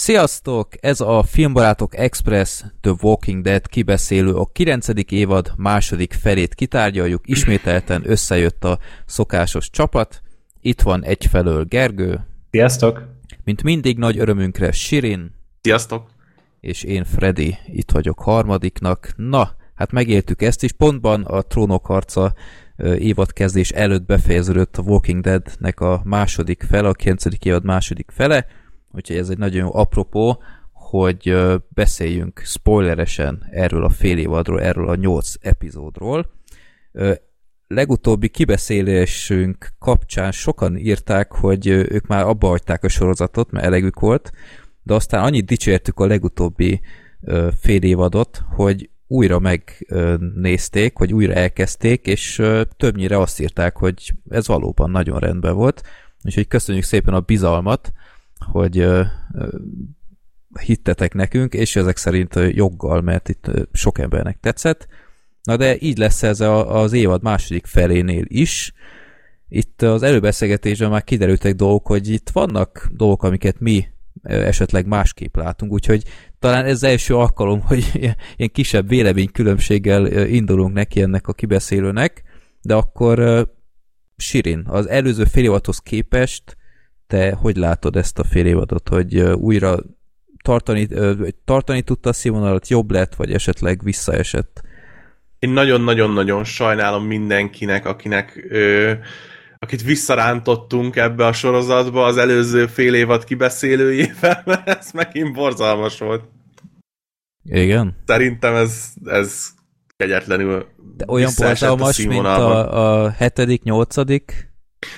Sziasztok! Ez a Filmbarátok Express The Walking Dead kibeszélő a 9. évad második felét kitárgyaljuk. Ismételten összejött a szokásos csapat. Itt van egyfelől Gergő. Sziasztok! Mint mindig nagy örömünkre Sirin. Sziasztok! És én Freddy. Itt vagyok harmadiknak. Na, hát megéltük ezt is. Pontban a Trónok harca évadkezdés előtt befejeződött a Walking Dead-nek a második fele, a 9. évad második fele Úgyhogy ez egy nagyon jó apropó, hogy beszéljünk spoileresen erről a fél évadról, erről a nyolc epizódról. Legutóbbi kibeszélésünk kapcsán sokan írták, hogy ők már abba hagyták a sorozatot, mert elegük volt, de aztán annyit dicsértük a legutóbbi fél évadot, hogy újra megnézték, hogy újra elkezdték, és többnyire azt írták, hogy ez valóban nagyon rendben volt. Úgyhogy köszönjük szépen a bizalmat, hogy hittetek nekünk, és ezek szerint joggal, mert itt sok embernek tetszett. Na de így lesz ez az évad második felénél is. Itt az előbeszélgetésben már kiderültek dolgok, hogy itt vannak dolgok, amiket mi esetleg másképp látunk, úgyhogy talán ez első alkalom, hogy ilyen kisebb véleménykülönbséggel indulunk neki ennek a kibeszélőnek, de akkor Sirin, az előző fél képest te hogy látod ezt a fél évadot, hogy újra tartani, tartani tudta a színvonalat, jobb lett, vagy esetleg visszaesett? Én nagyon-nagyon-nagyon sajnálom mindenkinek, akinek ö, akit visszarántottunk ebbe a sorozatba az előző fél évad kibeszélőjével, mert ez megint borzalmas volt. Igen? Szerintem ez, ez kegyetlenül De olyan borzalmas, mint a, a hetedik, nyolcadik?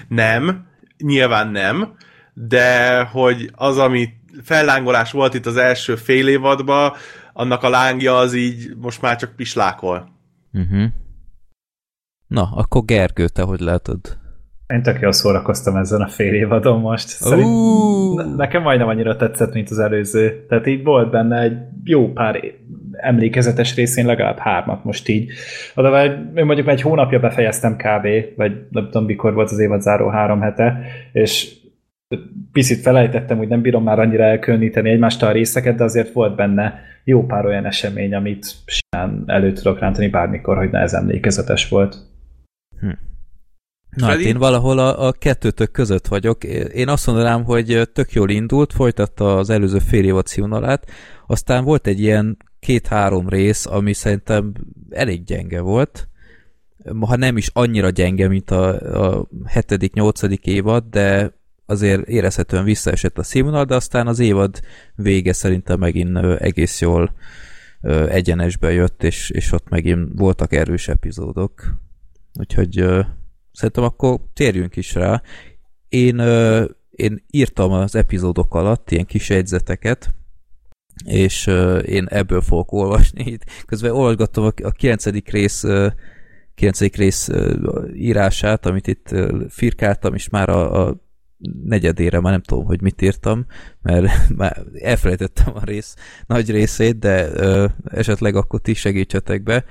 Nem, nyilván nem, de hogy az, ami fellángolás volt itt az első fél évadban, annak a lángja az így most már csak pislákol. Uh-huh. Na, akkor Gergő, te hogy látod? Én tök jól szórakoztam ezen a fél évadon most. Szerint uh. nekem majdnem annyira tetszett, mint az előző. Tehát így volt benne egy jó pár emlékezetes részén legalább hármat most így. Oda én mondjuk egy hónapja befejeztem kb. Vagy nem tudom, mikor volt az évad záró három hete, és picit felejtettem, hogy nem bírom már annyira elkülöníteni egymástól a részeket, de azért volt benne jó pár olyan esemény, amit simán elő tudok rántani bármikor, hogy ne ez emlékezetes volt. Hm. Na hát én valahol a, a kettőtök között vagyok. Én azt mondanám, hogy tök jól indult, folytatta az előző fél évad színvonalát, aztán volt egy ilyen két-három rész, ami szerintem elég gyenge volt, ha nem is annyira gyenge, mint a, a hetedik, nyolcadik évad, de azért érezhetően visszaesett a színvonal, de aztán az évad vége szerintem megint egész jól egyenesbe jött, és, és ott megint voltak erős epizódok. Úgyhogy szerintem akkor térjünk is rá. Én, én írtam az epizódok alatt ilyen kis jegyzeteket, és én ebből fogok olvasni. Közben olvasgattam a 9. rész 9. rész írását, amit itt firkáltam, és már a, a negyedére már nem tudom, hogy mit írtam, mert már elfelejtettem a rész nagy részét, de ö, esetleg akkor ti segítsetek be.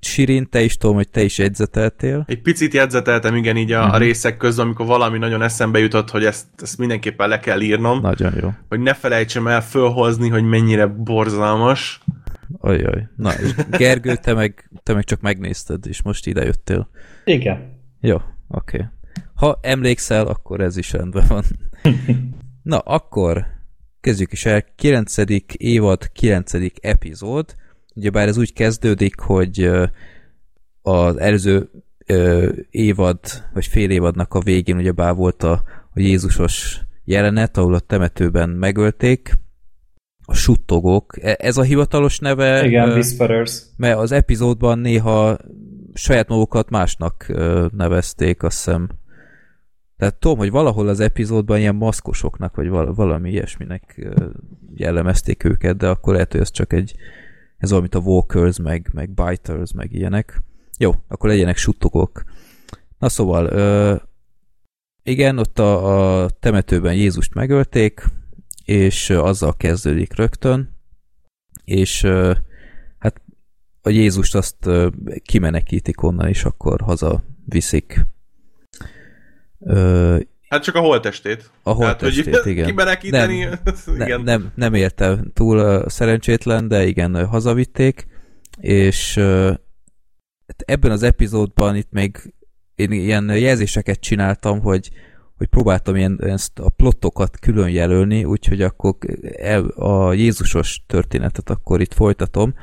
Sirin, te is tudom, hogy te is jegyzeteltél. Egy picit jegyzeteltem, igen, így a, uh-huh. a részek közben, amikor valami nagyon eszembe jutott, hogy ezt, ezt mindenképpen le kell írnom. Nagyon jó. Hogy ne felejtsem el fölhozni, hogy mennyire borzalmas. Ajaj. Na, és Gergő, te meg, te meg csak megnézted, és most ide jöttél. Igen. Jó, oké. Okay. Ha emlékszel, akkor ez is rendben van. Na, akkor kezdjük is el. 9. évad, 9. epizód. Ugyebár ez úgy kezdődik, hogy az előző évad, vagy fél évadnak a végén ugyebár volt a, a Jézusos jelenet, ahol a temetőben megölték, a suttogók. E, ez a hivatalos neve. Igen, Whisperers. Mert az epizódban néha saját magukat másnak nevezték, azt hiszem. Tehát tudom, hogy valahol az epizódban ilyen maszkosoknak, vagy valami ilyesminek jellemezték őket, de akkor lehet, hogy ez csak egy, ez olyan, mint a walkers, meg, meg biters, meg ilyenek. Jó, akkor legyenek suttogók. Na szóval, ö, igen, ott a, a temetőben Jézust megölték, és azzal kezdődik rögtön, és ö, hát a Jézust azt ö, kimenekítik onnan, és akkor haza viszik Hát csak a holtestét. A holtestét, hogy igen. Kiberekíteni, nem, igen. Ne, nem, nem érte túl uh, szerencsétlen, de igen, uh, hazavitték, és uh, ebben az epizódban itt még én ilyen jelzéseket csináltam, hogy hogy próbáltam ilyen, ezt a plottokat külön jelölni, úgyhogy akkor el, a Jézusos történetet akkor itt folytatom,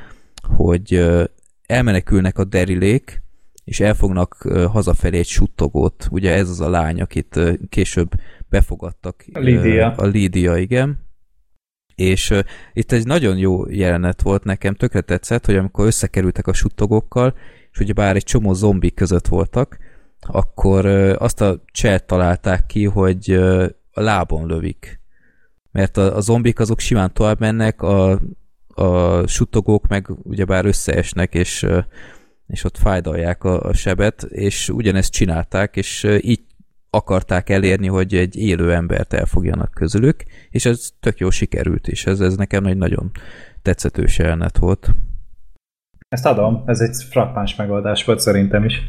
hogy elmenekülnek a derilék, és elfognak hazafelé egy suttogót. Ugye ez az a lány, akit később befogadtak. A Lídia. A Lídia, igen. És itt egy nagyon jó jelenet volt nekem, tökre tetszett, hogy amikor összekerültek a suttogókkal, és ugye bár egy csomó zombi között voltak, akkor azt a cselt találták ki, hogy a lábon lövik. Mert a, a zombik azok simán tovább mennek, a, a suttogók meg ugyebár összeesnek, és és ott fájdalják a, a sebet, és ugyanezt csinálták, és így akarták elérni, hogy egy élő embert elfogjanak közülük, és ez tök jó sikerült is. Ez, ez nekem egy nagyon tetszetős jelenet volt. Ezt adom, ez egy frappáns megoldás volt szerintem is.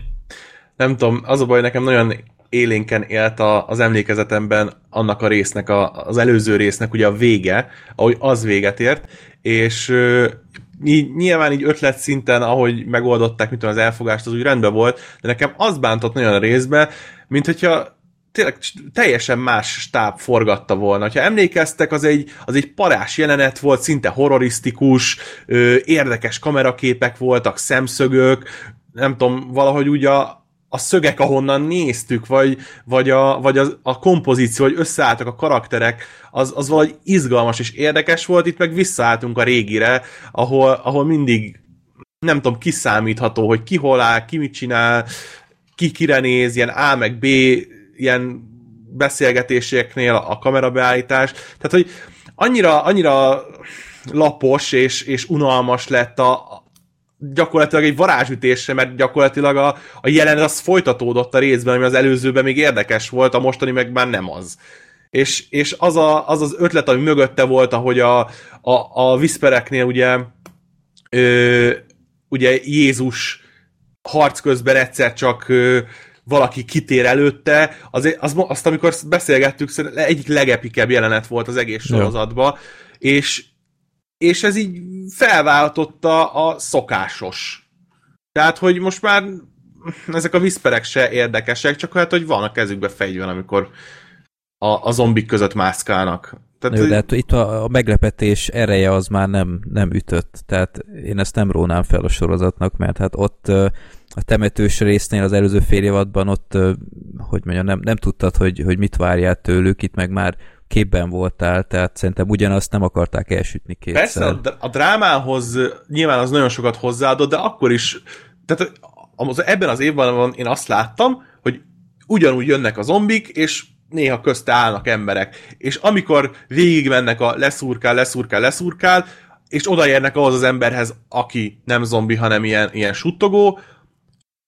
Nem tudom, az a baj, nekem nagyon élénken élt a, az emlékezetemben annak a résznek, a, az előző résznek ugye a vége, ahogy az véget ért, és nyilván így ötlet szinten, ahogy megoldották, mit tudom, az elfogást, az úgy rendben volt, de nekem az bántott nagyon a részbe, mint hogyha tényleg teljesen más stáb forgatta volna. Ha emlékeztek, az egy, az egy parás jelenet volt, szinte horrorisztikus, érdekes kameraképek voltak, szemszögök, nem tudom, valahogy úgy a, a szögek, ahonnan néztük, vagy, vagy, a, vagy a, a kompozíció, hogy összeálltak a karakterek, az, az valahogy izgalmas és érdekes volt, itt meg visszaálltunk a régire, ahol, ahol mindig nem tudom, kiszámítható, hogy ki hol áll, ki mit csinál, ki kire néz, ilyen A meg B, ilyen beszélgetéseknél a kamerabeállítás. Tehát, hogy annyira, annyira lapos és, és unalmas lett a, gyakorlatilag egy varázsütésre, mert gyakorlatilag a, a jelenet az folytatódott a részben, ami az előzőben még érdekes volt, a mostani meg már nem az. És, és az, a, az az ötlet, ami mögötte volt, ahogy a, a, a Whispereknél ugye ö, ugye Jézus harc közben egyszer csak ö, valaki kitér előtte, az, az, azt amikor beszélgettük, egyik legepikebb jelenet volt az egész sorozatban, és, és ez így felváltotta a szokásos. Tehát, hogy most már ezek a viszperek se érdekesek, csak hát, hogy van a kezükbe fegyver, amikor a, a zombik között mászkálnak. Tehát, Jó, de hát itt a, a meglepetés ereje az már nem, nem ütött, tehát én ezt nem rónám fel a sorozatnak, mert hát ott a temetős résznél az előző fél évadban ott, hogy mondjam, nem, nem tudtad, hogy, hogy mit várjál tőlük, itt meg már képben voltál, tehát szerintem ugyanazt nem akarták elsütni kétszer. Persze, a, a drámához nyilván az nagyon sokat hozzáadott, de akkor is, tehát az, ebben az évben én azt láttam, hogy ugyanúgy jönnek a zombik, és néha közte állnak emberek. És amikor végigmennek a leszúrkál, leszúrkál, leszúrkál, és odaérnek ahhoz az emberhez, aki nem zombi, hanem ilyen, ilyen suttogó,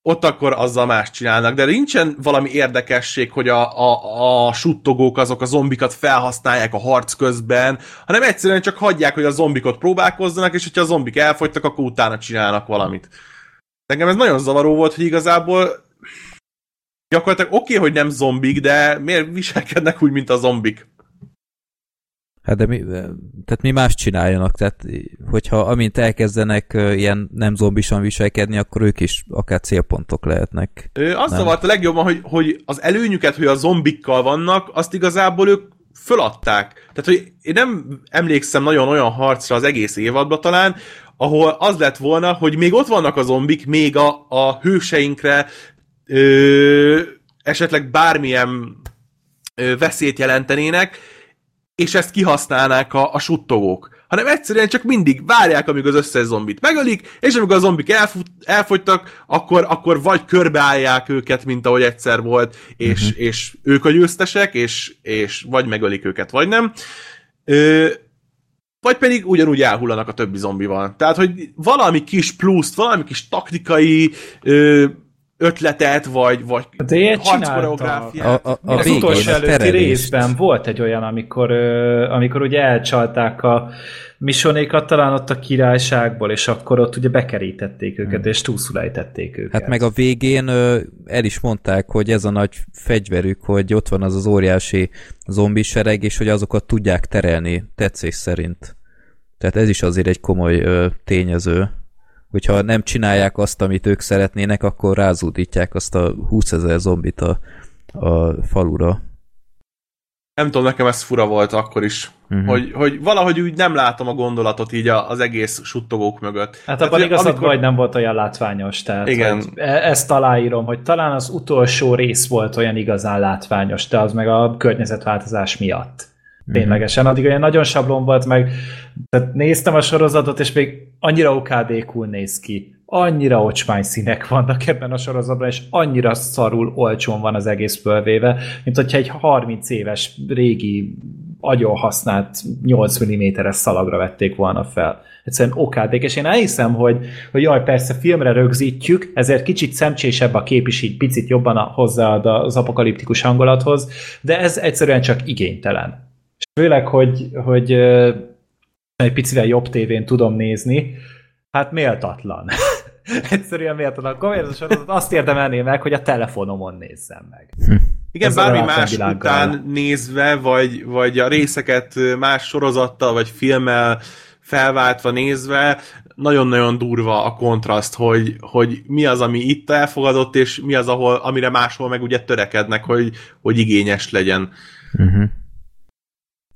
ott akkor azzal más csinálnak, de nincsen valami érdekesség, hogy a, a, a suttogók azok a zombikat felhasználják a harc közben, hanem egyszerűen csak hagyják, hogy a zombikot próbálkozzanak, és hogyha a zombik elfogytak, akkor utána csinálnak valamit. Engem ez nagyon zavaró volt, hogy igazából gyakorlatilag oké, okay, hogy nem zombik, de miért viselkednek úgy, mint a zombik? Hát de mi, tehát mi más csináljanak? Tehát, hogyha amint elkezdenek ilyen nem zombisan viselkedni, akkor ők is akár célpontok lehetnek. Ö, azt zavart a legjobban, hogy, hogy az előnyüket, hogy a zombikkal vannak, azt igazából ők föladták. Tehát, hogy én nem emlékszem nagyon olyan harcra az egész évadban talán, ahol az lett volna, hogy még ott vannak a zombik, még a, a hőseinkre ö, esetleg bármilyen ö, veszélyt jelentenének, és ezt kihasználnák a, a suttogók, hanem egyszerűen csak mindig várják, amíg az összes zombit megölik, és amikor a zombik elfut, elfogytak, akkor, akkor vagy körbeállják őket, mint ahogy egyszer volt, és, uh-huh. és ők a győztesek, és, és vagy megölik őket, vagy nem. Ö, vagy pedig ugyanúgy elhullanak a többi zombival. Tehát, hogy valami kis pluszt, valami kis taktikai ö, ötletet, vagy, vagy harckoreográfiát. A, a, a az utolsó előtti részben volt egy olyan, amikor, amikor ugye elcsalták a misonékat talán ott a királyságból, és akkor ott ugye bekerítették őket, hmm. és túlszulejtették őket. Hát meg a végén el is mondták, hogy ez a nagy fegyverük, hogy ott van az az óriási zombisereg, és hogy azokat tudják terelni tetszés szerint. Tehát ez is azért egy komoly tényező. Hogyha nem csinálják azt, amit ők szeretnének, akkor rázúdítják azt a 20 ezer zombit a, a falura. Nem tudom, nekem ez fura volt akkor is. Uh-huh. Hogy, hogy valahogy úgy nem látom a gondolatot így az egész suttogók mögött. Hát abban igazad amikor... vagy nem volt olyan látványos. Tehát, Igen. E- ezt aláírom, hogy talán az utolsó rész volt olyan igazán látványos, de az meg a környezetváltozás miatt. Mhm. Ténylegesen. Addig olyan nagyon sablon volt, meg tehát néztem a sorozatot, és még annyira okádékul néz ki. Annyira ocsmány színek vannak ebben a sorozatban, és annyira szarul olcsón van az egész fölvéve, mint hogyha egy 30 éves régi agyon használt 8 mm-es szalagra vették volna fel. Egyszerűen okádék, és én elhiszem, hogy, hogy jaj, persze filmre rögzítjük, ezért kicsit szemcsésebb a kép is így picit jobban hozzáad az apokaliptikus hangulathoz, de ez egyszerűen csak igénytelen. És főleg, hogy, hogy egy picivel jobb tévén tudom nézni, hát méltatlan. Egyszerűen méltatlan. Komolyan sorozat azt érdemelné meg, hogy a telefonomon nézzem meg. Hm. Igen, Ez bármi más után nézve, vagy, vagy a részeket más sorozattal, vagy filmmel felváltva nézve, nagyon-nagyon durva a kontraszt, hogy, hogy mi az, ami itt elfogadott, és mi az, ahol, amire máshol meg ugye törekednek, hogy, hogy igényes legyen. Uh-huh.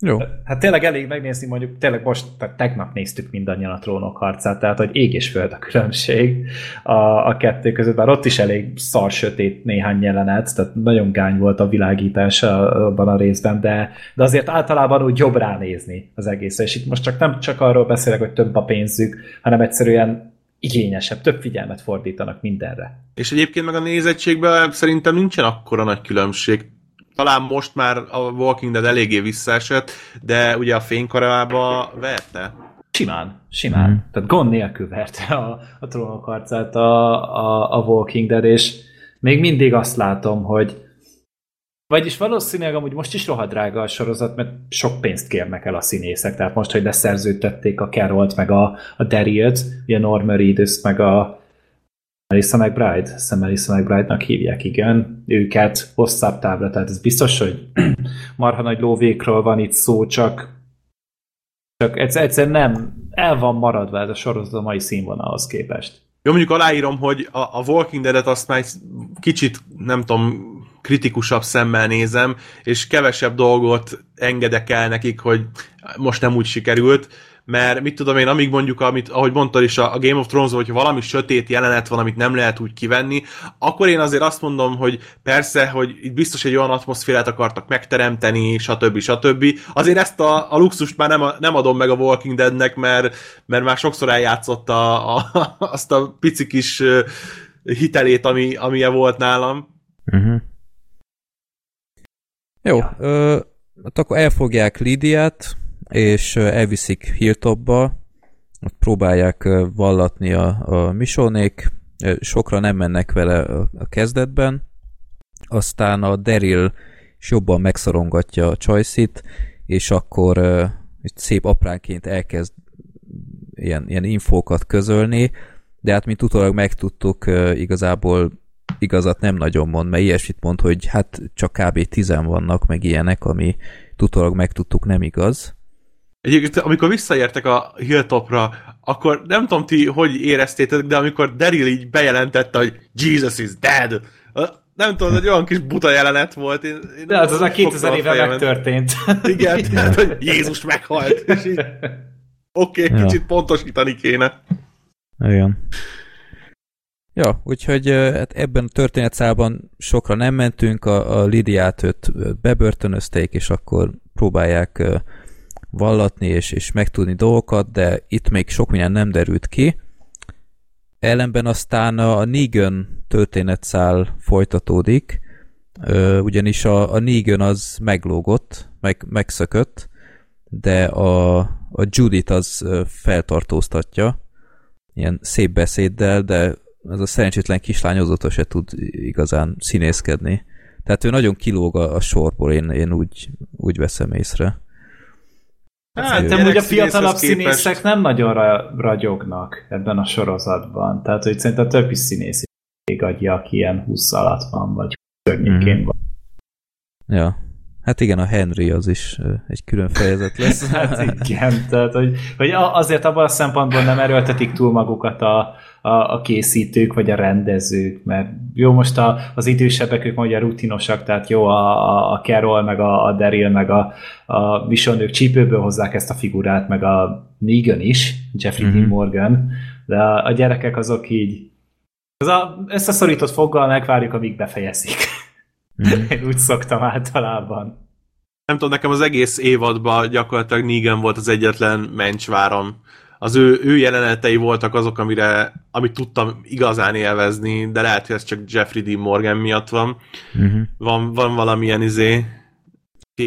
Jó. Hát tényleg elég megnézni, mondjuk tényleg most, tehát tegnap néztük mindannyian a trónok harcát, tehát hogy ég és föld a különbség a, a kettő között, bár ott is elég szar sötét néhány jelenet, tehát nagyon gány volt a világítás abban a részben, de, de azért általában úgy jobb ránézni az egész. És itt most csak nem csak arról beszélek, hogy több a pénzük, hanem egyszerűen igényesebb, több figyelmet fordítanak mindenre. És egyébként meg a nézettségben szerintem nincsen akkora nagy különbség talán most már a Walking Dead eléggé visszaesett, de ugye a fénykarába verte. Simán, simán. Mm. Tehát gond nélkül verte a, a trónok harcát a, a, a Walking Dead, és még mindig azt látom, hogy vagyis valószínűleg amúgy most is rohadt drága a sorozat, mert sok pénzt kérnek el a színészek. Tehát most, hogy leszerződtették a Carolt, meg a, a Daryl-t, ugye Norman Reedus, meg a Melissa McBride, Sam Melissa McBride-nak hívják, igen, őket hosszabb távra, tehát ez biztos, hogy marha nagy lóvékról van itt szó, csak csak egyszer nem, el van maradva ez a sorozat a mai színvonalhoz képest. Jó, mondjuk aláírom, hogy a, a Walking Dead-et azt már kicsit, nem tudom, kritikusabb szemmel nézem, és kevesebb dolgot engedek el nekik, hogy most nem úgy sikerült, mert mit tudom én, amíg mondjuk, amit, ahogy mondtad is a, Game of Thrones, hogyha valami sötét jelenet van, amit nem lehet úgy kivenni, akkor én azért azt mondom, hogy persze, hogy itt biztos egy olyan atmoszférát akartak megteremteni, stb. stb. Azért ezt a, a luxust már nem, nem adom meg a Walking Deadnek, mert, mert már sokszor eljátszott a, a, azt a pici kis hitelét, ami, amilyen volt nálam. Uh-huh. Jó, ja. ö, hát akkor elfogják Lidiát, és elviszik Hilltopba, ott próbálják vallatni a, a misónék, sokra nem mennek vele a kezdetben, aztán a Daryl is jobban megszorongatja a Choice-it, és akkor egy szép apránként elkezd ilyen, ilyen infókat közölni, de hát mint utólag megtudtuk, igazából igazat nem nagyon mond, mert ilyesmit mond, hogy hát csak kb. tizen vannak, meg ilyenek, ami utólag megtudtuk nem igaz. Egyébként, amikor visszaértek a Hilltopra, akkor nem tudom ti, hogy éreztétek, de amikor Daryl így bejelentette, hogy Jesus is dead, nem tudom, egy olyan kis buta jelenet volt. Én, én de az az a 2000 éve megtörtént. Igen, tehát, hogy Jézus meghalt. Oké, okay, ja. kicsit pontosítani kéne. Igen. Ja, úgyhogy hát ebben a történetszában sokra nem mentünk, a, a Lidiát őt bebörtönözték, és akkor próbálják vallatni és, és megtudni dolgokat, de itt még sok minden nem derült ki. Ellenben aztán a Negan történetszál folytatódik, ugyanis a, a Negan az meglógott, meg, megszökött, de a, a Judith az feltartóztatja, ilyen szép beszéddel, de ez a szerencsétlen kislány azóta se tud igazán színészkedni. Tehát ő nagyon kilóg a, a sorból, én, én úgy, úgy veszem észre. Hát, Szerintem hogy a fiatalabb színészek képest... nem nagyon ra- ragyognak ebben a sorozatban. Tehát, hogy szerintem a többi színész is adja, aki ilyen 20 alatt van, vagy környékén mm. van. Ja. Hát igen, a Henry az is egy külön fejezet lesz. hát igen, tehát hogy, hogy azért abban a szempontból nem erőltetik túl magukat a, a, a készítők, vagy a rendezők, mert jó, most a, az idősebbek, ők mondja rutinosak, tehát jó, a, a Carol, meg a, a Daryl, meg a, a Missionők csípőből hozzák ezt a figurát, meg a Negan is, Jeffrey mm-hmm. Dean Morgan, de a, a gyerekek azok így az a összeszorított foggal megvárjuk, amíg befejezik. Mm. Én úgy szoktam általában. Nem tudom, nekem az egész évadban gyakorlatilag Negan volt az egyetlen mencsvárom. Az ő, ő jelenetei voltak azok, amire, amit tudtam igazán élvezni, de lehet, hogy ez csak Jeffrey Dean Morgan miatt van. Mm-hmm. Van, van valamilyen izé,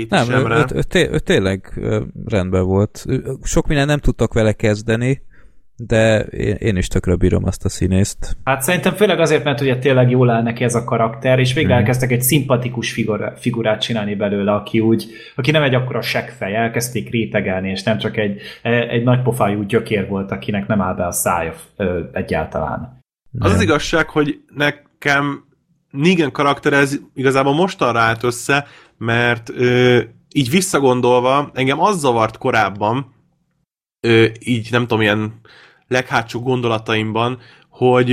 nem, ő, ő, ő, ő, ő tényleg rendben volt. Sok minden nem tudtak vele kezdeni, de én, én is tökre bírom azt a színészt. Hát szerintem főleg azért, mert ugye tényleg jól áll neki ez a karakter, és végre mm. elkezdtek egy szimpatikus figura, figurát csinálni belőle, aki úgy, aki nem egy akkora seggfej, elkezdték rétegelni, és nem csak egy, egy nagy pofájú gyökér volt, akinek nem áll be a szája ö, egyáltalán. Az az igazság, hogy nekem Negan karakter ez igazából mostanra állt össze, mert ö, így visszagondolva, engem az zavart korábban, ö, így nem tudom, ilyen leghátsó gondolataimban, hogy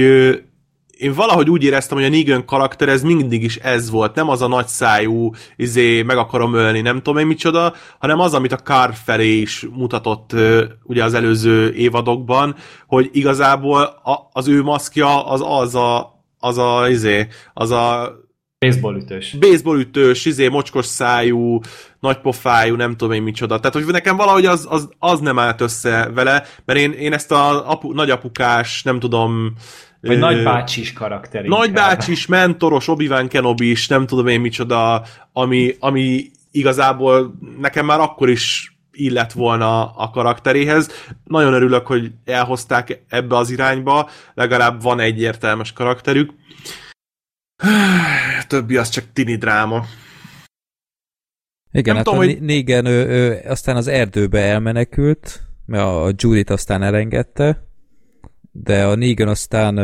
én valahogy úgy éreztem, hogy a Negan karakter ez mindig is ez volt, nem az a nagy szájú, izé, meg akarom ölni, nem tudom én micsoda, hanem az, amit a Carr felé is mutatott ugye az előző évadokban, hogy igazából a, az ő maszkja az az a, az a, izé, az a Baseballütős. Baseballütős, izé, mocskos szájú, nagypofájú, nem tudom én micsoda. Tehát, hogy nekem valahogy az, az, az nem állt össze vele, mert én, én ezt a apu, nagyapukás, nem tudom... Vagy ö, nagybácsis karakter. Nagybácsis, mentoros, obi Kenobi is, nem tudom én micsoda, ami, ami igazából nekem már akkor is illett volna a karakteréhez. Nagyon örülök, hogy elhozták ebbe az irányba, legalább van egy értelmes karakterük. Többi az csak tini dráma. Igen, Nem hát tudom, a hogy... Négen ő, ő, aztán az erdőbe elmenekült, mert a Judith aztán elengedte, de a Negan aztán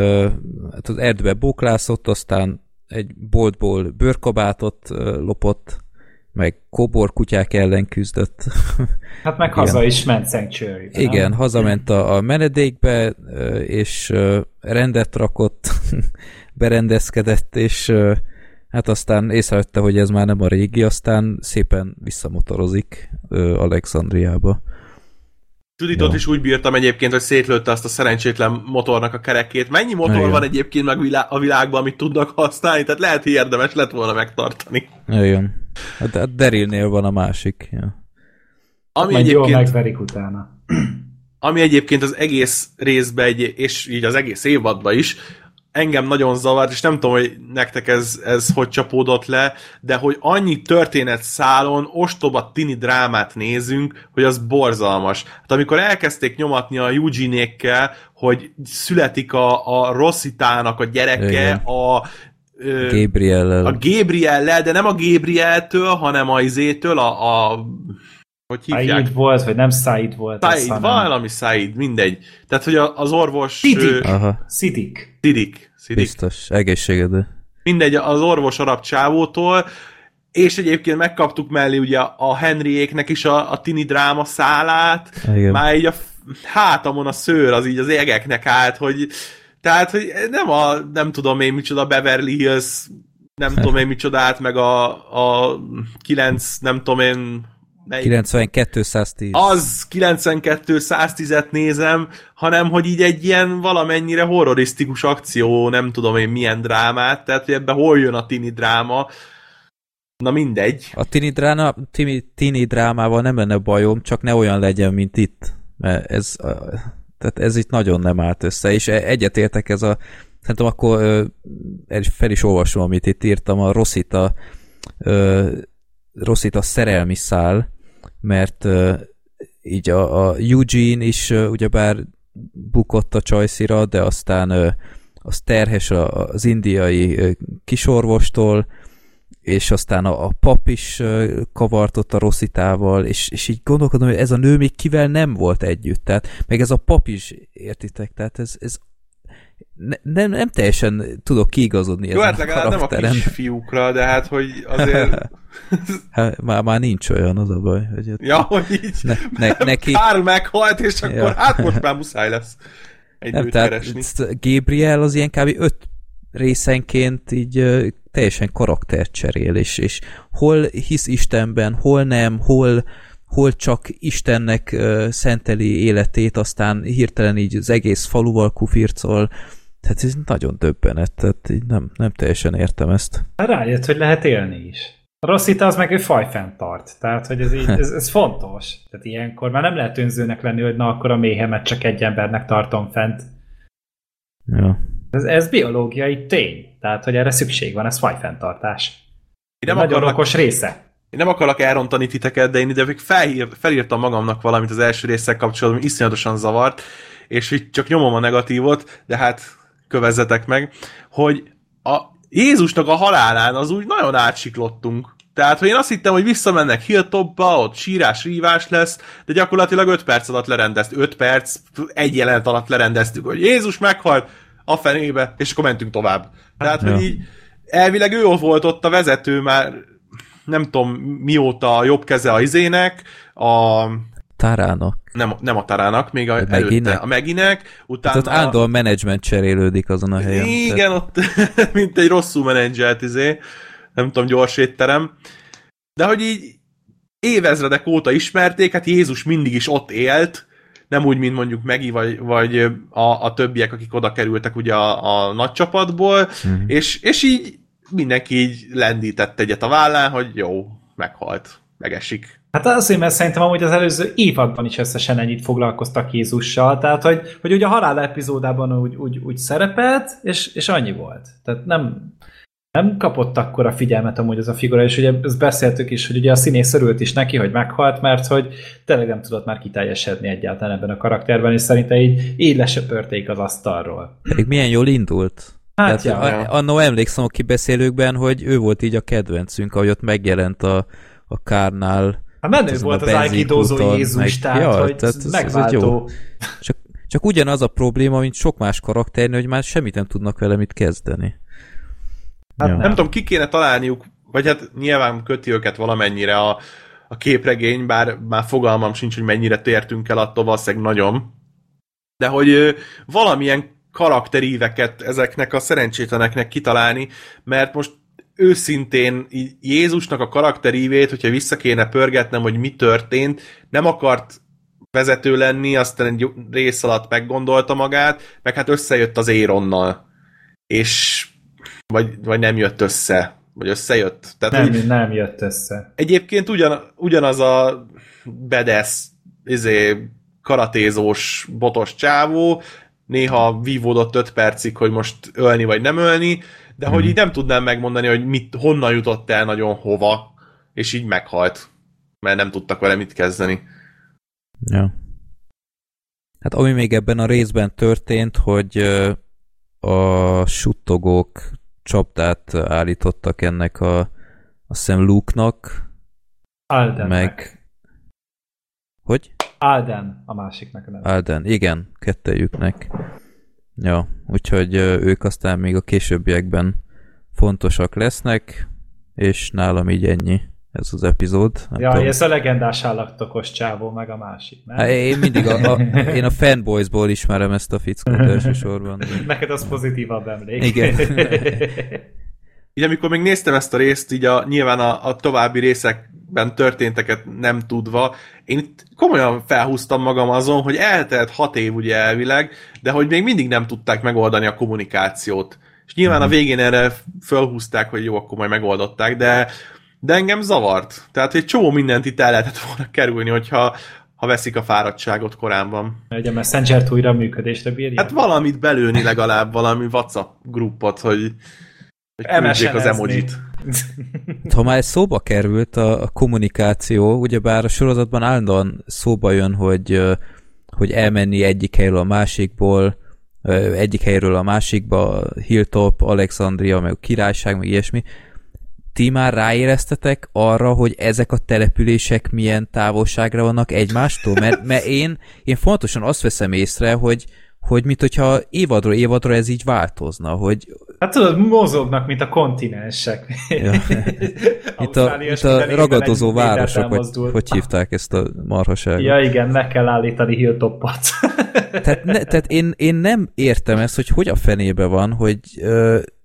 hát az erdőbe bóklászott, aztán egy boltból bőrkabátot lopott, meg kobor kutyák ellen küzdött. Hát meg haza Igen. is ment Sanctuary. Igen, nem? hazament a, a menedékbe, és rendet rakott, berendezkedett, és hát aztán észrevette, hogy ez már nem a régi, aztán szépen visszamotorozik Alexandriába. Juditot ja. is úgy bírtam egyébként, hogy szétlőtte azt a szerencsétlen motornak a kerekét. Mennyi motor Igen. van egyébként meg a világban, amit tudnak használni? Tehát lehet, hogy érdemes lett volna megtartani. Igen. Hát, hát Darylnél van a másik. Ja. Ami Majd egyébként... jól megverik utána. Ami egyébként az egész részben, egy, és így az egész évadban is, engem nagyon zavart, és nem tudom, hogy nektek ez, ez hogy csapódott le, de hogy annyi történet szálon ostoba tini drámát nézünk, hogy az borzalmas. Hát amikor elkezdték nyomatni a Eugene-ékkel, hogy születik a, a Rosszitának a gyereke, Igen. a Gabriel-lel. A Gabriel-lel, de nem a Gabriel-től, hanem a izétől, a, a hogy hívják? Said volt, vagy nem Said volt. Said, hanem... valami Said, mindegy. Tehát, hogy az orvos... Sidik. Aha. Sidik. Sidik. Sidik. Biztos, egészségedő. Mindegy, az orvos arab csávótól, és egyébként megkaptuk mellé ugye a Henryéknek is a, a tini dráma szálát, Igen. már így a hátamon a szőr az így az égeknek állt, hogy tehát, hogy nem a, nem tudom én micsoda Beverly Hills, nem tudom én micsodát, meg a, a 9, nem tudom én 92 110. Az 92 110-et nézem, hanem hogy így egy ilyen valamennyire horrorisztikus akció, nem tudom én milyen drámát, tehát hogy ebben hol jön a tini dráma. Na mindegy. A tini, dráma, tini, tini drámával nem lenne bajom, csak ne olyan legyen, mint itt. Mert ez, tehát ez itt nagyon nem állt össze, és e- egyetértek ez a szerintem akkor fel is olvasom, amit itt írtam, a Rosita Rosita szerelmi szál, mert így a, a Eugene is ugyebár bukott a csajszira, de aztán az terhes az indiai kisorvostól, és aztán a, a pap is kavartott a Rosszitával, és, és így gondolkodom, hogy ez a nő még kivel nem volt együtt, tehát meg ez a pap is, értitek, tehát ez, ez ne, nem, nem teljesen tudok kiigazodni Jó, hát legalább nem a kis fiúkra, de hát, hogy azért... hát, már, már nincs olyan, az a baj. Hogy ja, hogy így ne, ne, neki... Kár meghalt, és akkor ja. hát most már muszáj lesz egy nem, nőt tehát keresni. Gabriel az ilyen kb. öt részenként így teljesen karaktert cserél, és, és hol hisz Istenben, hol nem, hol, hol csak Istennek szenteli életét, aztán hirtelen így az egész faluval kufircol, tehát ez nagyon döbbenet, tehát így nem, nem teljesen értem ezt. Hát rájött, hogy lehet élni is. A Rosszita az meg ő fajfent tart, tehát hogy ez, így, ez, ez fontos. Tehát ilyenkor már nem lehet önzőnek lenni, hogy na akkor a méhemet csak egy embernek tartom fent. Ja. Ez, ez biológiai tény, tehát hogy erre szükség van, ez fajfenntartás. Én nem nagyon akarlak, okos része. Én nem akarok elrontani titeket, de én ide felír, felírtam magamnak valamit az első részek kapcsolatban, iszonyatosan zavart, és így csak nyomom a negatívot, de hát kövezzetek meg, hogy a Jézusnak a halálán az úgy nagyon átsiklottunk. Tehát, hogy én azt hittem, hogy visszamennek Hilltopba, ott sírás, rívás lesz, de gyakorlatilag 5 perc alatt lerendezt, 5 perc, egy jelenet alatt lerendeztük, hogy Jézus meghalt, a fenébe, és akkor mentünk tovább. Tehát, ja. hogy így elvileg ő volt ott a vezető már nem tudom mióta a jobb keze a izének, a Tarának. Nem, nem a Tarának, még a, a előtte, a Meginek, utána... Tehát ott állandóan menedzsment cserélődik azon a helyen. Igen, tehát... ott mint egy rosszul menedzselt, izé, nem tudom, gyors étterem. De hogy így évezredek óta ismerték, hát Jézus mindig is ott élt, nem úgy, mint mondjuk Megi, vagy, vagy a, a többiek, akik oda kerültek ugye a, a nagy csapatból, mm. és, és így mindenki így lendített egyet a vállán, hogy jó, meghalt, megesik. Hát azért, mert szerintem amúgy az előző évadban is összesen ennyit foglalkoztak Jézussal, tehát hogy, hogy ugye a halál epizódában úgy, úgy, úgy szerepelt, és, és annyi volt. Tehát nem, nem kapott akkor a figyelmet amúgy ez a figura, és ugye ezt beszéltük is, hogy ugye a színész örült is neki, hogy meghalt, mert hogy tényleg nem tudott már kiteljesedni egyáltalán ebben a karakterben, és szerintem így, így lesöpörték az asztalról. Pedig milyen jól indult. Hát Tehát, ja. Annó emlékszem a kibeszélőkben, hogy ő volt így a kedvencünk, ahogy ott megjelent a, a kárnál. Hát menő volt az ágidózó Jézus, meg, tehát, ja, hogy tehát ez, megváltó. Ez csak, csak ugyanaz a probléma, mint sok más karakternél, hogy már semmit nem tudnak vele mit kezdeni. Hát ja. nem tudom, ki kéne találniuk, vagy hát nyilván köti őket valamennyire a, a képregény, bár már fogalmam sincs, hogy mennyire tértünk el attól, valószínűleg nagyon. De hogy ö, valamilyen karakteríveket ezeknek a szerencsétleneknek kitalálni, mert most őszintén Jézusnak a karakterívét, hogyha vissza kéne pörgetnem, hogy mi történt, nem akart vezető lenni, aztán egy rész alatt meggondolta magát, meg hát összejött az Éronnal. És vagy, vagy nem jött össze, vagy összejött. Tehát, nem, úgy, nem jött össze. Egyébként ugyan, ugyanaz a bedesz, izé, karatézós, botos csávó, néha vívódott öt percig, hogy most ölni vagy nem ölni, de hmm. hogy így nem tudnám megmondani, hogy mit, honnan jutott el nagyon hova, és így meghalt, mert nem tudtak vele mit kezdeni. Ja. Hát ami még ebben a részben történt, hogy a suttogók csapdát állítottak ennek a a szem Luke-nak. Aldennek. Meg... Hogy? Alden a másiknak a neve. Alden, igen, kettejüknek. Ja, úgyhogy ők aztán még a későbbiekben fontosak lesznek, és nálam így ennyi ez az epizód. Nem ja, tudom. ez a legendás állattokos csávó, meg a másik, nem? Hát én mindig a, a, én a fanboysból ismerem ezt a fickót elsősorban. Neked az pozitívabb emlék. Igen. így amikor még néztem ezt a részt, így a, nyilván a, a további részekben történteket nem tudva, én itt komolyan felhúztam magam azon, hogy eltelt hat év ugye elvileg, de hogy még mindig nem tudták megoldani a kommunikációt. És nyilván a mhm. végén erre felhúzták, hogy jó, akkor majd megoldották, de de engem zavart. Tehát egy csomó mindent itt el lehetett volna kerülni, hogyha ha veszik a fáradtságot korábban. Ugye a Messenger újra működésre bírja? Hát valamit belőni legalább, valami WhatsApp grupot, hogy, hogy küldjék az emojit. Ha már ez szóba került a, a kommunikáció, ugyebár a sorozatban állandóan szóba jön, hogy, hogy elmenni egyik helyről a másikból, egyik helyről a másikba, Hilltop, Alexandria, meg a királyság, meg ilyesmi. Ti már ráéreztetek arra, hogy ezek a települések milyen távolságra vannak egymástól? Mert, mert én, én fontosan azt veszem észre, hogy, hogy mint hogyha évadról évadra ez így változna, hogy... Hát tudod, mozognak, mint a kontinensek. Ja. itt a, itt a ragadozó városok, hogy, hogy hívták ezt a marhaságot. Ja igen, meg kell állítani Hilltopot. tehát, ne, tehát én, én nem értem ezt, hogy hogy a fenébe van, hogy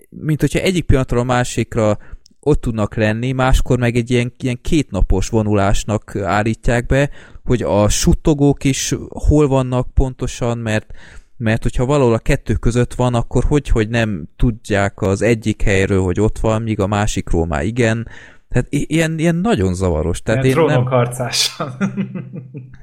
mint hogyha egyik pillanatról a másikra ott tudnak lenni, máskor meg egy ilyen, ilyen kétnapos vonulásnak állítják be, hogy a suttogók is hol vannak pontosan, mert mert hogyha valahol a kettő között van, akkor hogy, hogy nem tudják az egyik helyről, hogy ott van, míg a másikról már igen, tehát ilyen, ilyen nagyon zavaros. Tehát ilyen én nem... harcással.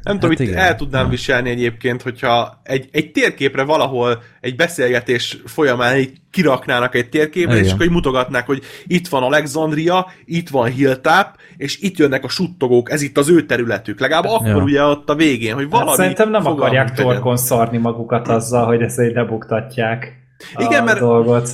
nem tudom, hát itt igen. el tudnám ja. viselni egyébként, hogyha egy, egy térképre valahol egy beszélgetés folyamán így kiraknának egy térképre, igen. és akkor így mutogatnák, hogy itt van Alexandria, itt van Hilltop, és itt jönnek a suttogók, ez itt az ő területük. Legalább akkor ja. ugye ott a végén, hogy hát valami... Hát szerintem nem akarják torkon szarni magukat azzal, hogy ezt egy lebuktatják Igen, mert dolgot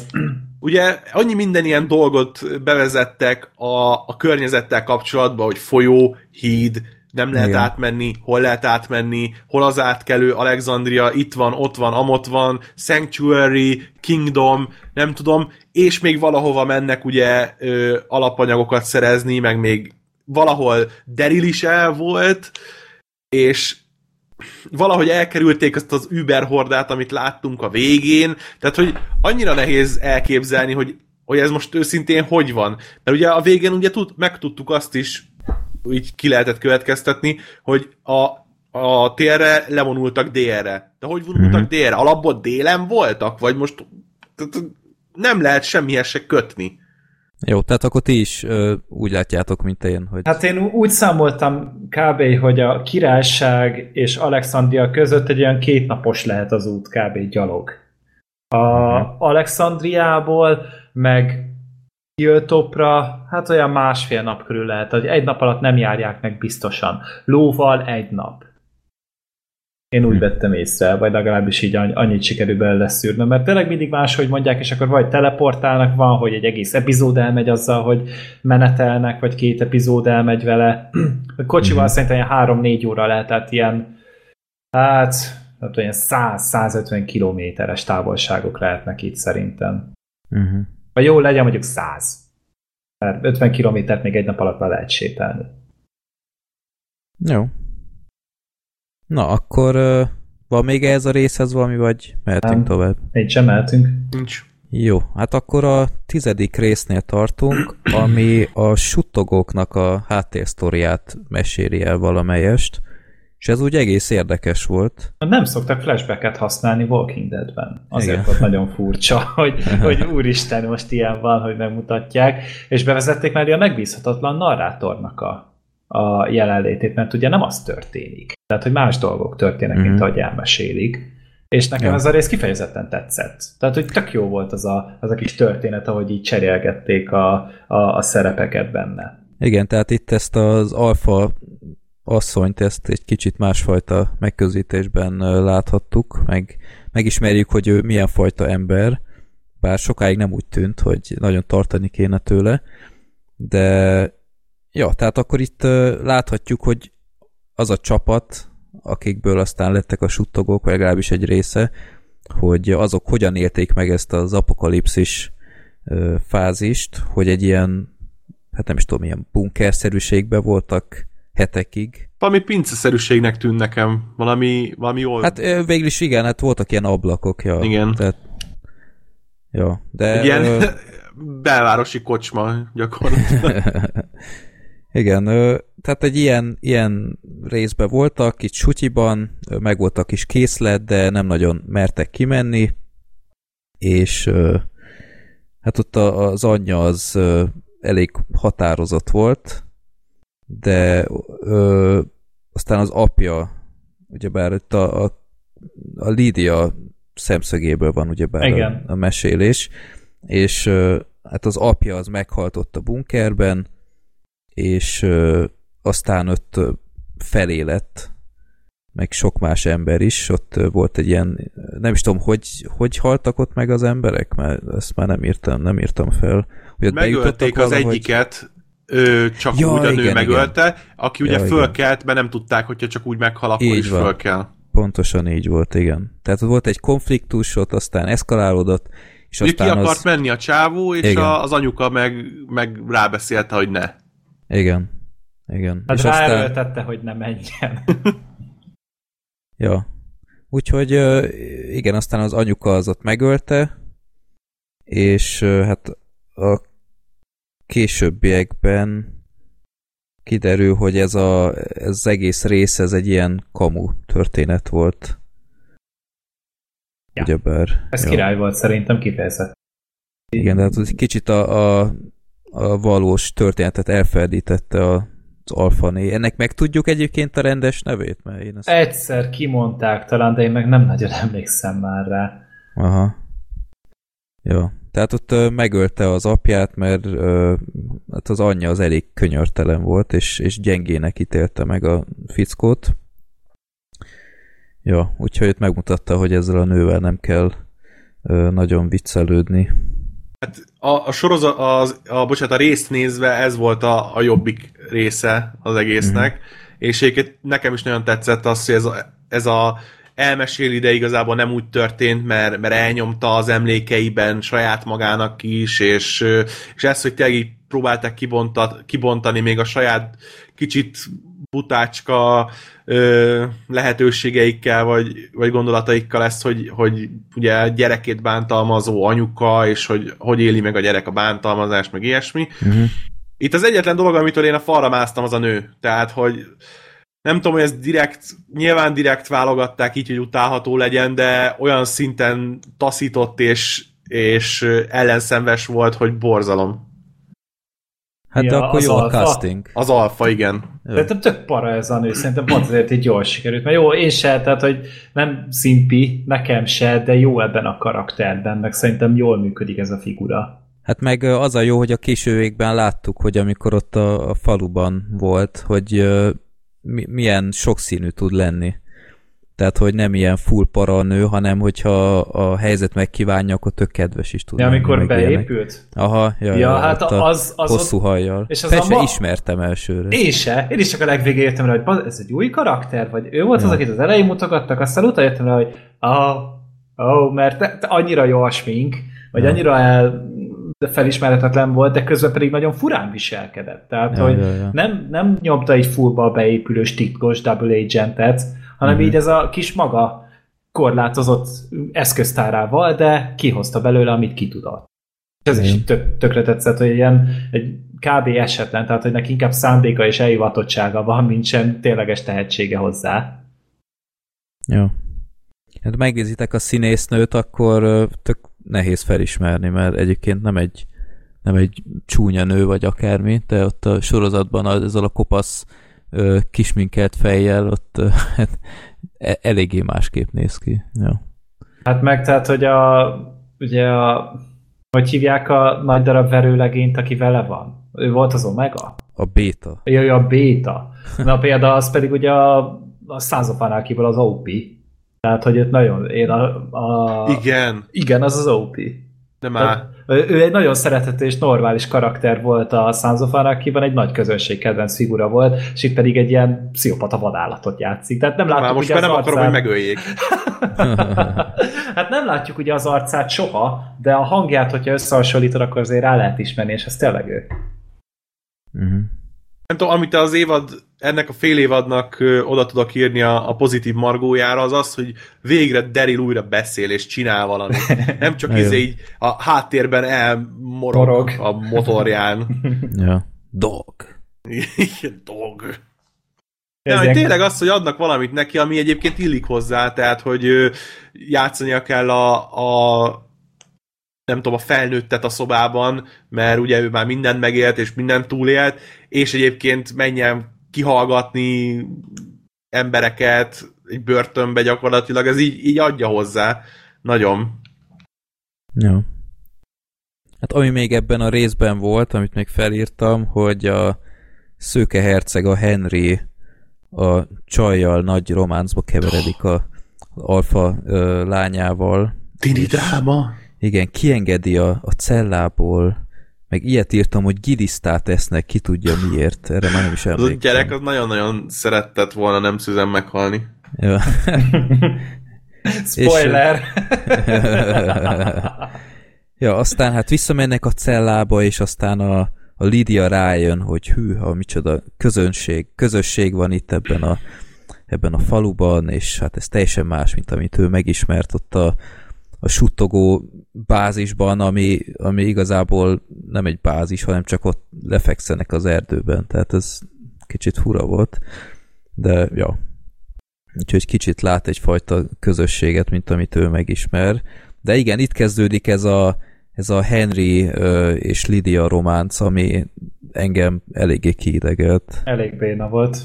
ugye annyi minden ilyen dolgot bevezettek a, a környezettel kapcsolatban, hogy folyó, híd, nem lehet Igen. átmenni, hol lehet átmenni, hol az átkelő, Alexandria, itt van, ott van, amott van, Sanctuary, Kingdom, nem tudom, és még valahova mennek ugye ö, alapanyagokat szerezni, meg még valahol Deril is el volt, és valahogy elkerülték azt az Uber hordát, amit láttunk a végén, tehát hogy annyira nehéz elképzelni, hogy, hogy ez most őszintén hogy van. Mert ugye a végén ugye tud, megtudtuk azt is, így ki lehetett következtetni, hogy a, a térre levonultak délre. De hogy vonultak mm-hmm. délre? Alapból délen voltak? Vagy most nem lehet semmihez se kötni. Jó, tehát akkor ti is ö, úgy látjátok, mint én, hogy... Hát én úgy számoltam kb., hogy a királyság és Alexandria között egy olyan kétnapos lehet az út kb. gyalog. A uh-huh. Alexandriából meg Hilltopra, hát olyan másfél nap körül lehet, hogy egy nap alatt nem járják meg biztosan. Lóval egy nap. Én úgy vettem észre, vagy legalábbis így annyit sikerül bele leszűrnöm, mert tényleg mindig máshogy mondják, és akkor vagy teleportálnak, van, hogy egy egész epizód elmegy azzal, hogy menetelnek, vagy két epizód elmegy vele. A kocsival uh-huh. szerintem ilyen három-négy óra lehet, tehát ilyen, hát, hát olyan 100-150 kilométeres távolságok lehetnek itt szerintem. Uh-huh. Vagy jó legyen mondjuk 100. Mert 50 kilométert még egy nap alatt le lehet sétálni. Jó, Na, akkor uh, van még ez a részhez valami, vagy mehetünk Nem. tovább? Egy sem mehetünk. Nincs. Jó, hát akkor a tizedik résznél tartunk, ami a suttogóknak a háttérsztoriát meséli el valamelyest, és ez úgy egész érdekes volt. Nem szoktak flashbacket használni Walking Dead-ben. Azért Igen. volt nagyon furcsa, hogy, hogy úristen, most ilyen van, hogy megmutatják, és bevezették mellé a megbízhatatlan narrátornak a a jelenlétét, mert ugye nem az történik. Tehát, hogy más dolgok történnek, mm-hmm. mint mhm. ahogy elmesélik. És nekem ja. ez a rész kifejezetten tetszett. Tehát, hogy tök jó volt az a, az a kis történet, ahogy így cserélgették a, a, a szerepeket benne. Igen, tehát itt ezt az alfa asszonyt, ezt egy kicsit másfajta megközelítésben láthattuk, meg megismerjük, hogy ő milyen fajta ember, bár sokáig nem úgy tűnt, hogy nagyon tartani kéne tőle, de Ja, tehát akkor itt láthatjuk, hogy az a csapat, akikből aztán lettek a suttogók, vagy legalábbis egy része, hogy azok hogyan élték meg ezt az apokalipszis fázist, hogy egy ilyen, hát nem is tudom, ilyen bunkerszerűségben voltak hetekig. Valami pinceszerűségnek tűn nekem, valami, valami jól... Hát végül is igen, hát voltak ilyen ablakok, ja. Igen. Tehát, ja, de... Egy ilyen ö... belvárosi kocsma gyakorlatilag. Igen, tehát egy ilyen, ilyen részben voltak, itt sutyiban, meg volt a kis készlet, de nem nagyon mertek kimenni, és hát ott az anyja az elég határozott volt, de ö, aztán az apja, ugyebár itt a, a, a Lídia szemszögéből van ugyebár Igen. A, a mesélés, és ö, hát az apja az meghalt ott a bunkerben, és ö, aztán ott felé lett, meg sok más ember is, ott volt egy ilyen, nem is tudom, hogy, hogy haltak ott meg az emberek, mert ezt már nem írtam, nem írtam fel. Hogy Megölték az valahogy... egyiket, ő, csak ja, úgy a nő igen, megölte, igen. aki ugye ja, fölkelt, mert nem tudták, hogyha csak úgy meghal, akkor így is van. föl kell. Pontosan így volt, igen. Tehát volt egy konfliktus, ott aztán eszkalálódott, és aztán ki akart az... menni a csávó, és a, az anyuka meg, meg rábeszélte, hogy ne. Igen. Igen. Hát és aztán... hogy ne menjen. ja. Úgyhogy igen, aztán az anyuka az ott megölte, és hát a későbbiekben kiderül, hogy ez, a, ez az egész rész, ez egy ilyen kamu történet volt. Ja. Ugyebár. Ez ja. király volt szerintem kifejezett. Igen, de hát kicsit a, a, a valós történetet elfeledítette a, az alfané. Ennek meg tudjuk egyébként a rendes nevét? Mert én ezt... Egyszer kimondták talán, de én meg nem nagyon emlékszem már rá. Aha. Jó. Tehát ott megölte az apját, mert hát az anyja az elég könyörtelen volt, és, és gyengének ítélte meg a fickót. Ja, úgyhogy itt megmutatta, hogy ezzel a nővel nem kell nagyon viccelődni. Hát a, a sorozat, az, a, bocsánat, a részt nézve ez volt a, a jobbik része az egésznek, mm-hmm. és egyébként nekem is nagyon tetszett az, hogy ez a, ez a elmeséli, de igazából nem úgy történt, mert, mert elnyomta az emlékeiben saját magának is, és, és ezt, hogy tényleg így próbálták kibontat, kibontani még a saját kicsit butácska ö, lehetőségeikkel, vagy, vagy gondolataikkal ezt, hogy, hogy ugye gyerekét bántalmazó anyuka, és hogy hogy éli meg a gyerek a bántalmazást, meg ilyesmi. Uh-huh. Itt az egyetlen dolog, amitől én a falra másztam, az a nő. Tehát, hogy nem tudom, hogy ez direkt, nyilván direkt válogatták így, hogy utálható legyen, de olyan szinten taszított és, és ellenszenves volt, hogy borzalom. Hát ja, de akkor jó alfa. a casting. Az alfa, igen. Szerintem tök para ez a nő, szerintem pont azért így jól sikerült. Mert jó, én se, tehát hogy nem szimpi, nekem se, de jó ebben a karakterben, meg szerintem jól működik ez a figura. Hát meg az a jó, hogy a késővékben láttuk, hogy amikor ott a, a faluban volt, hogy milyen sokszínű tud lenni. Tehát, hogy nem ilyen full para nő, hanem hogyha a helyzet megkívánja, akkor tök kedves is tud Ja, amikor beépült? Aha, ja, ja, ja hát az, az hosszú ott... hajjal. És az Persze ma... ismertem elsőre. Én se. Én is csak a legvégén jöttem rá, hogy ez egy új karakter, vagy ő volt ja. az, akit az elején mutogattak, aztán utána jöttem rá, hogy ah, oh, mert te, te annyira jó a smink, vagy ja. annyira el felismerhetetlen volt, de közben pedig nagyon furán viselkedett. Tehát, ja, hogy ja, ja. Nem, nem nyomta egy fullba beépülős titkos double agentet, hanem uh-huh. így ez a kis maga korlátozott eszköztárával, de kihozta belőle, amit ki tudott. Ez uh-huh. is tök, tökre tetszett, hogy ilyen egy kb. esetlen, tehát hogy neki inkább szándéka és elhivatottsága van, mint sem tényleges tehetsége hozzá. Jó. Hát megnézitek a színésznőt, akkor tök nehéz felismerni, mert egyébként nem egy, nem egy csúnya nő vagy akármi, de ott a sorozatban ezzel a kopasz kisminkelt fejjel ott hát, e, eléggé másképp néz ki. Ja. Hát meg tehát, hogy a ugye a hogy hívják a nagy darab verőlegényt, aki vele van? Ő volt az Omega? A Béta. Ja, a Béta. Na például az pedig ugye a, a Sons of az OP. Tehát, hogy ott nagyon, én a, a... Igen. Igen, az az OP. De már... ő egy nagyon szerethető és normális karakter volt a Sons of Anarchy-ban, egy nagy közönség kedvenc figura volt, és itt pedig egy ilyen pszichopata vadállatot játszik. Tehát nem látjuk Már most már nem arcát... akarom, hogy megöljék. hát nem látjuk ugye az arcát soha, de a hangját, hogyha összehasonlítod, akkor azért rá lehet ismerni, és ez tényleg ő. Uh-huh nem tudom, amit az évad, ennek a fél évadnak ö, oda tudok írni a, a pozitív margójára, az az, hogy végre Daryl újra beszél és csinál valamit. Nem csak izé így a háttérben elmorog Morog. a motorján. ja. Dog. Dog. Ja, hogy tényleg az, hogy adnak valamit neki, ami egyébként illik hozzá, tehát, hogy játszania kell a, a nem tudom, a felnőttet a szobában, mert ugye ő már mindent megélt, és mindent túlélt, és egyébként menjen kihallgatni embereket egy börtönbe gyakorlatilag, ez így, így adja hozzá. Nagyon. Jó. Hát ami még ebben a részben volt, amit még felírtam, hogy a szőke herceg, a Henry, a csajjal nagy románcba keveredik a alfa ö, lányával. Tini dráma. Igen, kiengedi a, a cellából, meg ilyet írtam, hogy gilisztát esznek, ki tudja miért. Erre már nem is emlékszem. Az a gyerek az nagyon-nagyon szeretett volna nem szüzen meghalni. Ja. Spoiler! ja, aztán hát visszamennek a cellába, és aztán a, a Lídia rájön, hogy hűha, micsoda közönség, közösség van itt ebben a, ebben a faluban, és hát ez teljesen más, mint amit ő megismert ott a, a suttogó bázisban, ami, ami igazából nem egy bázis, hanem csak ott lefekszenek az erdőben, tehát ez kicsit fura volt, de ja. Úgyhogy kicsit lát egyfajta közösséget, mint amit ő megismer. De igen, itt kezdődik ez a, ez a Henry és Lydia románc, ami engem eléggé kiidegelt. Elég béna volt.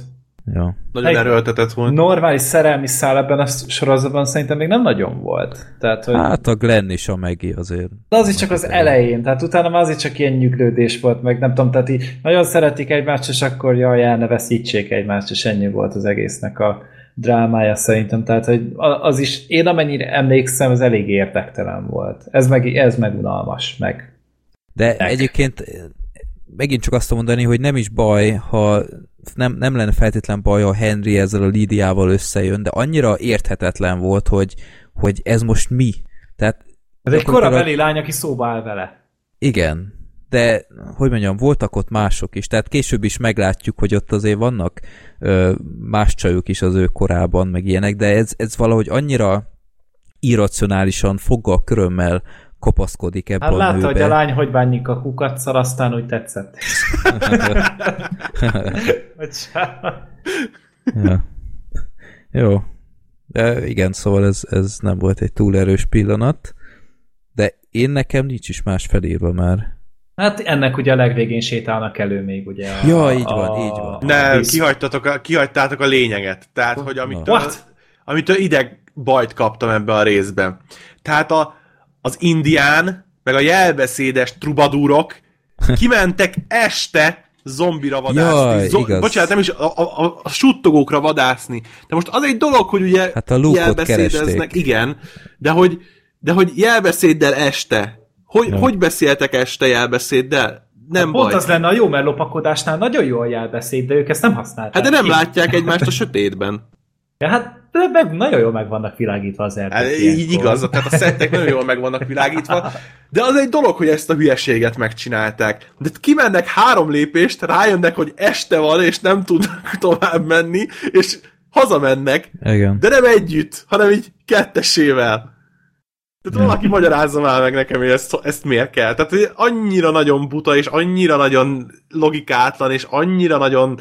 Ja. Nagyon hey, erőltetett volt. Normális szerelmi szál ebben a sorozatban szerintem még nem nagyon volt. Tehát, hogy... Hát a Glenn is a Megi azért. De az is csak az elején, tehát utána már azért csak ilyen nyüglődés volt, meg nem tudom, tehát így nagyon szeretik egymást, és akkor jaj, el ne veszítsék egymást, és ennyi volt az egésznek a drámája szerintem, tehát hogy az is, én amennyire emlékszem, az elég érdektelen volt. Ez meg, ez meg unalmas, meg... De meg. egyébként megint csak azt mondani, hogy nem is baj, ha nem, nem lenne feltétlen baj, ha Henry ezzel a Lídiával összejön, de annyira érthetetlen volt, hogy, hogy ez most mi. Tehát ez egy korabeli lány, aki szóba áll vele. Igen, de hogy mondjam, voltak ott mások is, tehát később is meglátjuk, hogy ott azért vannak ö, más csajok is az ő korában, meg ilyenek, de ez, ez valahogy annyira irracionálisan, foggal, körömmel kopaszkodik ebbe hát a látta, hogy a lány hogy bánik a kukatszal, aztán úgy tetszett. ja. Jó. De igen, szóval ez, ez nem volt egy túl erős pillanat, de én nekem nincs is más felírva már. Hát ennek ugye a legvégén sétálnak elő még ugye a, Ja, így van, a, így van. Ne, kihagytatok a, kihagytátok a lényeget. Tehát, hogy amit, a, amit ideg bajt kaptam ebbe a részben. Tehát a, az indián, meg a jelbeszédes trubadúrok kimentek este zombira vadászni. Jaj, Zo- igaz. Bocsánat, nem is a, a, a, suttogókra vadászni. De most az egy dolog, hogy ugye hát a jelbeszédeznek, keresték. igen, de hogy, de hogy jelbeszéddel este. Hogy, ja. hogy beszéltek este jelbeszéddel? Nem hát baj. Pont az lenne a jó, mert lopakodásnál nagyon jó a jelbeszéd, de ők ezt nem használták. Hát de nem látják egymást a sötétben. Ja, hát de meg, nagyon jól meg vannak világítva az erdők. Hát, így igaz, tehát a szettek nagyon jól meg vannak világítva, de az egy dolog, hogy ezt a hülyeséget megcsinálták. De kimennek három lépést, rájönnek, hogy este van, és nem tudnak tovább menni, és hazamennek, Igen. de nem együtt, hanem így kettesével. Tehát valaki magyarázza már meg nekem, hogy ezt, ezt miért kell. Tehát hogy annyira nagyon buta, és annyira nagyon logikátlan, és annyira nagyon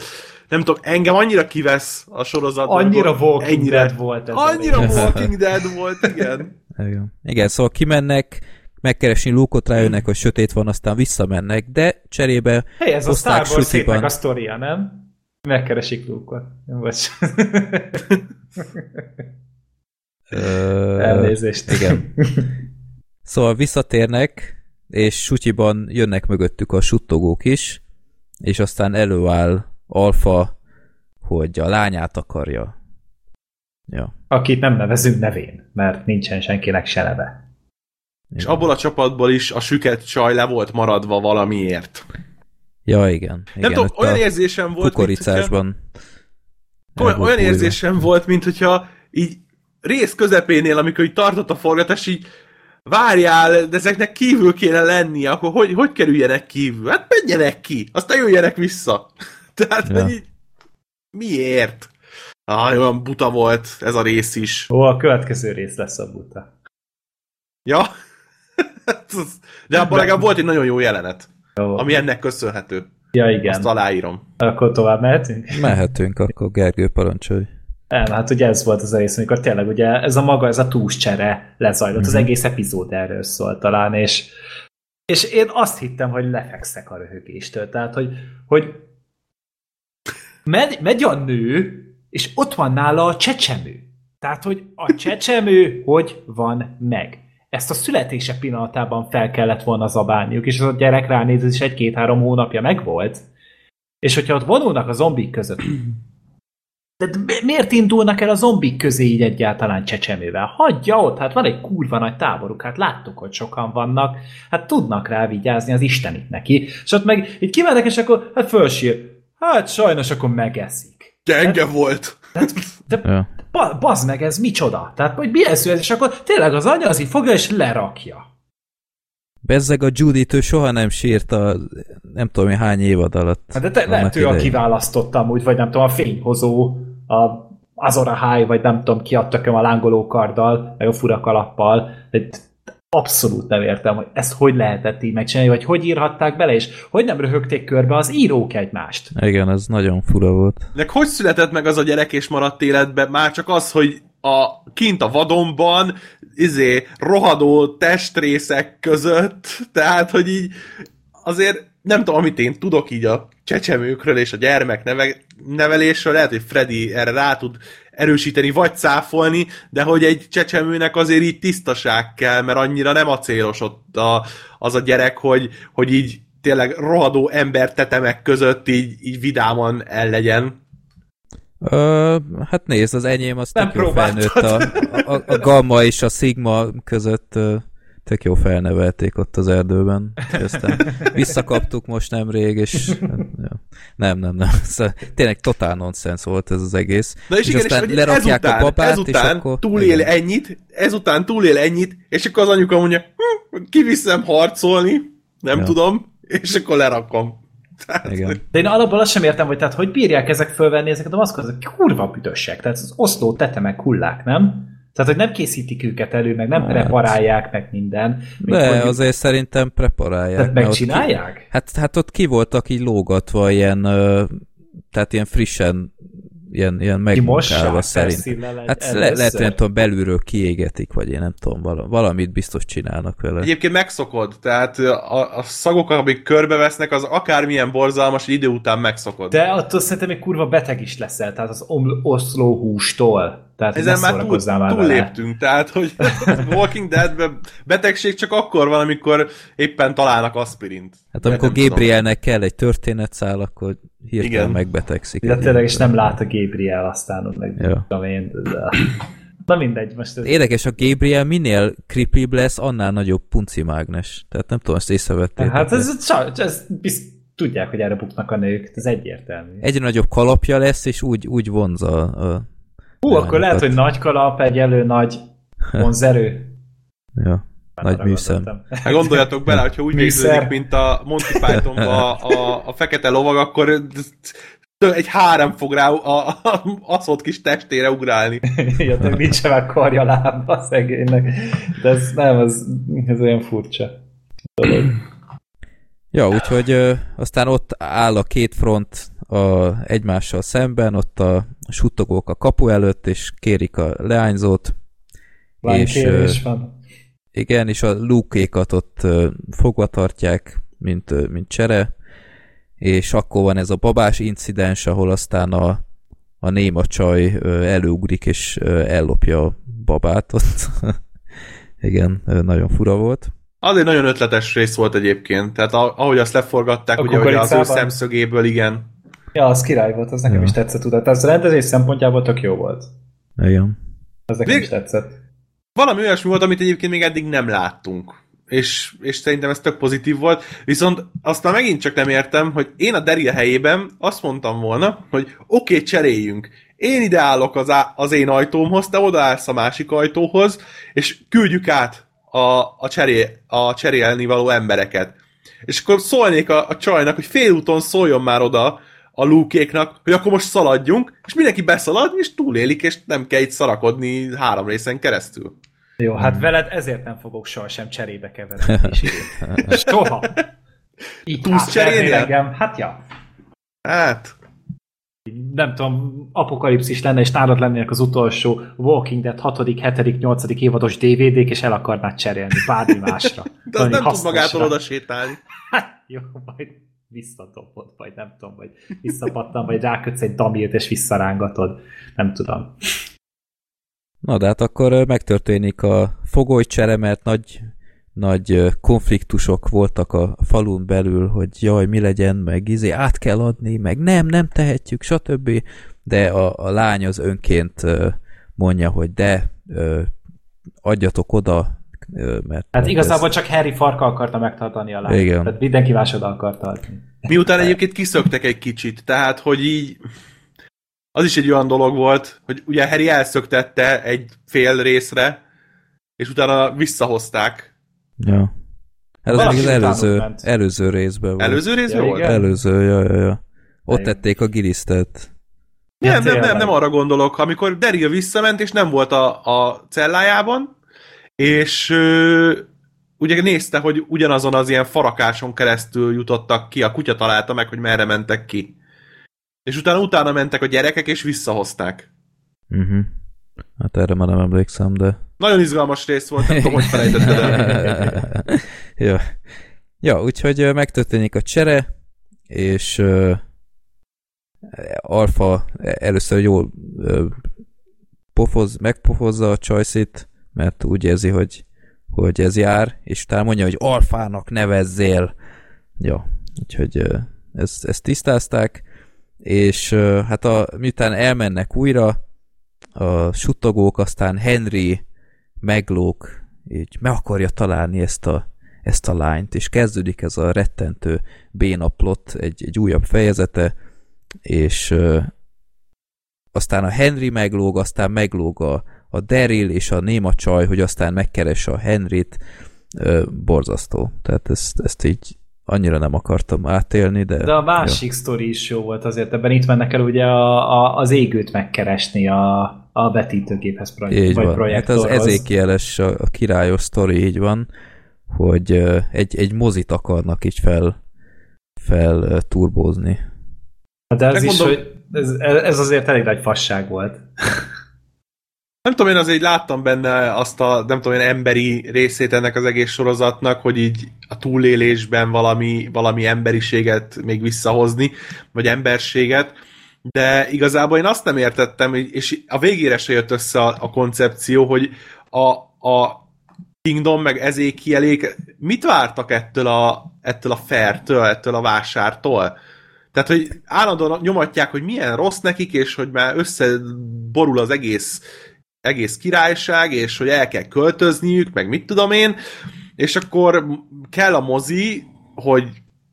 nem tudom, engem annyira kivesz a sorozat. Annyira Walking ennyire, Dead volt ez Annyira Walking Dead volt, igen. igen. Igen, szóval kimennek, megkeresni lúkot, rájönnek, hogy sötét van, aztán visszamennek, de cserébe hey, ez a Star Wars a sztoria, nem? Megkeresik lúkot. Vagy... Elnézést. Igen. Szóval visszatérnek, és sutyiban jönnek mögöttük a suttogók is, és aztán előáll Alfa, hogy a lányát akarja. Ja. Akit nem nevezünk nevén, mert nincsen senkinek se neve. És abból a csapatból is a süket csaj le volt maradva valamiért. Ja, igen. Nem igen, tudom, olyan érzésem volt, kukoricásban. Mint, hogyha, olyan érzésem volt, mint hogyha így rész közepénél, amikor így tartott a forgatás, így várjál, de ezeknek kívül kéne lenni, akkor hogy, hogy kerüljenek kívül? Hát menjenek ki, aztán jöjjenek vissza. Tehát, ja. így, miért? Ah, olyan buta volt ez a rész is. Ó, a következő rész lesz a buta. Ja? De abban legalább volt egy nagyon jó jelenet, jó. ami ennek köszönhető. Ja, igen. Azt aláírom. Akkor tovább mehetünk? Mehetünk, akkor Gergő parancsolj. Nem, hát ugye ez volt az a rész, amikor tényleg ugye ez a maga, ez a túlscsere lezajlott, mm-hmm. az mhm. egész epizód erről szól talán, és, és én azt hittem, hogy lefekszek a röhögéstől, tehát hogy, hogy megy, megy a nő, és ott van nála a csecsemő. Tehát, hogy a csecsemő hogy van meg. Ezt a születése pillanatában fel kellett volna zabálniuk, és az a gyerek ránéz, és egy-két-három hónapja megvolt. És hogyha ott vonulnak a zombik között, de miért indulnak el a zombik közé így egyáltalán csecsemővel? Hagyja ott, hát van egy kurva nagy táboruk, hát láttuk, hogy sokan vannak, hát tudnak rá vigyázni az istenit neki, és ott meg itt kimennek, és akkor hát fölsír. Hát sajnos akkor megeszik. Gyenge hát, volt. Hát, de, ja. bazd meg, ez micsoda? Tehát, hogy mi ez, és akkor tényleg az anya az így fogja és lerakja. Bezzeg a Judit ő soha nem sírt a nem tudom, hány évad alatt. Hát de te, lehet, ő a kiválasztottam úgy, vagy nem tudom, a fényhozó, a Azora High, vagy nem tudom, kiadtak a lángoló karddal, meg a fura kalappal. De abszolút nem értem, hogy ezt hogy lehetett így megcsinálni, vagy hogy írhatták bele, és hogy nem röhögték körbe az írók egymást. Igen, ez nagyon fura volt. Nek hogy született meg az a gyerek és maradt életben? Már csak az, hogy a, kint a vadonban izé, rohadó testrészek között, tehát, hogy így azért nem tudom, amit én tudok így a csecsemőkről és a gyermek neve, nevelésről, lehet, hogy Freddy erre rá tud erősíteni, vagy cáfolni, de hogy egy csecsemőnek azért így tisztaság kell, mert annyira nem acélos ott a, az a gyerek, hogy, hogy így tényleg rohadó ember tetemek között így, így vidáman el legyen. Ö, hát nézd, az enyém az tök jó felnőtt a, a, a gamma és a sigma között tök jó felnevelték ott az erdőben. Aztán visszakaptuk most nemrég, és nem, nem, nem. Szóval, tényleg totál nonsens volt ez az egész. Na és, és igen, aztán és lerakják ezután, a babát, ezután és akkor... túlél igen. ennyit, ezután túlél ennyit, és akkor az anyuka mondja, hm, kiviszem harcolni, nem ja. tudom, és akkor lerakom. Tehát, Igen. De én alapból azt sem értem, hogy tehát hogy bírják ezek fölvenni ezeket a maszkokat, kurva büdösek, tehát az oszló tetemek hullák, nem? Tehát, hogy nem készítik őket elő, meg nem hát. preparálják, meg minden. De mondjuk... azért szerintem preparálják. Tehát megcsinálják? Ki, hát, hát ott ki voltak így lógatva ilyen, tehát ilyen frissen ilyen, ilyen megmunkálva szerint. Hát le, lehet, hogy nem tudom, belülről kiégetik, vagy én nem tudom, valamit biztos csinálnak vele. Egyébként megszokod, tehát a, a szagok, amik körbevesznek, az akármilyen borzalmas, idő után megszokod. De attól szerintem egy kurva beteg is leszel, tehát az oszló hústól. Tehát Ezen már túl, már túl léptünk, tehát hogy Walking dead betegség csak akkor van, amikor éppen találnak aspirint. Hát amikor Gabrielnek kell egy történetszál, akkor hirtelen Igen. megbetegszik. De tényleg, és nem lát a Gabriel aztán, meg ja. én, de... Na mindegy, most... Ez... Érdekes, a Gabriel minél creepy lesz, annál nagyobb punci mágnes. Tehát nem tudom, ezt észrevettél. Hát ez, ez, ez bizt, tudják, hogy erre buknak a nők, ez egyértelmű. Egyre nagyobb kalapja lesz, és úgy, úgy vonza a Hú, akkor lehet, hogy nagy kalap, egy elő nagy vonzerő. ja. Nagy műszem. Hát gondoljatok bele, hogyha úgy végződik, mint a Monty python a, a, a fekete lovag, akkor egy három fog rá a, a, aszott kis testére ugrálni. ja, de nincs sem karja lába szegénynek. De ez nem, ez, ez olyan furcsa Ja, úgyhogy ö, aztán ott áll a két front a, egymással szemben, ott a suttogók a kapu előtt, és kérik a leányzót. és, van. Igen, és a lúkékat ott fogva tartják, mint, mint csere, és akkor van ez a babás incidens, ahol aztán a, a néma csaj előugrik, és ellopja a babát ott. Igen, nagyon fura volt. Az egy nagyon ötletes rész volt egyébként, tehát ahogy azt leforgatták, a ugye, hogy az ő szemszögéből, igen. Ja, az király volt, az nekem ja. is tetszett, tudod. Az rendezés szempontjából tök jó volt. Igen. Az nekem Még is tetszett. Valami olyasmi volt, amit egyébként még eddig nem láttunk. És, és szerintem ez tök pozitív volt. Viszont azt már megint csak nem értem, hogy én a Daryl helyében azt mondtam volna, hogy oké, okay, cseréljünk. Én ide állok az, á, az én ajtómhoz, te odaállsz a másik ajtóhoz, és küldjük át a, a, cseré, a cserélni való embereket. És akkor szólnék a, a csajnak, hogy félúton szóljon már oda a lúkéknak, hogy akkor most szaladjunk, és mindenki beszalad, és túlélik, és nem kell itt szarakodni három részen keresztül. Jó, hát hmm. veled ezért nem fogok sohasem cserébe keverni. Soha. Így Tudsz cserélni? Engem. Hát ja. Hát. Nem tudom, apokalipszis lenne, és nálad lennének az utolsó Walking Dead 6., 7., 8. évados DVD-k, és el akarnád cserélni bármi másra. De az nem tud magától oda sétálni. Hát, jó, majd visszatopod, vagy nem tudom, vagy visszapattan, vagy rákötsz egy damilt, és visszarángatod. Nem tudom. Na de hát akkor megtörténik a fogolycsere, mert nagy, nagy konfliktusok voltak a falun belül, hogy jaj, mi legyen, meg izé át kell adni, meg nem, nem tehetjük, stb. de a, a lány az önként mondja, hogy de adjatok oda, mert... Hát igazából ez... csak Harry farka akarta megtartani a lányt. Igen. Tehát mindenki másod akarta adni. Miután egyébként kiszöktek egy kicsit, tehát, hogy így az is egy olyan dolog volt, hogy ugye Harry elszöktette egy fél részre, és utána visszahozták. Ja. Hát az az előző, előző részben volt. Előző részben ja, volt? Előző, ja, ja, ja. Ott igen. tették a gilisztet. Nem, nem, nem, nem arra gondolok. Amikor Daryl visszament, és nem volt a, a cellájában, és ugye nézte, hogy ugyanazon az ilyen farakáson keresztül jutottak ki, a kutya találta meg, hogy merre mentek ki. És utána utána mentek a gyerekek, és visszahozták. Uh-huh. Hát erre már nem emlékszem, de... Nagyon izgalmas rész volt, nem tudom, hogy felejtetted el. ja. ja, úgyhogy megtörténik a csere, és uh, Alfa először jól uh, pofoz, megpofozza a csajszit, mert úgy érzi, hogy, hogy ez jár, és utána mondja, hogy Alfának nevezzél. Ja, úgyhogy ezt, ezt tisztázták, és hát a, miután elmennek újra, a suttogók, aztán Henry meglók, így meg akarja találni ezt a, ezt a lányt, és kezdődik ez a rettentő bénaplot, egy, egy újabb fejezete, és aztán a Henry meglóg, aztán meglóg a, a Daryl és a néma csaj, hogy aztán megkeresse a Henryt, ö, borzasztó. Tehát ezt, ezt így annyira nem akartam átélni, de... De a másik jó. sztori is jó volt azért, ebben itt mennek el ugye a, a, az égőt megkeresni a, a vetítőgéphez projekt, így vagy van. projektorhoz. Hát az ezékieles, a, a királyos sztori így van, hogy egy, egy mozit akarnak így fel, fel turbózni. Hát de ez is, hogy ez, ez azért elég nagy fasság volt. Nem tudom, én azért láttam benne azt a, nem tudom én, emberi részét ennek az egész sorozatnak, hogy így a túlélésben valami, valami emberiséget még visszahozni, vagy emberséget, de igazából én azt nem értettem, és a végére se jött össze a, a koncepció, hogy a, a Kingdom meg ezékielék mit vártak ettől a, ettől a fertől, ettől a vásártól? Tehát, hogy állandóan nyomatják, hogy milyen rossz nekik, és hogy már összeborul az egész egész királyság, és hogy el kell költözniük, meg mit tudom én, és akkor kell a mozi, hogy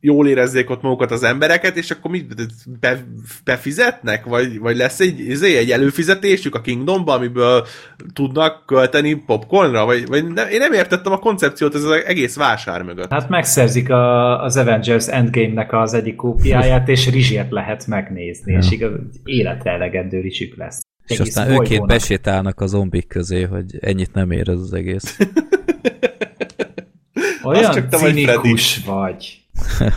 jól érezzék ott magukat az embereket, és akkor mit be, befizetnek? Vagy, vagy lesz egy, izé, egy előfizetésük a Kingdomba, amiből tudnak költeni popcornra? Vagy, vagy nem, én nem értettem a koncepciót ez az egész vásár mögött. Hát megszerzik a, az Avengers Endgame-nek az egyik kópiáját, és rizsért lehet megnézni, ja. és igaz, életre elegendő rizsük lesz. És aztán őként besétálnak a zombik közé, hogy ennyit nem ér ez az egész. Olyan csak te cinikus vagy. vagy.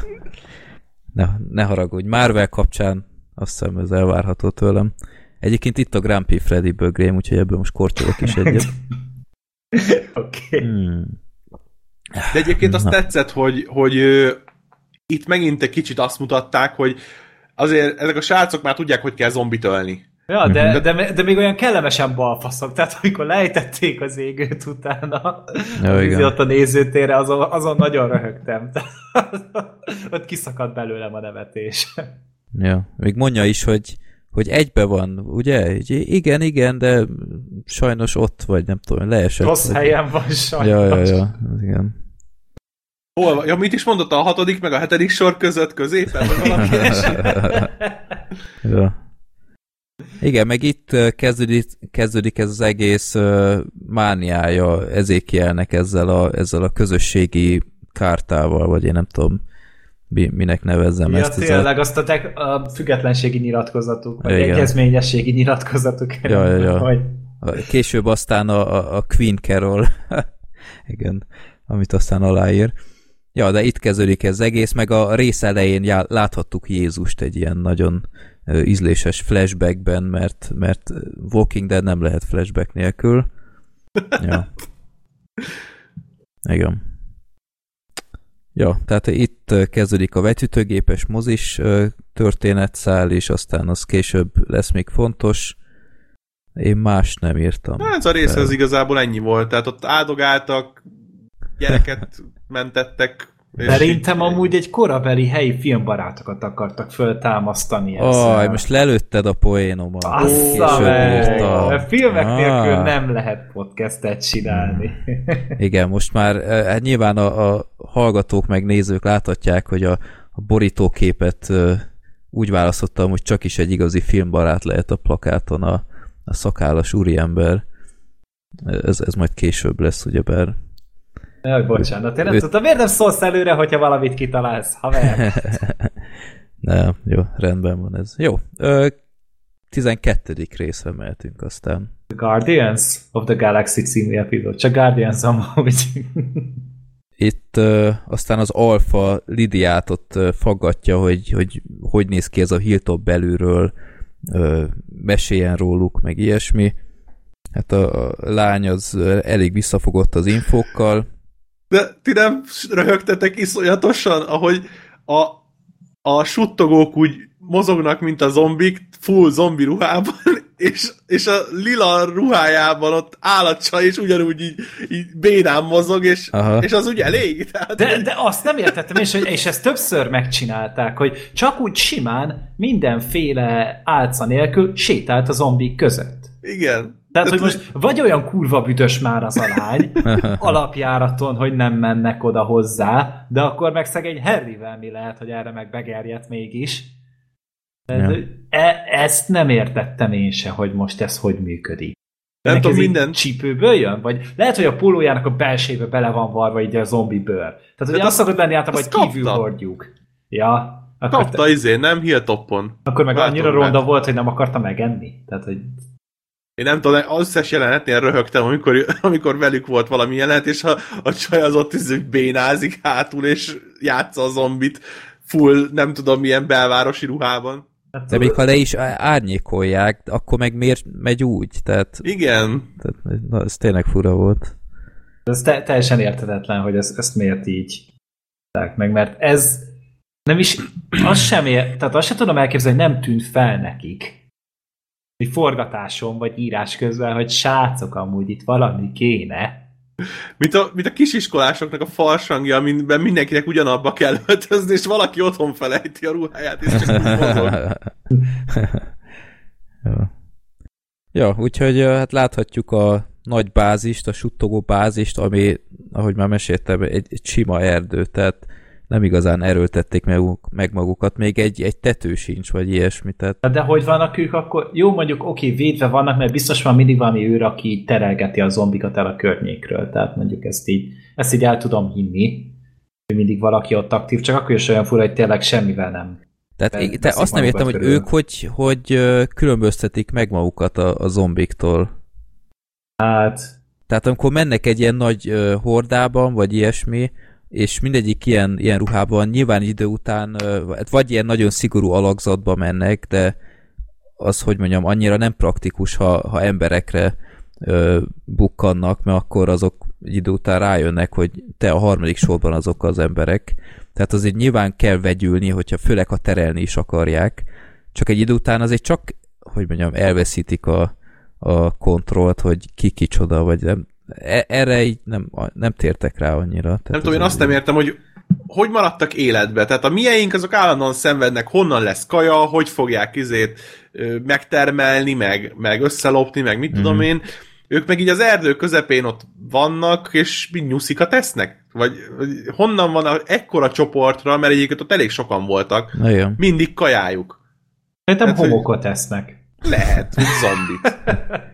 ne, ne haragudj, Marvel kapcsán azt hiszem ez elvárható tőlem. Egyébként itt a Grumpy Freddy bögrém, úgyhogy ebből most kortyolok is egyet. Oké. Okay. Hmm. De egyébként azt Na. tetszett, hogy, hogy ö, itt megint egy kicsit azt mutatták, hogy azért ezek a srácok már tudják, hogy kell zombit ölni. Ja, de, mhm. de, de még olyan kellemesen balfaszok, tehát amikor lejtették az égőt utána ja, igen. ott a nézőtérre, azon, azon nagyon röhögtem. ott kiszakadt belőlem a nevetés. Ja, még mondja is, hogy, hogy egybe van, ugye? Igen, igen, de sajnos ott vagy, nem tudom, leesett. Rossz vagy. helyen van sajnos. Ja, ja, ja, igen. Hol Ja, mit is mondott a hatodik meg a hetedik sor között középen? Vagy valami ja. Igen, meg itt kezdődik, kezdődik ez az egész mániája Ezékielnek ezzel a, ezzel a közösségi kártával, vagy én nem tudom, minek nevezzem ja, ezt. tényleg, azt a, te, a függetlenségi nyilatkozatuk, vagy Igen. egyezményességi nyilatkozatuk. Ja, ja, ja. Vagy... Később aztán a, a, a Queen Carol, igen, amit aztán aláír. Ja, de itt kezdődik ez egész, meg a rész elején já, láthattuk Jézust egy ilyen nagyon ízléses flashbackben, mert, mert Walking Dead nem lehet flashback nélkül. Ja. Igen. Ja, tehát itt kezdődik a vetítőgépes mozis történetszál, és aztán az később lesz még fontos. Én más nem írtam. Hát ez a rész ez igazából ennyi volt. Tehát ott áldogáltak, gyereket mentettek, Szerintem amúgy egy korabeli helyi filmbarátokat akartak föltámasztani. Aj, most lelőtted a poénomat. Assza meg! A filmek ah. nélkül nem lehet podcastet csinálni. Igen, most már hát nyilván a, a hallgatók meg nézők láthatják, hogy a, a borítóképet úgy választottam, hogy csak is egy igazi filmbarát lehet a plakáton a, a szakállas úriember. Ez, ez majd később lesz, ugyebár Jaj, bocsánat, én nem ő... tudtam. Miért nem szólsz előre, hogyha valamit kitalálsz, haver? nem, jó, rendben van ez. Jó, ö, 12. részre mehetünk aztán. The Guardians of the Galaxy című epizód. Csak Guardians amúgy. Itt ö, aztán az Alpha Lidiát ott ö, faggatja, hogy, hogy hogy néz ki ez a Hilltop belülről, ö, meséljen róluk, meg ilyesmi. Hát a, a lány az elég visszafogott az infókkal, de ti nem röhögtetek iszonyatosan, ahogy a, a suttogók úgy mozognak, mint a zombik, full zombi ruhában, és, és a lila ruhájában ott állatsa, és ugyanúgy így, így bénán mozog, és, és az ugye elég. Tehát, de, de azt nem értettem, és, és ezt többször megcsinálták, hogy csak úgy simán, mindenféle álca nélkül sétált a zombik között. Igen. Tehát, hogy most vagy olyan kurva büdös már az a lány alapjáraton, hogy nem mennek oda hozzá, de akkor meg szegény Harryvel mi lehet, hogy erre meg begerjedt mégis. Ja. E, ezt nem értettem én se, hogy most ez hogy működik. Nem tudom, minden... Csípőből jön? Vagy lehet, hogy a pólójának a belsébe bele van varva így a zombi bőr. Tehát, hogy hát azt szokott lenni általában, hogy kívül hordjuk. Ja. Akkor kapta te... izé, nem? Hilltopon. Akkor meg Látom, annyira ronda volt, hogy nem akarta megenni. Tehát, hogy én nem tudom, az összes jelenetnél röhögtem, amikor, amikor velük volt valami jelenet, és a, a csaj az ott is bénázik hátul, és játsza a zombit full, nem tudom milyen belvárosi ruhában. De még ha le is árnyékolják, akkor meg miért megy úgy? Tehát, Igen. Tehát, na, ez tényleg fura volt. Ez te, teljesen értetetlen, hogy ezt, ezt miért így meg, mert ez nem is, azt sem ér, tehát azt sem tudom elképzelni, hogy nem tűnt fel nekik, egy forgatáson vagy írás közben, hogy srácok, amúgy itt valami kéne. Mint a, mint a kisiskolásoknak a farsangja, amiben mindenkinek ugyanabba kell öltözni, és valaki otthon felejti a ruháját, és csak ja, úgyhogy hát láthatjuk a nagy bázist, a suttogó bázist, ami, ahogy már meséltem, egy, egy sima erdő, tehát nem igazán erőltették meg, meg magukat, még egy, egy tető sincs, vagy ilyesmi. Tehát... De hogy vannak ők akkor? Jó, mondjuk oké, védve vannak, mert biztos van mindig valami őr, aki terelgeti a zombikat el a környékről, tehát mondjuk ezt így, ezt így el tudom hinni, hogy mindig valaki ott aktív, csak akkor is olyan fura, hogy tényleg semmivel nem. Tehát te azt nem értem, hogy ők hogy, hogy különböztetik meg magukat a, a zombiktól. Hát... Tehát amikor mennek egy ilyen nagy hordában, vagy ilyesmi, és mindegyik ilyen, ilyen ruhában nyilván idő után hát vagy ilyen nagyon szigorú alakzatba mennek, de az, hogy mondjam, annyira nem praktikus, ha, ha emberekre ö, bukkannak, mert akkor azok idő után rájönnek, hogy te a harmadik sorban azok az emberek. Tehát azért nyilván kell vegyülni, hogyha főleg ha terelni is akarják, csak egy idő után azért csak, hogy mondjam, elveszítik a, a kontrollt, hogy ki kicsoda, vagy nem, erre így nem, nem tértek rá annyira. Tehát nem tudom, én azt nem értem, hogy hogy maradtak életbe? Tehát a mieink azok állandóan szenvednek, honnan lesz kaja, hogy fogják izét megtermelni, meg, meg összelopni, meg mit mm. tudom mhm. én. Ők meg így az erdő közepén ott vannak, és mind nyuszika tesznek? Vagy, vagy honnan van a, ekkora csoportra, mert egyébként ott elég sokan voltak, Igen. mindig kajájuk. Szerintem homokot esznek. Lehet, mint zombit.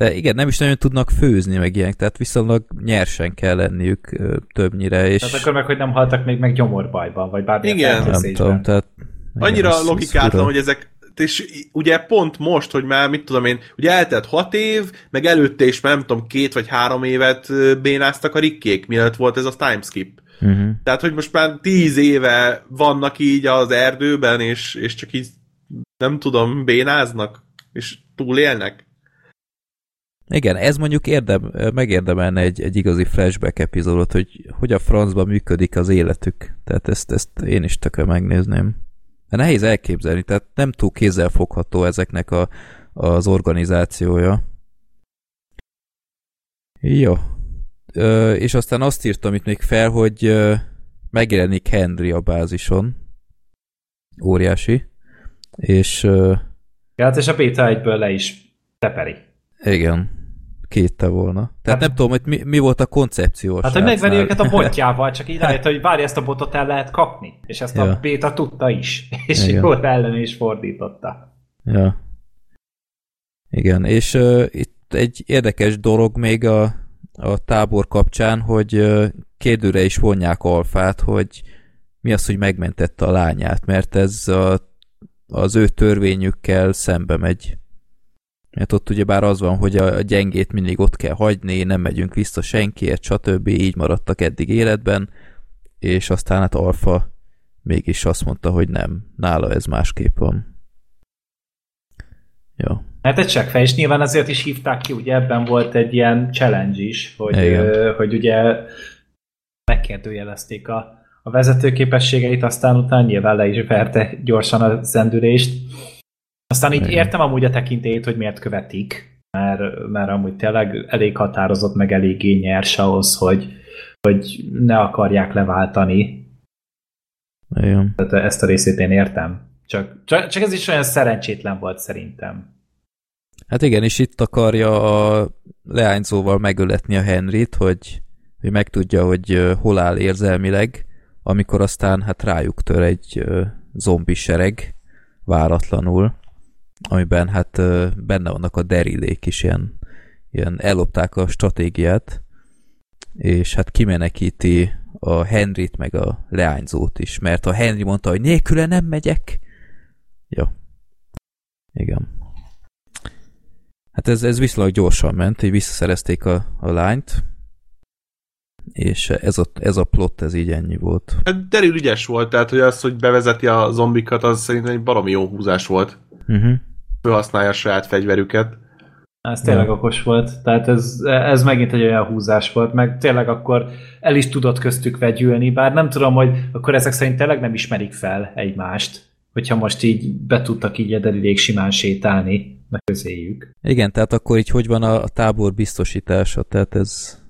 De igen, nem is nagyon tudnak főzni meg ilyenek, tehát viszonylag nyersen kell lenniük többnyire. És... Tehát akkor meg, hogy nem haltak még meg gyomorbajban, vagy bármilyen Igen, nem tudom, tehát... Annyira ez, logikátlan, ez hogy ezek és ugye pont most, hogy már mit tudom én, ugye eltelt hat év, meg előtte is már nem tudom, két vagy három évet bénáztak a rikkék, mielőtt volt ez a timeskip. Uh-huh. Tehát, hogy most már tíz éve vannak így az erdőben, és, és csak így nem tudom, bénáznak, és túlélnek. Igen, ez mondjuk érdem, megérdemelne egy, egy igazi flashback epizódot, hogy hogy a francban működik az életük. Tehát ezt, ezt én is tökre megnézném. De nehéz elképzelni, tehát nem túl kézzelfogható ezeknek a, az organizációja. Jó. Ö, és aztán azt írtam itt még fel, hogy ö, megjelenik Henry a bázison. Óriási. És... Uh, ja, hát és a Beta egyből le is teperi. Igen. Kétte volna. Tehát hát, nem tudom, hogy mi, mi volt a koncepció. Hát, hogy megveri őket a botjával, csak így rájött, hogy várj, ezt a botot el lehet kapni. És ezt ja. a Beta tudta is. És Igen. jól ellen is fordította. Ja. Igen, és uh, itt egy érdekes dolog még a, a tábor kapcsán, hogy uh, kérdőre is vonják Alfát, hogy mi az, hogy megmentette a lányát, mert ez a, az ő törvényükkel szembe megy. Mert ott ugyebár az van, hogy a gyengét mindig ott kell hagyni, nem megyünk vissza senkiért, stb. Így maradtak eddig életben, és aztán hát Alfa mégis azt mondta, hogy nem, nála ez másképp van. Jó. Hát egy csekkfej, és nyilván azért is hívták ki, ugye ebben volt egy ilyen challenge is, hogy, ö, hogy ugye megkérdőjelezték a, a vezetőképességeit, aztán utána nyilván le is verte gyorsan a zendülést. Aztán így értem amúgy a tekintélyét, hogy miért követik, mert, mert amúgy tényleg elég határozott, meg eléggé nyers ahhoz, hogy, hogy ne akarják leváltani. Igen. Tehát ezt a részét én értem. Csak, csak, csak ez is olyan szerencsétlen volt szerintem. Hát igen, és itt akarja a leányzóval megöletni a Henryt, hogy, hogy megtudja, hogy hol áll érzelmileg, amikor aztán hát rájuk tör egy zombi sereg váratlanul, amiben hát benne vannak a derillék is, ilyen, ilyen ellopták a stratégiát, és hát kimenekíti a Henryt meg a leányzót is, mert a Henry mondta, hogy nélküle nem megyek. Ja. Igen. Hát ez, ez viszonylag gyorsan ment, hogy visszaszerezték a, a lányt, és ez a, ez a plot, ez így ennyi volt. Hát Daryl ügyes volt, tehát hogy az, hogy bevezeti a zombikat, az szerintem egy baromi jó húzás volt. Uh-huh. Felhasználja a saját fegyverüket. Ez tényleg ja. okos volt. Tehát ez, ez megint egy olyan húzás volt, meg tényleg akkor el is tudott köztük vegyülni, bár nem tudom, hogy akkor ezek szerint tényleg nem ismerik fel egymást, hogyha most így be tudtak így eddig simán sétálni meg közéjük. Igen, tehát akkor így hogy van a, a tábor biztosítása, tehát ez,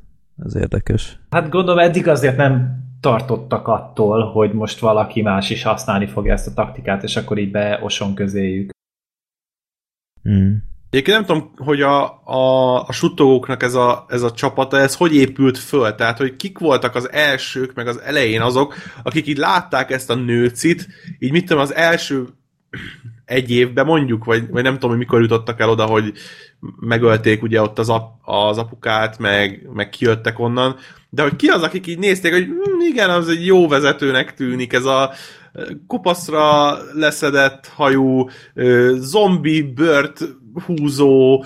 ez érdekes. Hát gondolom eddig azért nem tartottak attól, hogy most valaki más is használni fogja ezt a taktikát, és akkor így beoson közéjük. Mm. Egyébként nem tudom, hogy a, a, a suttogóknak ez a, ez a csapata, ez hogy épült föl? Tehát, hogy kik voltak az elsők, meg az elején azok, akik így látták ezt a nőcit, így mit tudom, az első egy évben mondjuk, vagy, vagy nem tudom, hogy mikor jutottak el oda, hogy megölték ugye ott az, ap, az apukát, meg, meg kijöttek onnan, de hogy ki az, akik így nézték, hogy hm, igen, az egy jó vezetőnek tűnik, ez a kupaszra leszedett hajú, zombi bört húzó,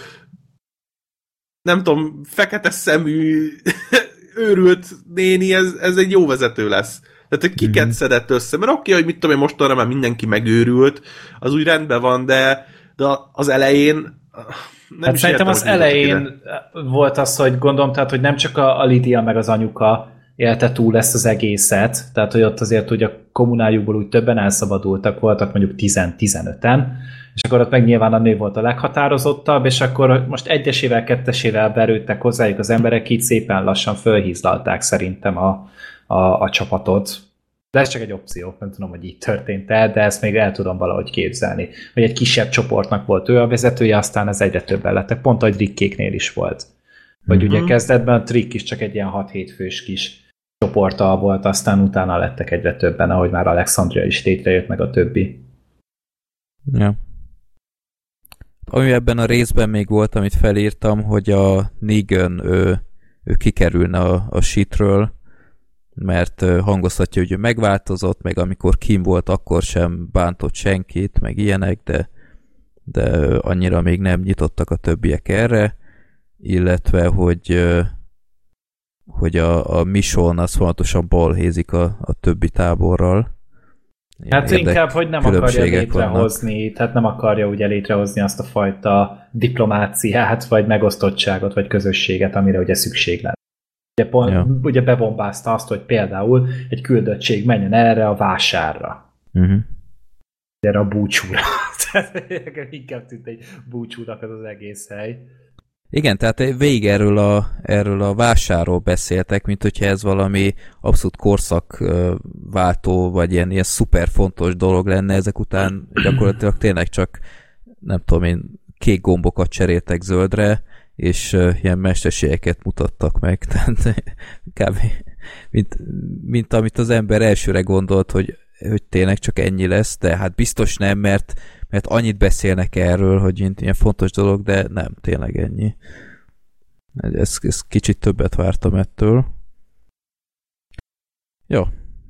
nem tudom, fekete szemű, őrült néni, ez, ez egy jó vezető lesz. Tehát, hogy kiket mm-hmm. szedett össze, mert oké, okay, hogy mit tudom én, most arra már mindenki megőrült, az úgy rendben van, de, de az elején nem hát szerintem értem, az elején volt az, hogy gondolom, tehát, hogy nem csak a, a Lidia meg az anyuka élte túl ezt az egészet, tehát, hogy ott azért hogy a kommunájukból úgy többen elszabadultak, voltak mondjuk 10-15-en, és akkor ott meg nyilván a nő volt a leghatározottabb, és akkor most egyesével, kettesével berőttek hozzájuk az emberek, így szépen lassan fölhízlalták szerintem a, a, a csapatot. De ez csak egy opció, nem tudom, hogy így történt el, de ezt még el tudom valahogy képzelni. Hogy egy kisebb csoportnak volt ő a vezetője, aztán ez egyre többen lettek, pont ahogy Rickéknél is volt. Vagy uh-huh. ugye kezdetben a Trick is csak egy ilyen 6-7 fős kis csoporttal volt, aztán utána lettek egyre többen, ahogy már Alexandria is létrejött, meg a többi. Ja. Ami ebben a részben még volt, amit felírtam, hogy a Negan ő, ő kikerülne a, a shitről, mert hangoztatja, hogy ő megváltozott, meg amikor Kim volt, akkor sem bántott senkit, meg ilyenek, de, de annyira még nem nyitottak a többiek erre, illetve, hogy hogy a, a mission az fontosan balhézik a, a többi táborral. Hát inkább, hogy nem akarja létrehozni, vannak. tehát nem akarja ugye létrehozni azt a fajta diplomáciát, vagy megosztottságot, vagy közösséget, amire ugye szükség lenne. Ugye, pont, ja. ugye bebombázta azt, hogy például egy küldöttség menjen erre a vásárra. Uh-huh. Erre a búcsúra. Tehát inkább tűnt egy búcsúnak az az egész hely. Igen, tehát végig erről a, erről a vásárról beszéltek, mint hogyha ez valami abszolút korszakváltó, vagy ilyen, ilyen szuper fontos dolog lenne, ezek után gyakorlatilag tényleg csak nem tudom én, kék gombokat cseréltek zöldre, és ilyen mesterségeket mutattak meg, tehát kb. Mint, mint amit az ember elsőre gondolt, hogy, hogy tényleg csak ennyi lesz, de hát biztos nem, mert mert annyit beszélnek erről, hogy ilyen fontos dolog, de nem, tényleg ennyi. Ez, ez kicsit többet vártam ettől. Jó.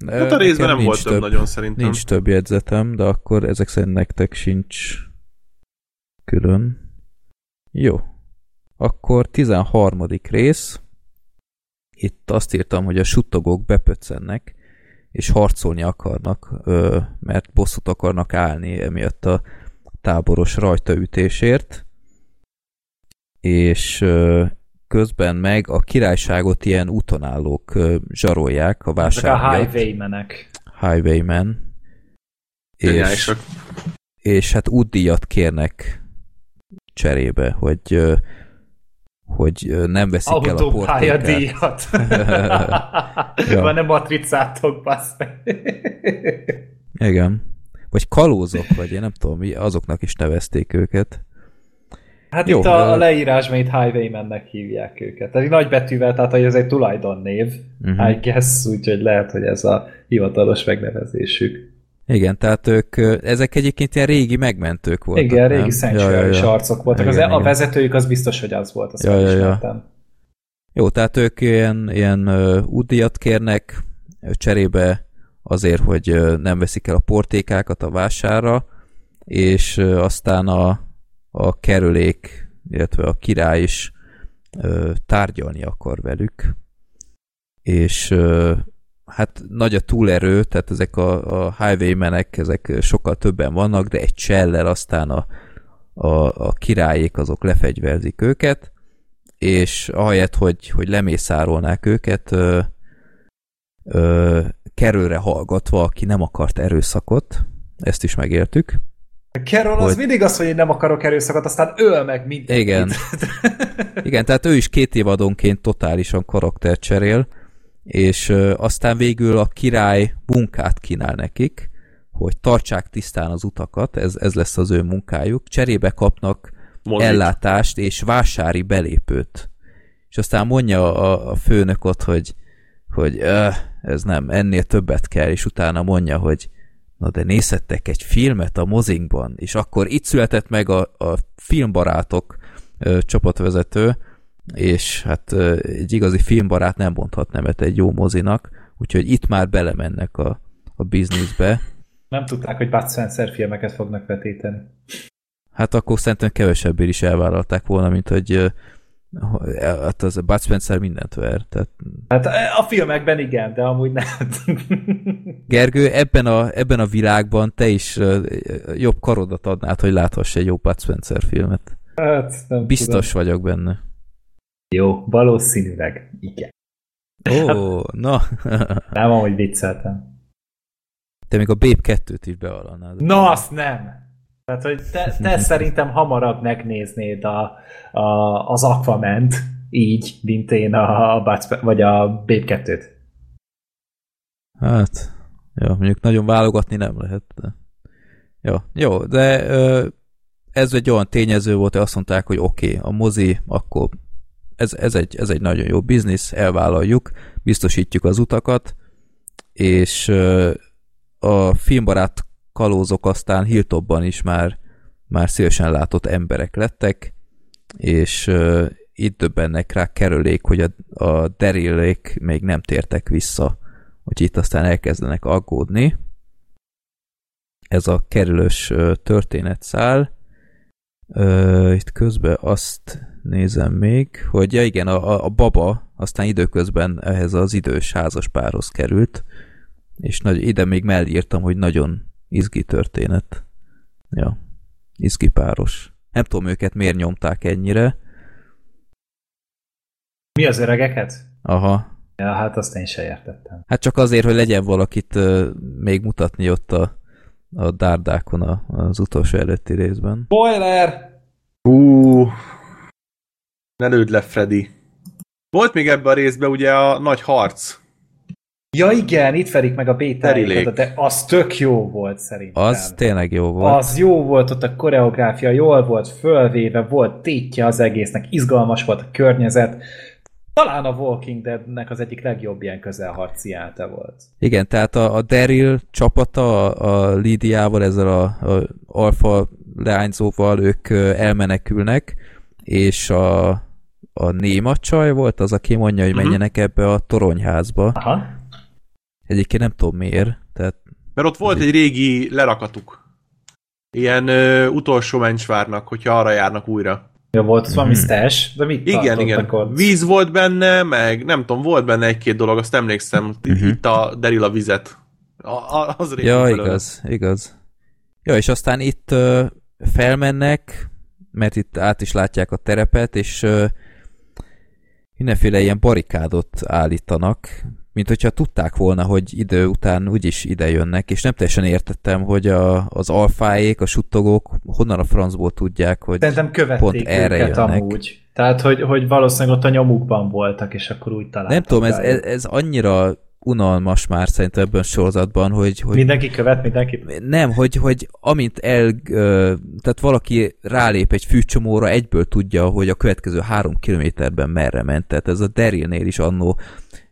Hát a részben nem volt több, több nagyon szerintem. Nincs több jegyzetem, de akkor ezek szerint nektek sincs külön. Jó. Akkor 13. rész. Itt azt írtam, hogy a suttogók bepöccennek, és harcolni akarnak, mert bosszút akarnak állni emiatt a táboros rajtaütésért, és közben meg a királyságot ilyen útonállók zsarolják a vásár a highwaymenek. Highwaymen. És, és hát útdíjat kérnek cserébe, hogy hogy nem veszik Autó el a portékát. díjat. ja. Van-e matricátok, bassz Igen. Vagy kalózok, vagy én nem tudom, azoknak is nevezték őket. Hát Jó, itt a, a leírásban itt Highwaymennek hívják őket. Tehát nagy betűvel, tehát hogy ez egy tulajdonnév, uh-huh. I guess, úgyhogy lehet, hogy ez a hivatalos megnevezésük. Igen, tehát ők, ezek egyébként ilyen régi megmentők voltak. Igen, régi Sanctuary ja, ja, arcok voltak. Igen, az, igen. A vezetőjük az biztos, hogy az volt, azt ja, ja, ja. Jó, tehát ők ilyen, ilyen uh, kérnek cserébe azért, hogy nem veszik el a portékákat a vására, és aztán a, a kerülék, illetve a király is tárgyalni akar velük, és hát nagy a túlerő, tehát ezek a, a highwaymenek, ezek sokkal többen vannak, de egy csellel aztán a, a, a királyék azok lefegyverzik őket, és ahelyett, hogy, hogy lemészárolnák őket, ö, ö, kerülre hallgatva, aki nem akart erőszakot, ezt is megértük. Carol hogy... az mindig az, hogy én nem akarok erőszakot, aztán öl meg mindenkit. Igen. Igen, tehát ő is két évadonként totálisan karakter cserél, és aztán végül a király munkát kínál nekik, hogy tartsák tisztán az utakat, ez, ez lesz az ő munkájuk, cserébe kapnak Mozit. ellátást és vásári belépőt. És aztán mondja a, a főnök ott, hogy, hogy öh, ez nem, ennél többet kell, és utána mondja, hogy na de nézhettek egy filmet a mozinkban, és akkor itt született meg a, a filmbarátok ö, csapatvezető, és hát egy igazi filmbarát nem mondhat nemet egy jó mozinak, úgyhogy itt már belemennek a, a bizniszbe. Nem tudták, hogy Bud Spencer filmeket fognak vetíteni. Hát akkor szerintem kevesebbé is elvállalták volna, mint hogy hát az Bud Spencer mindent ver. Tehát... Hát a filmekben igen, de amúgy nem. Gergő, ebben a, ebben a világban te is jobb karodat adnád, hogy láthass egy jó Bud Spencer filmet. Hát, nem Biztos tudom. vagyok benne. Jó, valószínűleg igen. Ó, oh, na. nem, ahogy vicceltem. Te még a Babe 2-t is bevallanád. Na, azt nem! Tehát, hogy te, te szerintem hamarabb megnéznéd a, a, az Aquament így, mint én a, a Bud, vagy a Babe 2-t. Hát, jó, mondjuk nagyon válogatni nem lehet. De... Jó, jó, de ö, ez egy olyan tényező volt, hogy azt mondták, hogy oké, okay, a mozi, akkor ez, ez, egy, ez egy nagyon jó biznisz, elvállaljuk, biztosítjuk az utakat, és a filmbarát kalózok aztán Hilltopban is már, már szívesen látott emberek lettek, és itt döbbennek rá kerülék, hogy a, a derillék még nem tértek vissza, hogy itt aztán elkezdenek aggódni. Ez a kerülős történetszál. Itt közben azt nézem még, hogy ja igen, a, a baba aztán időközben ehhez az idős házas párhoz került, és nagy, ide még mellírtam, hogy nagyon izgi történet. Ja, izgi páros. Nem tudom őket miért nyomták ennyire. Mi az öregeket? Aha. Ja, hát azt én se értettem. Hát csak azért, hogy legyen valakit uh, még mutatni ott a, a dárdákon a, az utolsó előtti részben. Spoiler! Uh, Ne lőd le, Freddy. Volt még ebben a részben ugye a nagy harc. Ja igen, itt fedik meg a bétáikat, de az tök jó volt szerintem. Az tényleg jó volt. Az jó volt, ott a koreográfia jól volt fölvéve, volt tétje az egésznek, izgalmas volt a környezet. Talán a Walking Deadnek az egyik legjobb ilyen közelharci játa volt. Igen, tehát a, a Daryl csapata a Lídiával, ezzel a, a alfa leányzóval ők elmenekülnek, és a, a néma csaj volt az, aki mondja, hogy uh-huh. menjenek ebbe a toronyházba. Aha. Egyébként nem tudom miért. Tehát Mert ott volt egy régi lerakatuk. Ilyen ö, utolsó mencsvárnak, hogyha arra járnak újra. Ja, volt az valami mhm. stash, de mit Igen, igen. Ott? Víz volt benne, meg nem tudom, volt benne egy-két dolog, azt emlékszem. Uh-huh. Itt a Deril a vizet. A, a, az Ja, felől. igaz, igaz. Ja, és aztán itt ö, felmennek, mert itt át is látják a terepet, és ö, mindenféle ilyen barikádot állítanak, mint hogyha tudták volna, hogy idő után úgyis ide jönnek, és nem teljesen értettem, hogy a, az alfáék, a suttogók honnan a francból tudják, hogy Szerintem pont erre jönnek. amúgy. Tehát, hogy, hogy valószínűleg ott a nyomukban voltak, és akkor úgy találtak. Nem tudom, ez, ez, ez annyira unalmas már szerintem ebben a sorozatban, hogy, hogy... Mindenki követ mindenki? Nem, hogy, hogy amint el... Tehát valaki rálép egy fűcsomóra, egyből tudja, hogy a következő három kilométerben merre ment. Tehát ez a Darylnél is annó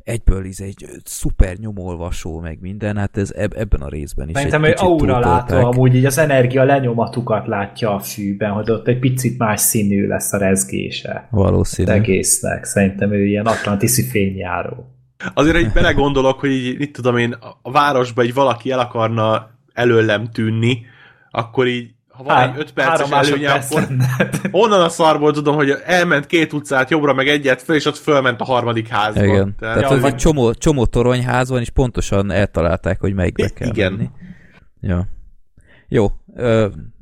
egyből íz egy szuper nyomolvasó, meg minden, hát ez eb- ebben a részben is Szerintem, hogy aura látva amúgy így az energia lenyomatukat látja a fűben, hogy ott egy picit más színű lesz a rezgése. Valószínű. Az egésznek. Szerintem ő ilyen atlantiszi fényjáró. Azért egy belegondolok, hogy így, itt tudom én, a városba egy valaki el akarna előlem tűnni, akkor így ha van Há, egy 5 perces előnye, akkor onnan a szarból tudom, hogy elment két utcát jobbra, meg egyet föl, és ott fölment a harmadik házba. Igen. Tehát, Tehát ja, egy csomó, csomó toronyház van, és pontosan eltalálták, hogy melyikbe kell Igen. menni. Ja. Jó,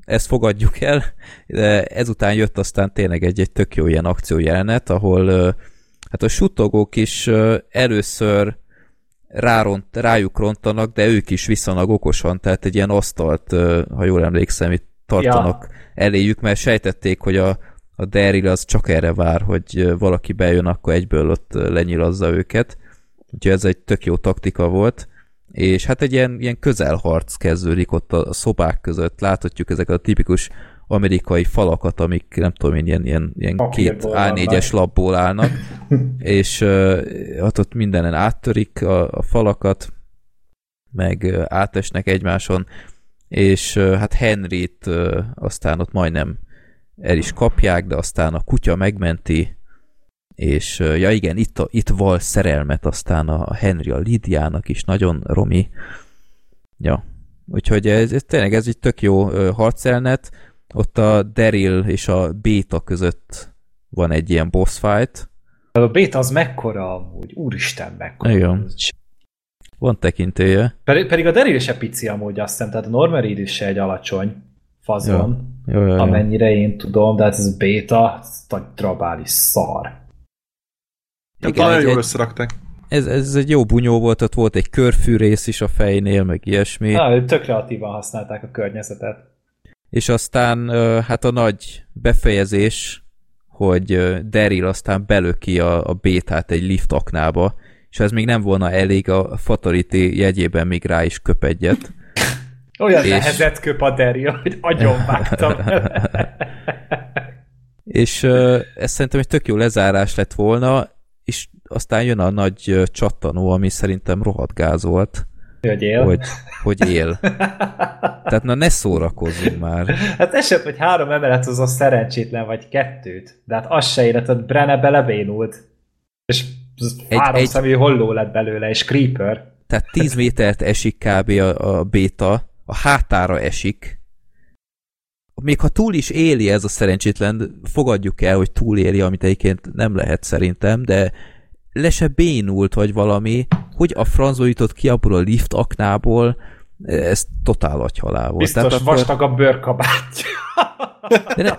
ezt fogadjuk el, de ezután jött aztán tényleg egy, egy tök jó ilyen akciójelenet, ahol hát a suttogók is először ráront, rájuk rontanak, de ők is viszonylag okosan, tehát egy ilyen asztalt, ha jól emlékszem, itt tartanak ja. eléjük, mert sejtették, hogy a, a Daryl az csak erre vár, hogy valaki bejön, akkor egyből ott lenyilazza őket. Úgyhogy ez egy tök jó taktika volt. És hát egy ilyen, ilyen közelharc kezdődik ott a szobák között. Láthatjuk ezeket a tipikus amerikai falakat, amik nem tudom én, ilyen, ilyen, ilyen két A4-es lapból állnak, és hát ott mindenen áttörik a, a falakat, meg átesnek egymáson, és hát Henryt aztán ott majdnem el is kapják, de aztán a kutya megmenti, és ja igen, itt, a, itt val szerelmet aztán a Henry a Lidiának is, nagyon romi. Ja, úgyhogy ez, ez tényleg ez egy tök jó harcelnet, ott a Daryl és a Beta között van egy ilyen boss fight. A Beta az mekkora amúgy, úristen mekkora. Igen. Van tekintélye. Pedig, pedig a Daryl se pici amúgy azt hiszem, tehát a Norman is se egy alacsony fazon, ja. Jó, jó, jó. amennyire én tudom, de hát ez béta, ez egy drabális szar. Igen, nagyon jól összerakták. Ez, ez egy jó bunyó volt, ott volt egy körfű rész is a fejnél, meg ilyesmi. Na, tök kreatívan használták a környezetet. És aztán hát a nagy befejezés, hogy Daryl aztán belöki a, a bétát egy lift aknába, és ez még nem volna elég, a Fatality jegyében még rá is köp egyet. Olyan és... nehezet köp a Daryl, hogy agyon vágtam. és ez szerintem egy tök jó lezárás lett volna, és aztán jön a nagy csattanó, ami szerintem rohadt gáz volt. Hogy él. Hogy, hogy él. Tehát na ne szórakozzunk már. Hát eset, hogy három emelet az a szerencsétlen, vagy kettőt. De hát az se élet, Brenne belebénult. És egy, három egy, szemű holló lett belőle, és creeper. Tehát 10 métert esik kb. a, a béta, a hátára esik. Még ha túl is éli ez a szerencsétlen, fogadjuk el, hogy túléli, amit egyébként nem lehet szerintem, de le se bénult, vagy valami, hogy a franzó jutott ki abból a lift aknából, ez totál agyhalál volt. Biztos Tehát vastag a bőrkabátja. De, ne,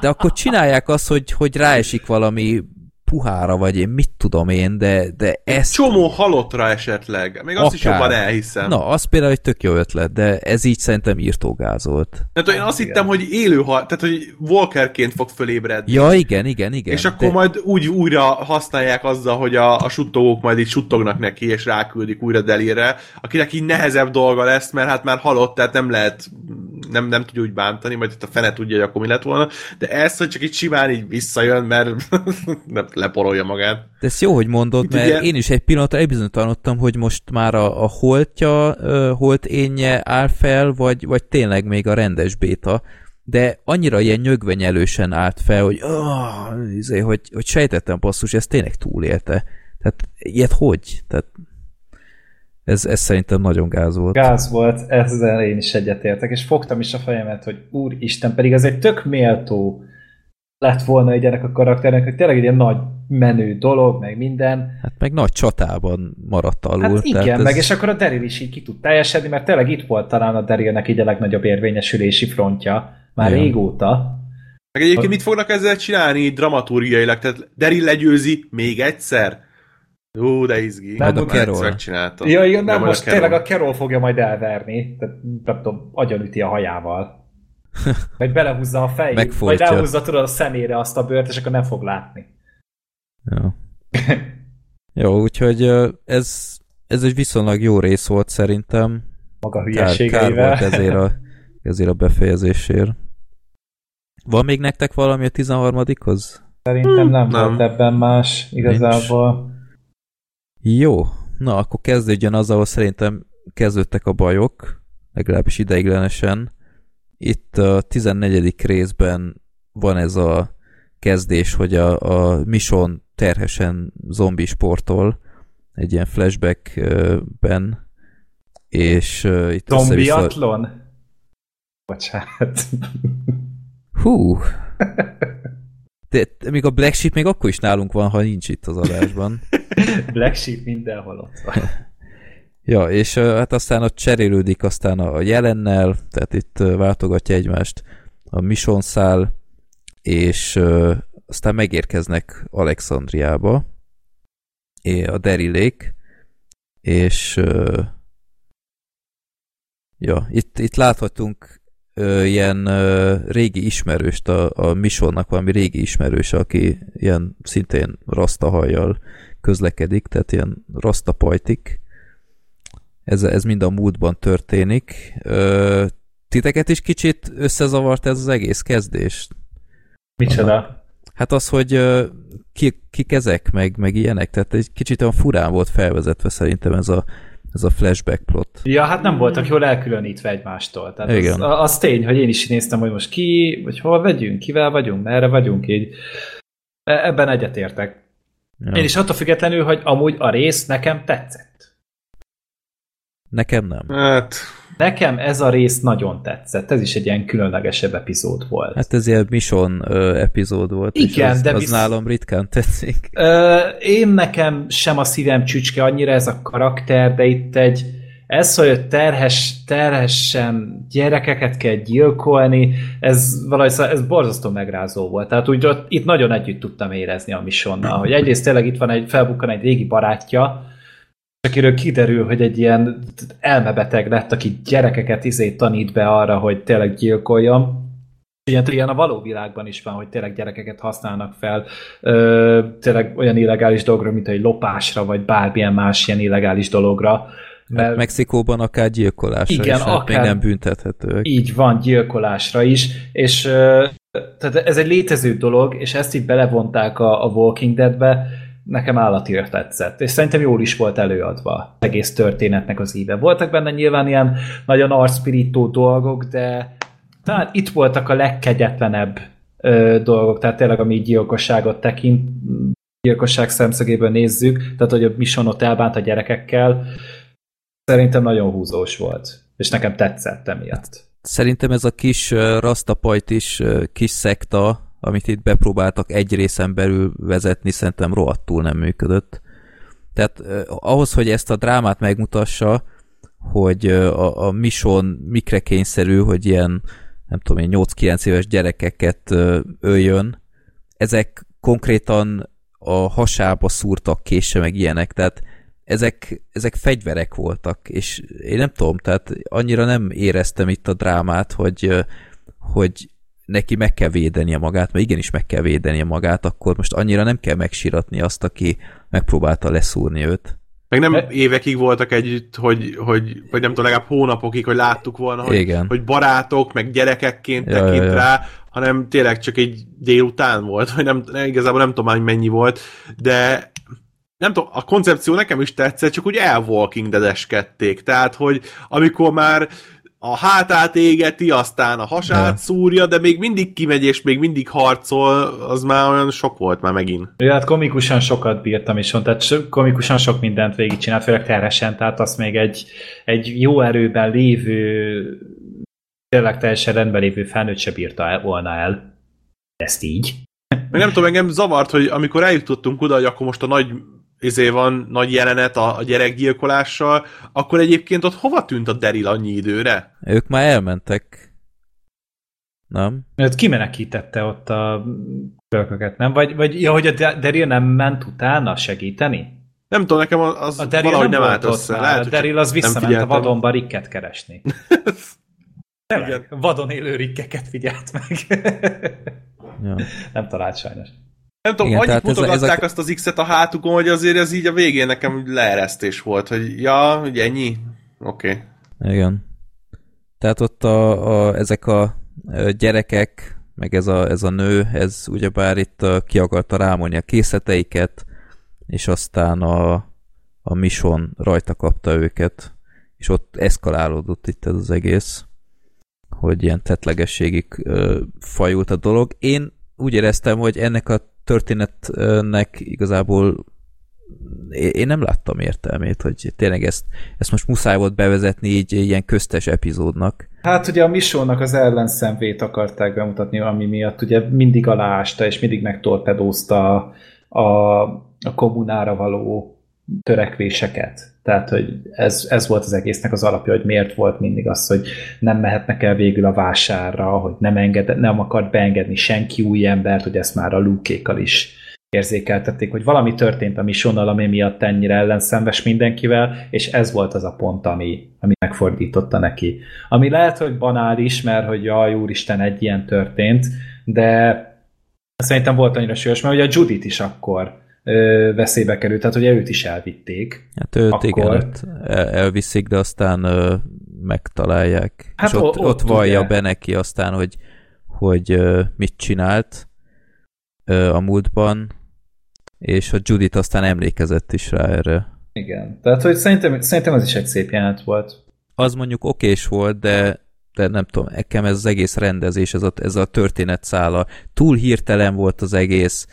de akkor csinálják azt, hogy, hogy ráesik valami puhára, vagy én mit tudom én, de, de ez... Csomó halottra esetleg. Még azt Akár. is jobban elhiszem. Na, az például egy tök jó ötlet, de ez így szerintem írtógázolt. Tehát én azt hittem, hogy élő hal, tehát hogy Walkerként fog fölébredni. Ja, igen, igen, igen. És akkor de... majd úgy újra használják azzal, hogy a, a suttogók majd így suttognak neki, és ráküldik újra Delire, akinek így nehezebb dolga lesz, mert hát már halott, tehát nem lehet, nem, nem tudja úgy bántani, majd itt a fene tudja, hogy akkor mi lett volna, de ez, hogy csak így simán így visszajön, mert nem leporolja magát. De ez jó, hogy mondod, Itt mert ugye... én is egy pillanatra elbizonytalanodtam, hogy most már a, a holtja, holt énje áll fel, vagy, vagy tényleg még a rendes béta, de annyira ilyen nyögvenyelősen állt fel, hogy, oh, izé, hogy, hogy sejtettem basszus, ez tényleg túlélte. Tehát ilyet hogy? Tehát ez, ez szerintem nagyon gáz volt. Gáz volt, ezzel én is egyetértek, és fogtam is a fejemet, hogy úristen, pedig ez egy tök méltó lett volna egy ennek a karakternek, hogy tényleg egy ilyen nagy menő dolog, meg minden. Hát meg nagy csatában maradt alul. Hát igen, ez... meg és akkor a Daryl is így ki tud teljesedni, mert tényleg itt volt talán a Darylnek így a legnagyobb érvényesülési frontja, már Igen. régóta. Meg egyébként a... mit fognak ezzel csinálni dramaturgiailag? Tehát Daryl legyőzi még egyszer? Ú, de izgi. Nem, a Carol. Megcsinálta. Ja, igen, nem, nem most a tényleg a Carol fogja majd elverni. Tehát, nem tudom, agyonüti a hajával. Vagy belehúzza a fejét, vagy ráhúzza tudod a szemére azt a bőrt, és akkor nem fog látni. Jó. jó, úgyhogy ez, ez egy viszonylag jó rész volt szerintem. Maga hülyeségeivel. Kár, kár volt ezért a, ezért a befejezésért. Van még nektek valami a 13-hoz? Szerintem nem, nem volt ebben más igazából. Nincs. Jó, na akkor kezdődjön az, ahol szerintem kezdődtek a bajok, legalábbis ideiglenesen. Itt a 14. részben van ez a kezdés, hogy a, a Mission terhesen zombi sportol egy ilyen flashbackben, és uh, itt Zombiatlon? Vissza... Bocsánat. Hú. De, de még a Black Sheep még akkor is nálunk van, ha nincs itt az adásban. Black Sheep mindenhol ott van. Ja, és hát aztán ott cserélődik aztán a jelennel, tehát itt váltogatja egymást a mission szál, és aztán megérkeznek Alexandriába, a Derilék, és ja, itt, itt láthatunk ilyen régi ismerőst, a, a Misonnak valami régi ismerős, aki ilyen szintén rasta közlekedik, tehát ilyen rasta pajtik, ez, ez mind a múltban történik. Ö, titeket is kicsit összezavart ez az egész kezdés? Micsoda? Hát az, hogy ki, kik ezek, meg, meg ilyenek, tehát egy kicsit olyan furán volt felvezetve szerintem ez a, ez a flashback plot. Ja, hát nem voltak jól elkülönítve egymástól. Tehát Igen. Az, az tény, hogy én is néztem, hogy most ki, vagy hol vegyünk, kivel vagyunk, merre vagyunk, így e, ebben egyetértek. Ja. Én is attól függetlenül, hogy amúgy a rész nekem tetszett. Nekem nem. Hát... Nekem ez a rész nagyon tetszett. Ez is egy ilyen különlegesebb epizód volt. Hát ez ilyen mission ö, epizód volt. Igen, az, de az visz... nálam ritkán tetszik. Ö, én nekem sem a szívem csücske annyira ez a karakter, de itt egy ez, hogy terhes, terhesen gyerekeket kell gyilkolni, ez valahogy ez borzasztó megrázó volt. Tehát úgy itt nagyon együtt tudtam érezni a missionnal, hogy egyrészt tényleg itt van egy, felbukkan egy régi barátja, akiről kiderül, hogy egy ilyen elmebeteg lett, aki gyerekeket izé tanít be arra, hogy tényleg gyilkoljon. Ilyen, ilyen a való világban is van, hogy tényleg gyerekeket használnak fel ö, tényleg olyan illegális dologra, mint egy lopásra, vagy bármilyen más ilyen illegális dologra. Mert hát Mexikóban akár gyilkolásra igen, is, hát akár, még nem büntethetőek. Így van, gyilkolásra is, és ö, tehát ez egy létező dolog, és ezt így belevonták a, a Walking Deadbe, nekem állatira tetszett, és szerintem jól is volt előadva az egész történetnek az íve. Voltak benne nyilván ilyen nagyon arcpirító dolgok, de talán itt voltak a legkegyetlenebb ö, dolgok, tehát tényleg ami gyilkosságot tekint, gyilkosság szemszögéből nézzük, tehát hogy a Mission ott elbánt a gyerekekkel, szerintem nagyon húzós volt, és nekem tetszett emiatt. Szerintem ez a kis rastapajt is kis szekta, amit itt bepróbáltak egy részen belül vezetni, szerintem rohadtul nem működött. Tehát eh, ahhoz, hogy ezt a drámát megmutassa, hogy a, a mission mikre kényszerű, hogy ilyen nem tudom én, 8-9 éves gyerekeket öljön, ezek konkrétan a hasába szúrtak kése, meg ilyenek, tehát ezek, ezek fegyverek voltak, és én nem tudom, tehát annyira nem éreztem itt a drámát, hogy, hogy neki meg kell védenie magát, mert igenis meg kell védenie magát, akkor most annyira nem kell megsiratni azt, aki megpróbálta leszúrni őt. Meg nem De... évekig voltak együtt, hogy, hogy, vagy nem tudom, legalább hónapokig, hogy láttuk volna, hogy, Igen. hogy barátok, meg gyerekekként ja, tekint ja, ja. rá, hanem tényleg csak egy délután volt, vagy nem, nem igazából nem tudom hogy mennyi volt, de nem tudom, a koncepció nekem is tetszett, csak úgy elwalking dead tehát, hogy amikor már a hátát égeti, aztán a hasát ja. szúrja, de még mindig kimegy, és még mindig harcol, az már olyan sok volt már megint. Ja, hát komikusan sokat bírtam is, tehát komikusan sok mindent végigcsinált, főleg terhesen, tehát azt még egy, egy jó erőben lévő, tényleg teljesen rendben lévő felnőtt se bírta volna el. Ezt így. Meg nem tudom, engem zavart, hogy amikor eljutottunk oda, hogy akkor most a nagy izé van nagy jelenet a, a gyerekgyilkolással, akkor egyébként ott hova tűnt a Daryl annyi időre? Ők már elmentek. Nem? Mert kimenekítette ott a kölköket, nem? Vagy, vagy ja, hogy a Daryl nem ment utána segíteni? Nem tudom, nekem az a Daryl valahogy nem, nem állt össze. Lehet, a Daryl az visszament a vadonba rikket keresni. Tényleg, vadon élő rikkeket figyelt meg. ja. Nem talált sajnos. Nem tudom, Igen, annyit mutogatták ez, a... azt az X-et a hátukon, hogy azért ez így a végén nekem leeresztés volt, hogy ja, hogy ennyi? Oké. Okay. Igen. Tehát ott a, a, ezek a gyerekek, meg ez a, ez a nő, ez ugyebár itt ki akarta rámolni a készleteiket, és aztán a, a mission rajta kapta őket, és ott eszkalálódott itt ez az egész, hogy ilyen tetlegességig fajult a dolog. Én úgy éreztem, hogy ennek a történetnek igazából én nem láttam értelmét, hogy tényleg ezt, ezt most muszáj volt bevezetni így ilyen köztes epizódnak. Hát ugye a Misónak az ellenszemvét akarták bemutatni, ami miatt ugye mindig aláásta és mindig megtorpedózta a, a kommunára való törekvéseket. Tehát, hogy ez, ez volt az egésznek az alapja, hogy miért volt mindig az, hogy nem mehetnek el végül a vásárra, hogy nem, enged, nem akart beengedni senki új embert, hogy ezt már a lukékkal is érzékeltették, hogy valami történt a misonnal, ami miatt ennyire ellenszenves mindenkivel, és ez volt az a pont, ami, ami megfordította neki. Ami lehet, hogy banális, mert hogy jaj, úristen, egy ilyen történt, de szerintem volt annyira súlyos, mert ugye a Judit is akkor veszélybe került, tehát hogy őt is elvitték. Hát őt akkor... igen, el, elviszik, de aztán ö, megtalálják. Hát és ott, ott, ott vallja ugye. be neki aztán, hogy, hogy ö, mit csinált ö, a múltban, és a Judith aztán emlékezett is rá erre. Igen, tehát hogy szerintem, szerintem az is egy szép jelent volt. Az mondjuk okés volt, de de nem tudom, nekem ez az egész rendezés, ez a, ez a történetszála, túl hirtelen volt az egész,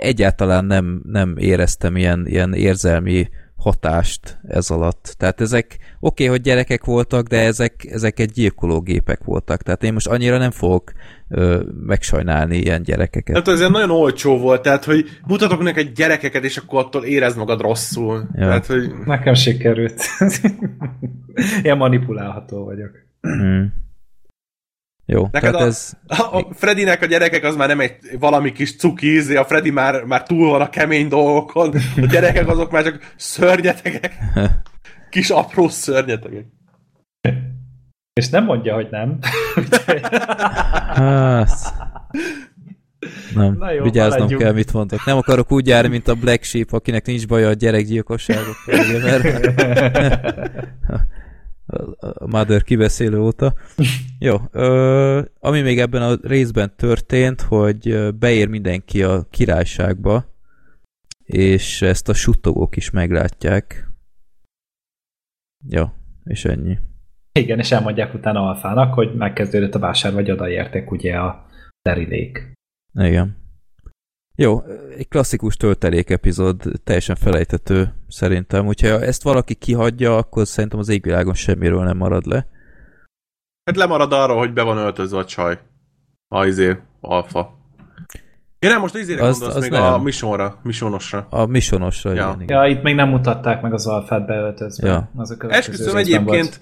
egyáltalán nem, nem éreztem ilyen, ilyen érzelmi hatást ez alatt. Tehát ezek, oké, okay, hogy gyerekek voltak, de ezek, ezek egy gyilkológépek voltak. Tehát én most annyira nem fogok ö, megsajnálni ilyen gyerekeket. Hát ez nagyon olcsó volt, tehát hogy mutatok neked gyerekeket, és akkor attól érezd magad rosszul. Ja. Tehát, hogy... Nekem sikerült. ilyen manipulálható vagyok. Hmm. Jó, Neked tehát a, ez... A Fredinek a gyerekek az már nem egy valami kis cuki, a Freddy már, már túl van a kemény dolgokon, a gyerekek azok már csak szörnyetegek. Kis apró szörnyetegek. És nem mondja, hogy nem. hát... Nem, Na jó, vigyáznom maradjunk. kell, mit mondok. Nem akarok úgy járni, mint a Black Sheep, akinek nincs baja a gyerekgyilkosságokkal, mert a Mother kiveszélő óta. Jó, ö, ami még ebben a részben történt, hogy beér mindenki a királyságba, és ezt a suttogók is meglátják. Jó, és ennyi. Igen, és elmondják utána Alfának, hogy megkezdődött a vásár, vagy odaértek ugye a terilék. Igen. Jó, egy klasszikus töltelék epizód, teljesen felejtető szerintem, úgyhogy ha ezt valaki kihagyja, akkor szerintem az égvilágon semmiről nem marad le. Hát lemarad arra, hogy be van öltözve a csaj. A izé, alfa. Ja nem, most izére az, gondolsz az még nem. a missionra, missionosra. A missionosra, ja. igen, igen. Ja, itt még nem mutatták meg az alfát beöltözve. Ja. Az Esküszöm egyébként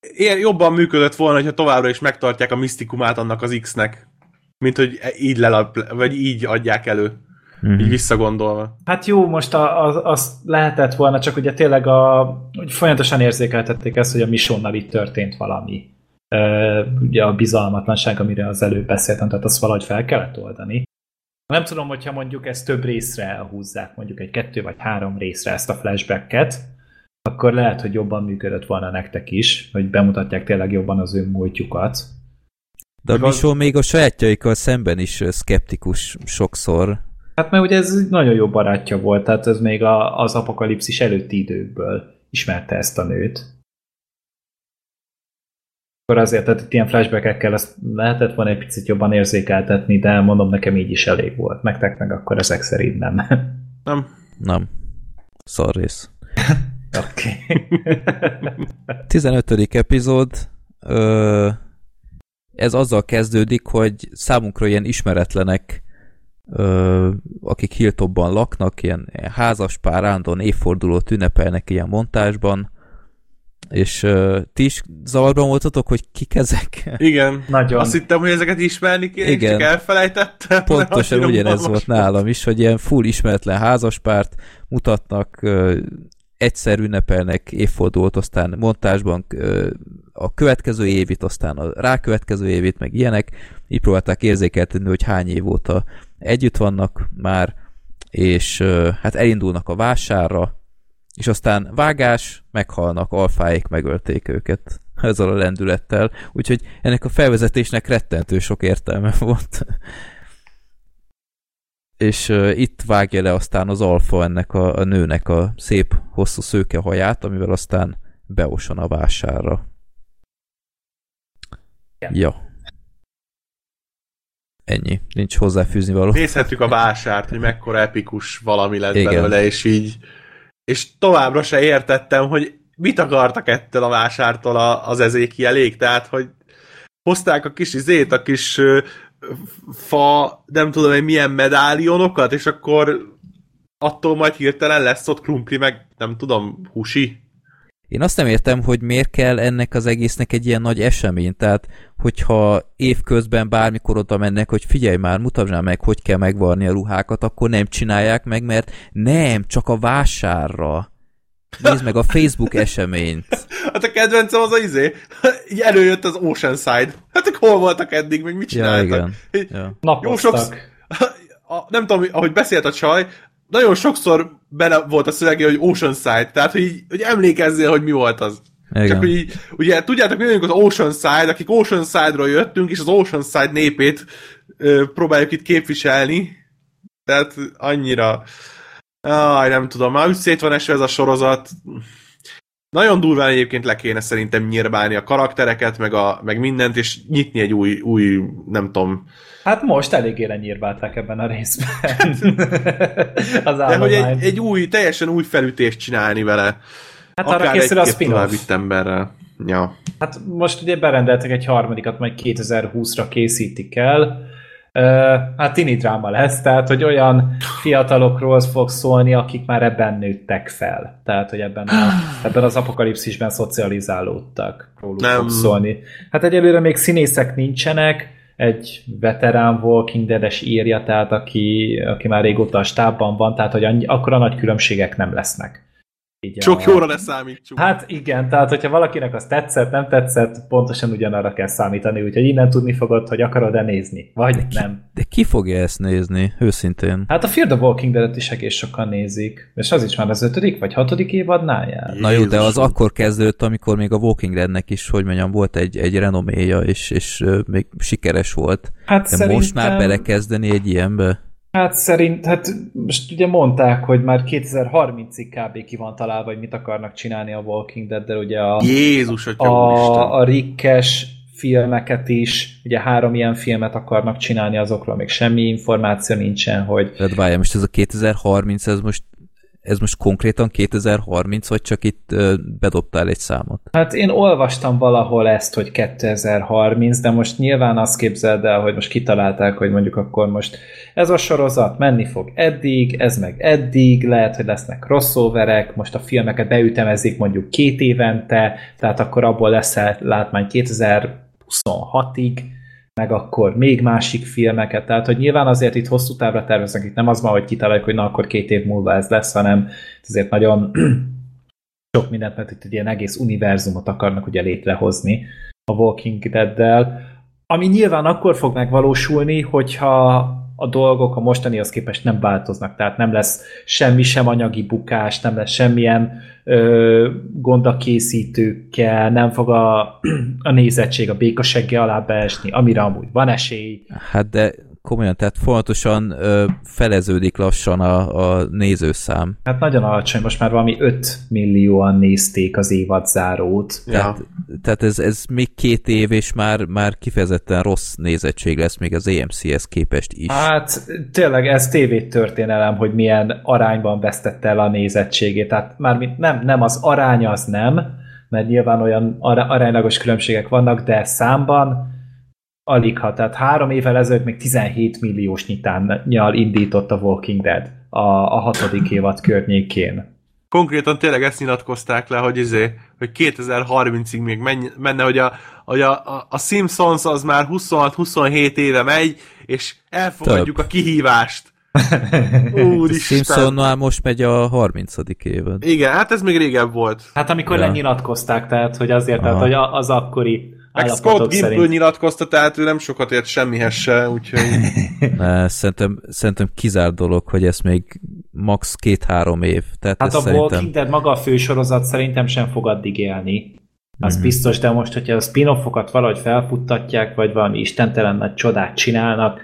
ilyen jobban működött volna, hogyha továbbra is megtartják a misztikumát annak az X-nek mint hogy így lelap, vagy így adják elő. Mm-hmm. Így visszagondolva. Hát jó, most az, az lehetett volna, csak ugye tényleg a, hogy folyamatosan érzékeltették ezt, hogy a Misonnal itt történt valami. Uh, ugye a bizalmatlanság, amire az előbb beszéltem, tehát azt valahogy fel kellett oldani. Nem tudom, hogyha mondjuk ezt több részre elhúzzák, mondjuk egy kettő vagy három részre ezt a flashbacket, akkor lehet, hogy jobban működött volna nektek is, hogy bemutatják tényleg jobban az ő múltjukat. De a Misol még a sajátjaikkal szemben is szkeptikus sokszor. Hát mert ugye ez nagyon jó barátja volt, tehát ez még a, az apokalipszis előtti időkből ismerte ezt a nőt. Akkor azért, tehát itt ilyen flashbackekkel ezt lehetett volna egy picit jobban érzékeltetni, de mondom, nekem így is elég volt. Nektek meg akkor ezek szerint nem. Nem. Nem. Szarrész. Oké. Okay. 15. epizód. Ö, ez azzal kezdődik, hogy számunkra ilyen ismeretlenek, ö, akik Hilltopban laknak, ilyen házaspár, állandóan évfordulót ünnepelnek ilyen montásban, és uh, ti is zavarban voltatok, hogy kik ezek? Igen. Nagyon. Azt hittem, hogy ezeket ismerni kéne, Igen. csak elfelejtettem. Pontosan ugyanez volt nálam is, hogy ilyen full ismeretlen házaspárt mutatnak, uh, egyszer ünnepelnek évfordulót, aztán montásban a következő évit, aztán a rákövetkező évit, meg ilyenek. Így próbálták érzékeltetni, hogy hány év óta együtt vannak már, és hát elindulnak a vásárra, és aztán vágás, meghalnak, alfáik megölték őket ezzel a lendülettel, úgyhogy ennek a felvezetésnek rettentő sok értelme volt. És uh, itt vágja le aztán az alfa ennek a, a nőnek a szép, hosszú szőke haját, amivel aztán beosan a vásárra. Yeah. Ja. Ennyi. Nincs hozzáfűzni való. Nézhetjük a vásárt, hogy mekkora epikus valami lett Igen. belőle, és így és továbbra se értettem, hogy mit akartak ettől a vásártól az ezékielék, tehát, hogy hozták a kis izét, a kis fa, nem tudom, hogy milyen medálionokat, és akkor attól majd hirtelen lesz ott krumpli, meg nem tudom, husi. Én azt nem értem, hogy miért kell ennek az egésznek egy ilyen nagy esemény. Tehát, hogyha évközben bármikor oda mennek, hogy figyelj már, mutasd meg, hogy kell megvarni a ruhákat, akkor nem csinálják meg, mert nem, csak a vásárra. Nézd meg a Facebook eseményt. Hát a kedvencem az a izé, így előjött az Oceanside. Hát ők hol voltak eddig, meg mit csináltak? Ja, igen. Ja. Jó sok, a, nem tudom, ahogy beszélt a csaj, nagyon sokszor bele volt a szövege, hogy Oceanside, tehát hogy, így, hogy emlékezzél, hogy mi volt az. Igen. Csak hogy így, ugye tudjátok, mi vagyunk az Oceanside, akik Oceanside-ról jöttünk, és az Oceanside népét ö, próbáljuk itt képviselni. Tehát annyira... Aj, nem tudom, már úgy szét van esve ez a sorozat. Nagyon durván egyébként le kéne szerintem nyírbálni a karaktereket, meg, a, meg mindent, és nyitni egy új, új, nem tudom, Hát most eléggé lenyírválták ebben a részben. az De hogy egy, egy új, teljesen új felütést csinálni vele. Hát Akár arra készül a spin-off. emberrel. Ja. Hát most ugye berendeltek egy harmadikat, majd 2020-ra készítik el. Hát tini dráma lesz, tehát hogy olyan fiatalokról fog szólni, akik már ebben nőttek fel. Tehát, hogy ebben, a, ebben az apokalipszisben szocializálódtak. Róluk Nem. fog szólni. Hát egyelőre még színészek nincsenek, egy veterán Walking Dead-es írja, tehát aki, aki már régóta a stábban van, tehát hogy annyi, akkora nagy különbségek nem lesznek. Így Sok a... jóra leszámítsuk. Hát igen, tehát hogyha valakinek az tetszett, nem tetszett, pontosan ugyanarra kell számítani, úgyhogy innen tudni fogod, hogy akarod-e nézni, vagy de ki, nem. De ki fogja ezt nézni, őszintén? Hát a Fear the Walking Dead-et is egész sokan nézik, és az is már az ötödik vagy hatodik évadnál jár. Na jó, de az akkor kezdődött, amikor még a Walking Deadnek is, hogy mondjam, volt egy, egy renoméja, és, és még sikeres volt. Hát de szerintem... most már belekezdeni egy ilyenbe? Hát szerint, hát most ugye mondták, hogy már 2030-ig kb. ki van találva, hogy mit akarnak csinálni a Walking dead de ugye a, Jézus, a, a, a Rikkes filmeket is, ugye három ilyen filmet akarnak csinálni, azokról még semmi információ nincsen, hogy... Tehát várjál, most ez a 2030, ez most ez most konkrétan 2030, vagy csak itt bedobtál egy számot? Hát én olvastam valahol ezt, hogy 2030, de most nyilván azt képzeld el, hogy most kitalálták, hogy mondjuk akkor most ez a sorozat menni fog eddig, ez meg eddig, lehet, hogy lesznek crossoverek, most a filmeket beütemezik mondjuk két évente, tehát akkor abból lesz látmány 2026-ig, meg akkor még másik filmeket, tehát hogy nyilván azért itt hosszú távra terveznek, itt nem az van, hogy kitaláljuk, hogy na akkor két év múlva ez lesz, hanem azért nagyon sok mindent, mert itt egy ilyen egész univerzumot akarnak ugye létrehozni a Walking Dead-del, ami nyilván akkor fog megvalósulni, hogyha a dolgok a mostanihoz képest nem változnak, tehát nem lesz semmi sem anyagi bukás, nem lesz semmilyen ö, gond a készítőkkel, nem fog a, a nézettség a békasegge alá beesni, amire amúgy van esély. Hát de komolyan, tehát folyamatosan ö, feleződik lassan a, a nézőszám. Hát nagyon alacsony, most már valami 5 millióan nézték az évad zárót. Ja. Tehát, tehát ez, ez még két év, és már, már kifejezetten rossz nézettség lesz még az AMC-hez képest is. Hát tényleg ez tévétörténelem, hogy milyen arányban vesztette el a nézettségét. Tehát már nem, nem az arány az nem, mert nyilván olyan aránylagos különbségek vannak, de számban Alig ha, tehát három évvel ezelőtt még 17 milliós nyitánnyal indított a Walking Dead a, a hatodik évad környékén. Konkrétan tényleg ezt nyilatkozták le, hogy, izé, hogy 2030-ig még menne, hogy a, hogy a, a, a Simpsons az már 26-27 éve megy, és elfogadjuk Több. a kihívást. Úristen. Simpson már most megy a 30. évad. Igen, hát ez még régebb volt. Hát amikor ja. lenyilatkozták, tehát hogy azért, tehát, hogy az akkori meg Scott Gimple nyilatkozta, tehát ő nem sokat ért semmihez se, úgyhogy... ne, szerintem, szerintem kizár dolog, hogy ez még max. két-három év. Tehát hát a szerintem... Walking Dead maga a fősorozat szerintem sem fog addig élni. Az mm-hmm. biztos, de most, hogyha a spin-offokat valahogy felfuttatják, vagy valami istentelen nagy csodát csinálnak,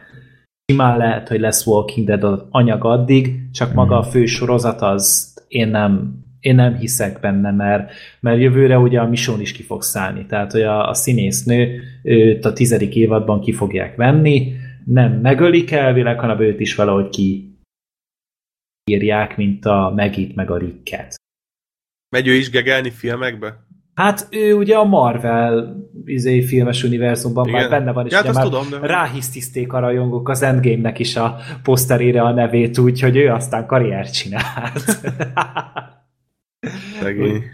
simán lehet, hogy lesz Walking Dead az anyag addig, csak maga a fő sorozat az én nem, én nem hiszek benne, mert, mert jövőre ugye a Mission is ki fog szállni, tehát hogy a, a színésznő őt a tizedik évadban ki fogják venni, nem megölik elvileg, hanem őt is valahogy ki írják, mint a Megit meg a Ricket. Megy ő is gegelni filmekbe? Hát ő ugye a Marvel izé, filmes univerzumban Igen. már benne van, és ja, ugye már tudom, de... ráhisztizték a rajongók az Endgame-nek is a poszterére a nevét, úgyhogy ő aztán karriert csinált.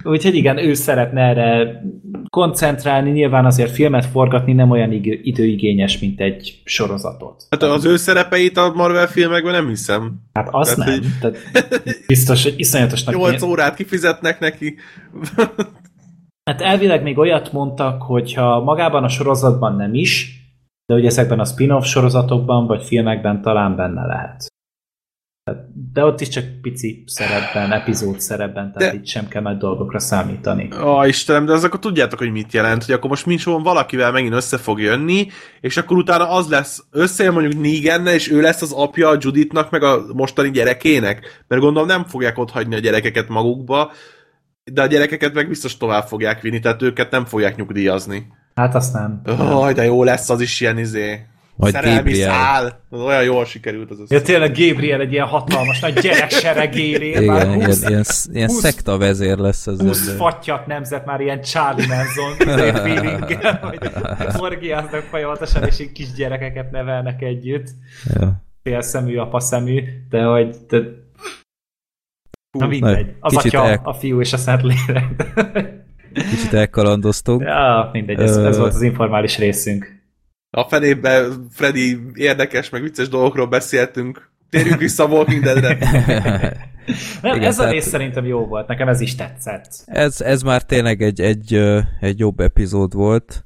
Úgyhogy igen, ő szeretne erre koncentrálni, nyilván azért filmet forgatni nem olyan időigényes, mint egy sorozatot. Hát az ő szerepeit a Marvel filmekben nem hiszem. Hát azt Tehát, nem. Hogy... Tehát biztos, hogy iszonyatosnak... 8 órát kifizetnek neki. hát elvileg még olyat mondtak, hogyha magában a sorozatban nem is, de hogy ezekben a spin-off sorozatokban vagy filmekben talán benne lehet. De ott is csak pici szerepben, epizód szerepben, tehát de... itt sem kell meg dolgokra számítani. Ó, Istenem, de az akkor tudjátok, hogy mit jelent, hogy akkor most Minchon valakivel megint össze fog jönni, és akkor utána az lesz, összejön mondjuk Negenne, és ő lesz az apja a Juditnak, meg a mostani gyerekének, mert gondolom nem fogják ott hagyni a gyerekeket magukba, de a gyerekeket meg biztos tovább fogják vinni, tehát őket nem fogják nyugdíjazni. Hát azt nem. Ó, de jó lesz az is ilyen izé vagy Szerelmi Gabriel. szál. Az olyan jól sikerült az összes. Ja, tényleg Gabriel egy ilyen hatalmas nagy gyereksereg élén. Igen, ilyen, ilyen, ilyen szekta vezér lesz az. 20 fattyat nemzet már ilyen Charlie Manson feelinggel, hogy orgiáznak folyamatosan, és így kis gyerekeket nevelnek együtt. Ja. Félszemű, apaszemű, de hogy de... Na mindegy. Az atya, el... a fiú és a szent lélek. Kicsit elkalandoztunk. Ja, mindegy, ez, ez volt az informális részünk a fenébe Freddy érdekes, meg vicces dolgokról beszéltünk. Térjünk vissza a Walking Dead-re. Nem, Igen, ez a rész szerintem jó volt, nekem ez is tetszett. Ez, ez már tényleg egy, egy, egy jobb epizód volt,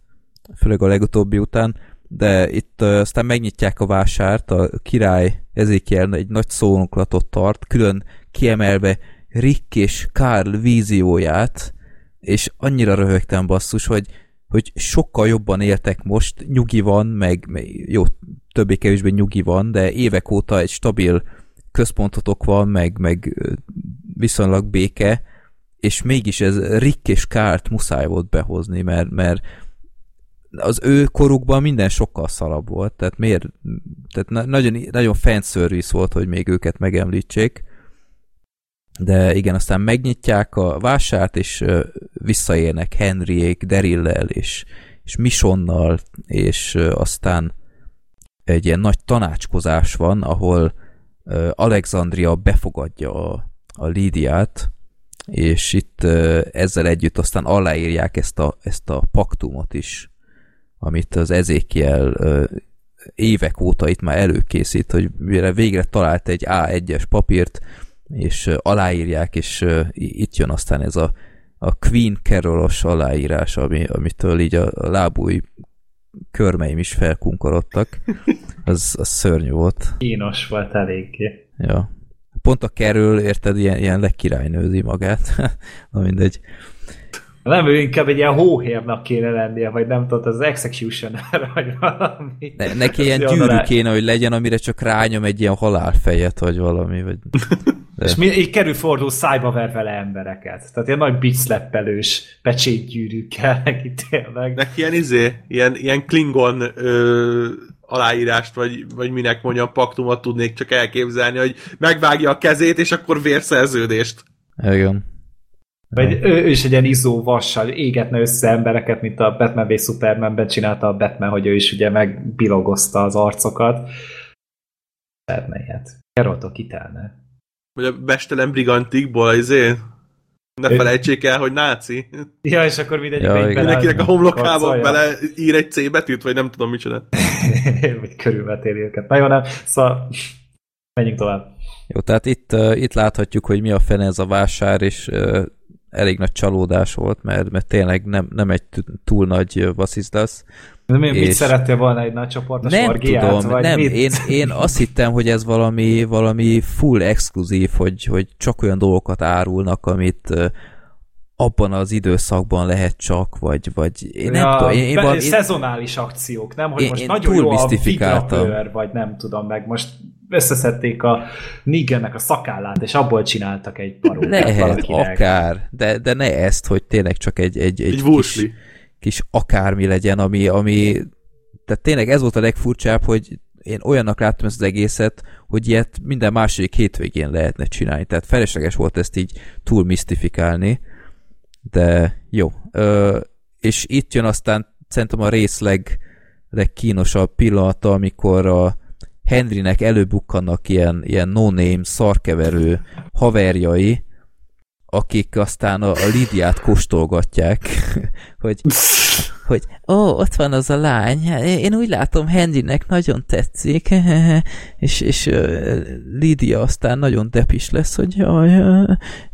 főleg a legutóbbi után, de itt aztán megnyitják a vásárt, a király Ezekiel egy nagy szónoklatot tart, külön kiemelve Rick és Carl vízióját, és annyira röhögtem basszus, hogy hogy sokkal jobban éltek most, nyugi van, meg, jó, többé-kevésbé nyugi van, de évek óta egy stabil központotok van, meg, meg viszonylag béke, és mégis ez Rick és Kárt muszáj volt behozni, mert, mert az ő korukban minden sokkal szarabb volt, tehát miért, tehát nagyon, nagyon fanservice volt, hogy még őket megemlítsék, de igen, aztán megnyitják a vásárt, és visszaérnek Henryék, Derillel, és, és Misonnal, és aztán egy ilyen nagy tanácskozás van, ahol Alexandria befogadja a, a Lídiát, és itt ezzel együtt aztán aláírják ezt a, ezt a paktumot is, amit az Ezékiel évek óta itt már előkészít, hogy mire végre talált egy A1-es papírt, és aláírják, és itt jön aztán ez a, a Queen Carol-os aláírás, ami, amitől így a, a lábúj körmeim is felkunkorodtak. Az, az szörnyű volt. Kínos volt eléggé. Ja. Pont a Carol, érted, ilyen, ilyen lekirálynőzi magát. Na mindegy. Nem, ő inkább egy ilyen hóhérnak kéne lennie, vagy nem tudom, az executioner, vagy valami. Ne, neki ilyen gyűrű kéne, hogy legyen, amire csak rányom egy ilyen halálfejet, vagy valami. Vagy... De. És mi, így kerül fordul szájba ver vele embereket. Tehát ilyen nagy bitszleppelős pecsétgyűrűkkel neki tényleg. Neki ilyen izé, ilyen, ilyen Klingon ö, aláírást, vagy, vagy minek mondjam, paktumot tudnék csak elképzelni, hogy megvágja a kezét, és akkor vérszerződést. Igen. Vagy ő, ő is egy ilyen izzó vassal égetne össze embereket, mint a Batman v Supermanben csinálta a Batman, hogy ő is ugye megbilogozta az arcokat. Szeretne ilyet. Keroltok Vagy a Bestelen Brigantikból, izé, ne felejtsék el, hogy náci. Ja, és akkor mindegyik ja, Mindenkinek a homlokába bele ír egy C betűt, vagy nem tudom micsoda. vagy körülvetéli őket. Na jó, nem. Szóval menjünk tovább. Jó, tehát itt, uh, itt láthatjuk, hogy mi a fene ez a vásár, és uh, elég nagy csalódás volt, mert, mert tényleg nem, nem egy túl nagy vasszizdasz. De mi, és... mit szerettél volna egy nagy csoportos Nem orgiát, tudom, vagy nem, mit? Én, én azt hittem, hogy ez valami, valami full exkluzív, hogy, hogy csak olyan dolgokat árulnak, amit abban az időszakban lehet csak, vagy, vagy én nem ja, tudom. Én, én valami, szezonális akciók, nem? Hogy én, most én nagyon jó a vigrapőr, vagy nem tudom meg, most összeszedték a Nigernek a szakállát, és abból csináltak egy parókát Lehet, valakinek. akár, de, de ne ezt, hogy tényleg csak egy, egy, egy, egy kis, kis akármi legyen, ami, ami tehát tényleg ez volt a legfurcsább, hogy én olyannak láttam ezt az egészet, hogy ilyet minden második hétvégén lehetne csinálni. Tehát felesleges volt ezt így túl misztifikálni, de jó. Ö, és itt jön aztán szerintem a részleg legkínosabb pillanata, amikor a Henrynek előbukkannak ilyen, ilyen no-name, szarkeverő haverjai, akik aztán a, a Lidiát kóstolgatják, hogy, hogy ó, ott van az a lány, én úgy látom Henrynek nagyon tetszik, és, és Lidia aztán nagyon depis lesz, hogy jaj,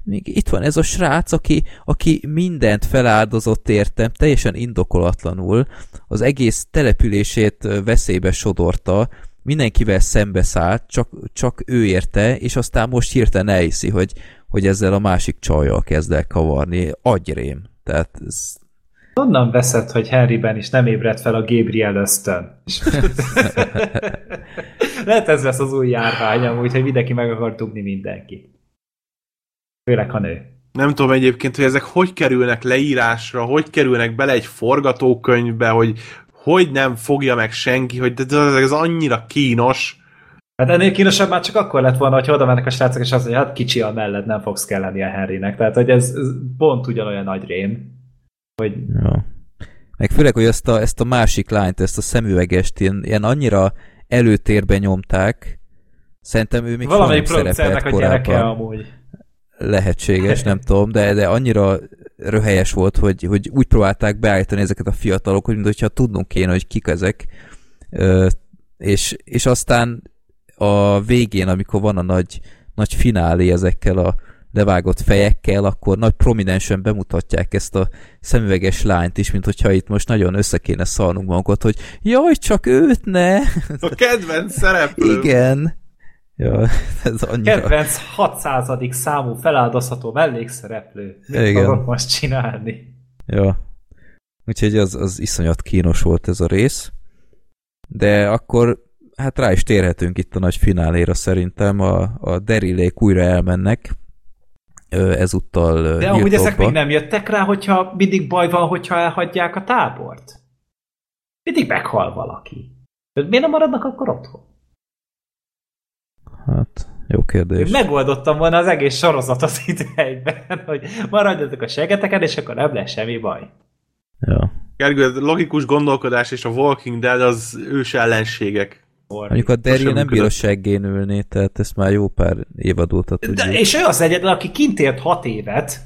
még itt van ez a srác, aki, aki mindent feláldozott értem, teljesen indokolatlanul, az egész települését veszélybe sodorta, mindenkivel szembeszállt, csak, csak ő érte, és aztán most hirtelen elhiszi, hogy, hogy ezzel a másik csajjal kezd el kavarni. Agyrém. Tehát ez... Onnan veszed, hogy Harryben is nem ébredt fel a Gabriel ösztön. Lehet ez lesz az új járvány, amúgy, hogy mindenki meg akar dugni mindenki. Főleg, ha nő. Nem tudom egyébként, hogy ezek hogy kerülnek leírásra, hogy kerülnek bele egy forgatókönyvbe, hogy hogy nem fogja meg senki, hogy ez annyira kínos. Hát ennél kínosabb már csak akkor lett volna, hogy oda mennek a srácok, és azt mondja, hát kicsi a mellett, nem fogsz kelleni a Henrynek. Tehát, hogy ez, ez pont ugyanolyan nagy rém, hogy... Ja. Meg főleg, hogy ezt a, ezt a másik lányt, ezt a szemüvegest ilyen, ilyen annyira előtérbe nyomták, szerintem ő még Valamelyik producernek a gyereke amúgy. Lehetséges, nem tudom, de, de annyira röhelyes volt, hogy, hogy úgy próbálták beállítani ezeket a fiatalok, hogy mintha tudnunk kéne, hogy kik ezek, és, és aztán a végén, amikor van a nagy, nagy finálé ezekkel a levágott fejekkel, akkor nagy prominensen bemutatják ezt a szemüveges lányt is, mint hogyha itt most nagyon össze kéne szalnunk magunkat, hogy jaj, csak őt ne! A kedvenc szereplő! Igen, Ja, ez annyira... Kedvenc 600. számú feláldozható mellékszereplő. Mit Igen. fogok most csinálni? Ja. Úgyhogy az, az iszonyat kínos volt ez a rész. De akkor hát rá is térhetünk itt a nagy fináléra szerintem. A, a derilék újra elmennek. Ezúttal De amúgy ezek még nem jöttek rá, hogyha mindig baj van, hogyha elhagyják a tábort? Mindig meghal valaki. Miért nem maradnak akkor otthon? Hát, jó kérdés. Megoldottam volna az egész sorozatot itt egyben, hogy maradjatok a segeteken, és akkor nem lesz semmi baj. Ja. Gergő, logikus gondolkodás és a Walking Dead az ős ellenségek. Mondjuk a Daryl nem bír a seggén ülni, tehát ezt már jó pár évad óta tudjuk. De, és ő az egyetlen, aki kint élt hat évet,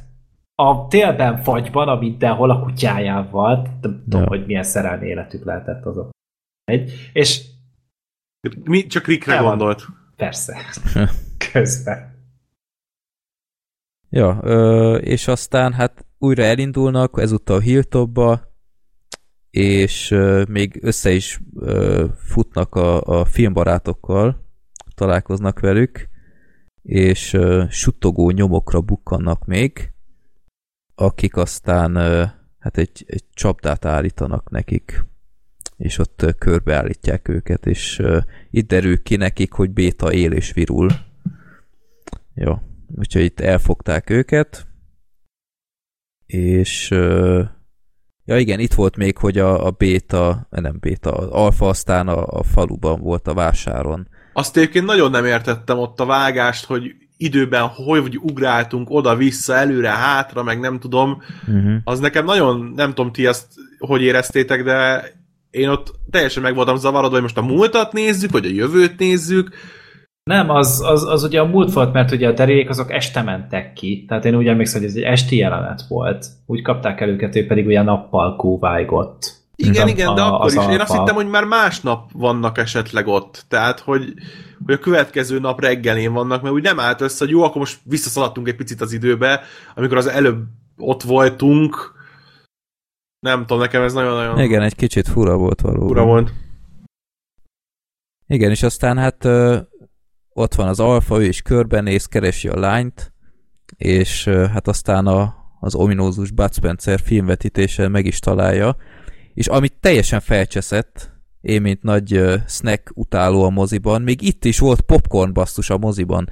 a télben fagyban, a mindenhol a kutyájával, nem tudom, hogy milyen szerelmi életük lehetett azok. Egy, és mi csak Rickre gondolt. Persze. Közben. Ja, ö, és aztán hát újra elindulnak, ezúttal Hilltopba, és ö, még össze is ö, futnak a, a filmbarátokkal, találkoznak velük, és ö, suttogó nyomokra bukkannak még, akik aztán ö, hát egy, egy csapdát állítanak nekik, és ott körbeállítják őket, és itt derül ki nekik, hogy béta él és virul. Jó, úgyhogy itt elfogták őket, és ja igen, itt volt még, hogy a, a béta, nem béta, az alfa aztán a, a faluban volt a vásáron, azt egyébként nagyon nem értettem ott a vágást, hogy időben hogy ugráltunk oda-vissza, előre, hátra, meg nem tudom. Uh-huh. Az nekem nagyon, nem tudom ti ezt hogy éreztétek, de én ott teljesen meg voltam zavarodva, hogy most a múltat nézzük, vagy a jövőt nézzük. Nem, az, az, az ugye a múlt volt, mert ugye a derék azok este mentek ki. Tehát én úgy emlékszem, hogy ez egy esti jelenet volt. Úgy kapták el őket, ő pedig ugye nappal kúvájgott. Igen, igen, de akkor is. Alfa. Én azt hittem, hogy már másnap vannak esetleg ott. Tehát, hogy, hogy a következő nap reggelén vannak, mert úgy nem állt össze, hogy jó, akkor most visszaszaladtunk egy picit az időbe, amikor az előbb ott voltunk. Nem tudom, nekem ez nagyon-nagyon... Igen, egy kicsit fura volt valóban. Fura volt. Igen, és aztán hát ö, ott van az alfa, ő is körbenéz, keresi a lányt, és ö, hát aztán a, az ominózus Bud Spencer filmvetítése meg is találja, és amit teljesen felcseszett, én, mint nagy uh, snack utáló a moziban, még itt is volt popcorn basszus a moziban.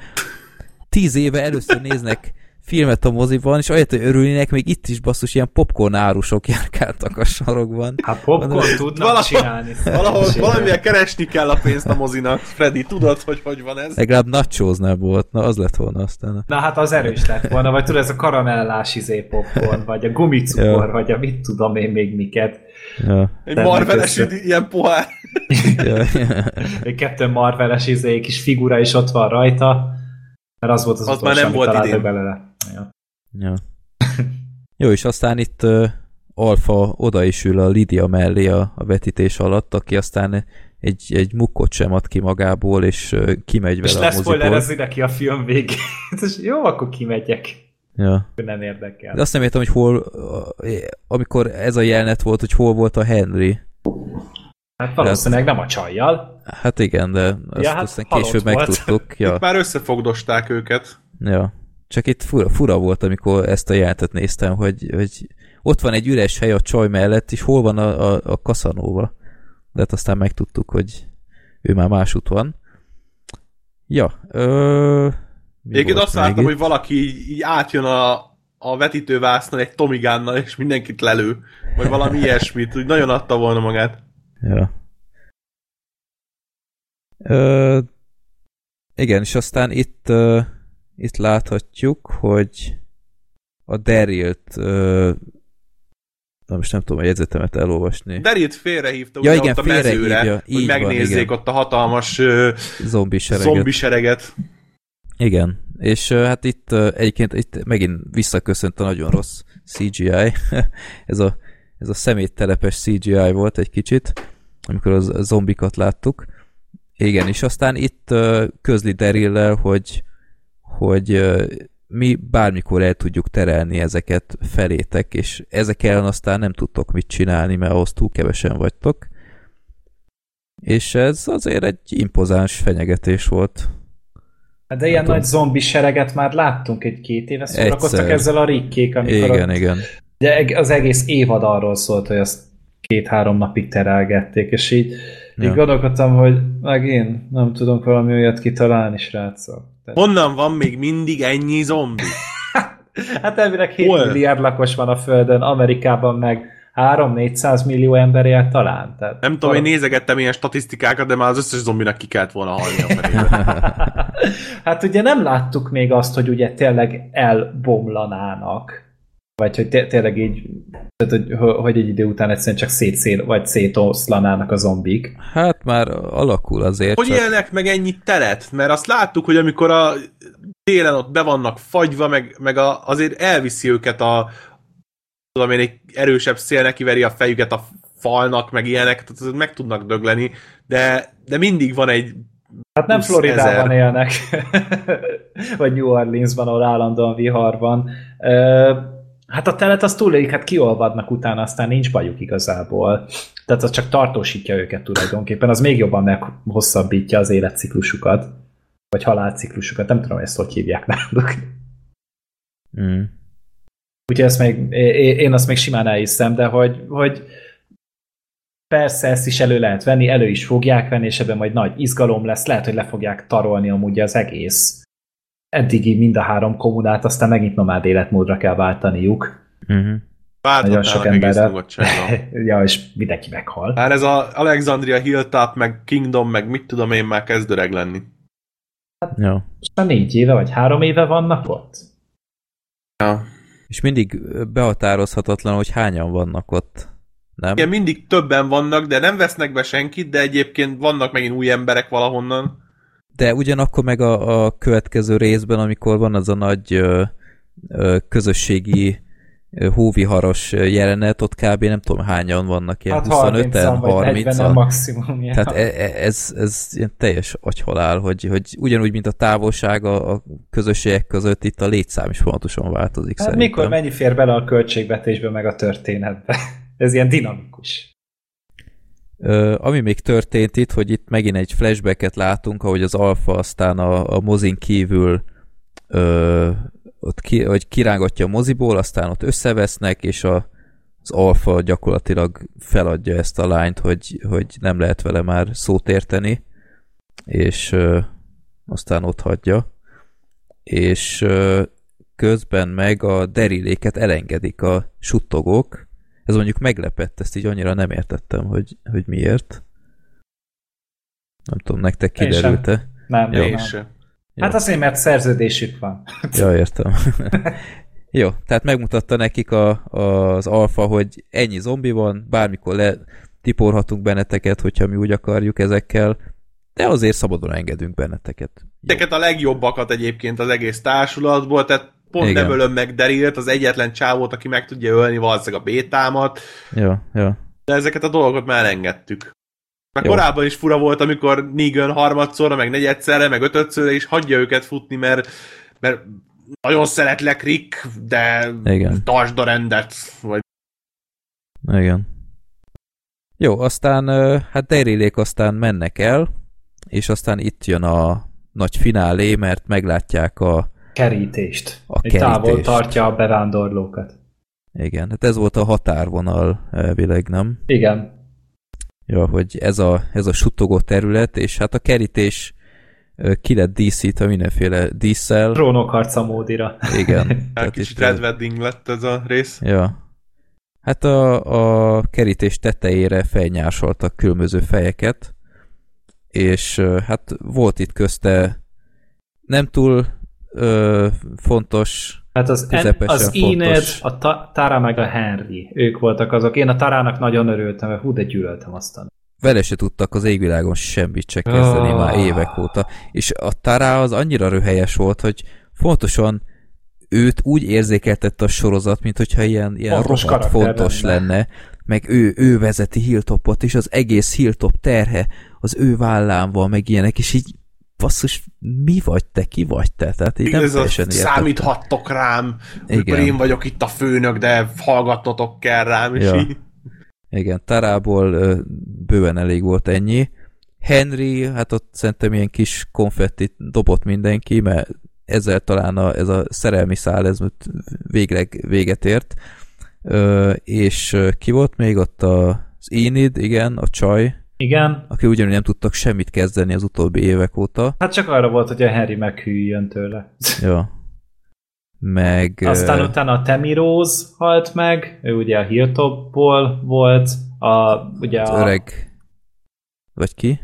Tíz éve először néznek filmet a moziban, és olyat, hogy örülnének, még itt is basszus ilyen popcorn árusok járkáltak a sarokban. Hát popcorn tudnak valahol, csinálni. Valahol, valamilyen keresni kell a pénzt a mozinak. Freddy, tudod, hogy hogy van ez? Legalább nachos nem volt, na az lett volna aztán. Na hát az erős lett volna, vagy tudod, ez a karamellás izé popcorn, vagy a gumicukor, ja. vagy a mit tudom én még miket. Ja. Egy marveles ilyen pohár. ja, Egy kettő marveles izé, kis figura is ott van rajta, mert az volt az, az utolsó, már nem volt idén. belőle. Ja. ja. Jó, és aztán itt uh, Alfa oda is ül a Lidia mellé a, a vetítés alatt, aki aztán egy, egy mukkot sem ad ki magából, és uh, kimegy vele és a moziból. És lesz neki a film végén. Jó, akkor kimegyek. Ja. Nem érdekel. De azt nem értem, hogy hol, amikor ez a jelenet volt, hogy hol volt a Henry. Hát valószínűleg nem a csajjal. Hát igen, de azt ja, hát aztán később volt. megtudtuk. Ja. Itt már összefogdosták őket. Ja. Csak itt fura, fura volt, amikor ezt a jelentet néztem, hogy, hogy ott van egy üres hely a csaj mellett, és hol van a, a, a kaszanóva. De hát aztán megtudtuk, hogy ő már másút van. Ja, ö... Egyébként azt láttam, hogy valaki így, így átjön a, a vetítővásznal egy Tomigánnal, és mindenkit lelő. Vagy valami ilyesmit, úgy nagyon adta volna magát. Ja. Ö, igen, és aztán itt, uh, itt láthatjuk, hogy a Derilt Na most nem tudom a jegyzetemet elolvasni. Derilt félrehívta ja, igen, ott a mezőre, hívja. hogy megnézzék van, ott a hatalmas zombi sereget. Zombi sereget. Igen, és hát itt egyébként itt megint visszaköszönt a nagyon rossz CGI. ez, a, ez a szeméttelepes CGI volt egy kicsit, amikor a zombikat láttuk. Igen, és aztán itt közli Daryl hogy, hogy mi bármikor el tudjuk terelni ezeket felétek, és ezek ellen aztán nem tudtok mit csinálni, mert ahhoz túl kevesen vagytok. És ez azért egy impozáns fenyegetés volt. Hát de ilyen nagy zombi sereget már láttunk egy-két éve, szórakoztak ezzel a rikkék, amikor igen, igen. Ugye az egész évad arról szólt, hogy azt két-három napig terelgették, és így, ja. így gondolkodtam, hogy megint nem tudunk valami olyat kitalálni, srácok. Tehát... Honnan van még mindig ennyi zombi? hát elvileg 7 Hol? milliárd lakos van a Földön, Amerikában meg 3-400 millió ember él talán. Tehát nem tudom, én nézegettem ilyen statisztikákat, de már az összes zombinak ki kellett volna halni Hát ugye nem láttuk még azt, hogy ugye tényleg elbomlanának. Vagy hogy tényleg így, tehát, hogy, hogy egy idő után egyszerűen csak szétszél, vagy szétoszlanának a zombik. Hát már alakul azért. Hogy csak... élnek meg ennyi teret? Mert azt láttuk, hogy amikor a télen ott be vannak fagyva, meg, meg a, azért elviszi őket a tudom én, egy erősebb szél nekiveri a fejüket a falnak, meg ilyenek, tehát meg tudnak dögleni, de, de mindig van egy Hát nem Floridában ezer. élnek, vagy New Orleansban, ahol állandóan vihar van. Hát a telet az túlélik, hát kiolvadnak utána, aztán nincs bajuk igazából. Tehát az csak tartósítja őket tulajdonképpen, az még jobban meghosszabbítja az életciklusukat, vagy halálciklusukat, nem tudom, ezt hogy hívják náluk. Mm. Úgyhogy ezt még, én azt még simán elhiszem, de hogy, hogy persze ezt is elő lehet venni, elő is fogják venni, és ebben majd nagy izgalom lesz, lehet, hogy le fogják tarolni amúgy az egész eddigi mind a három kommunát, aztán megint nomád életmódra kell váltaniuk. Uh-huh. Nagyon sok emberre. ja, és mindenki meghal. Hát ez a Alexandria Hilltop, meg Kingdom, meg mit tudom én, már kezd öreg lenni. Hát, ja. Most már négy éve, vagy három éve vannak ott? Ja. És mindig behatározhatatlan, hogy hányan vannak ott. Nem? Igen, mindig többen vannak, de nem vesznek be senkit, de egyébként vannak megint új emberek valahonnan. De ugyanakkor meg a, a következő részben, amikor van az a nagy ö, ö, közösségi hóviharos jelenet, ott kb. nem tudom hányan vannak, ilyen hát 25-en, 30 maximum. Ja. Tehát e, e, ez, ez ilyen teljes agyhalál, hogy, hogy ugyanúgy, mint a távolság a, a közösségek között, itt a létszám is fontosan változik hát szerintem. mikor mennyi fér bele a költségvetésbe meg a történetbe? ez ilyen dinamikus. Ami még történt itt, hogy itt megint egy flashbacket látunk, ahogy az alfa aztán a, a mozin kívül ö, ott ki, hogy kirángatja a moziból, aztán ott összevesznek, és a, az alfa gyakorlatilag feladja ezt a lányt, hogy, hogy nem lehet vele már szót érteni, és ö, aztán ott hagyja. És ö, közben meg a deriléket elengedik a suttogók, ez mondjuk meglepett, ezt így annyira nem értettem, hogy, hogy miért. Nem tudom, nektek kiderült-e? Nem, Jó. nem. Sem. Hát azért, mert szerződésük van. Ja, értem. Jó, tehát megmutatta nekik a, a, az alfa, hogy ennyi zombi van, bármikor le tiporhatunk benneteket, hogyha mi úgy akarjuk ezekkel, de azért szabadon engedünk benneteket. Ezeket a legjobbakat egyébként az egész társulatból, tehát pont Igen. nem ölöm meg Derilt, az egyetlen csávót, aki meg tudja ölni valószínűleg a bétámat. Jó, jó. De ezeket a dolgokat már elengedtük. Már jó. korábban is fura volt, amikor Negan harmadszorra, meg negyedszerre, meg ötödszörre is hagyja őket futni, mert, mert nagyon szeretlek, Rick, de Igen. tartsd a rendet. Vagy... Igen. Jó, aztán hát Derilék aztán mennek el, és aztán itt jön a nagy finálé, mert meglátják a kerítést. A kerítést. távol tartja a bevándorlókat. Igen, hát ez volt a határvonal elvileg, nem? Igen. Ja, hogy ez a, ez a suttogó terület, és hát a kerítés ki lett díszítve mindenféle díszsel. Trónokharca módira. Igen. hát kicsit Red Wedding lett ez a rész. Ja. Hát a, a kerítés tetejére felnyársoltak különböző fejeket, és hát volt itt közte nem túl ö, fontos, Hát az, en, az Enid, a ta, Tara meg a Henry, ők voltak azok. Én a Tarának nagyon örültem, mert hú, de gyűlöltem aztán. Vele se tudtak az égvilágon semmit se kezdeni oh. már évek óta. És a Tara az annyira röhelyes volt, hogy fontosan őt úgy érzékeltette a sorozat, mint hogyha ilyen, ilyen fontos, fontos lenne. lenne. Meg ő, ő vezeti Hilltopot, és az egész Hilltop terhe az ő vállán van, meg ilyenek, és így basszus, mi vagy te, ki vagy te? Tehát így nem teljesen Számíthattok rám, Igen. én vagyok itt a főnök, de hallgatnotok kell rám, és ja. így. Igen, Tarából bőven elég volt ennyi. Henry, hát ott szerintem ilyen kis konfettit dobott mindenki, mert ezzel talán a, ez a szerelmi szál ez végleg véget ért. Ö, és ki volt még ott a, az Enid, igen, a csaj, igen. Aki ugyanúgy nem tudtak semmit kezdeni az utóbbi évek óta. Hát csak arra volt, hogy a Harry meghűljön tőle. Ja. Meg... Aztán utána a Temiróz halt meg, ő ugye a Hilltopból volt, a, ugye az a... öreg... Vagy ki?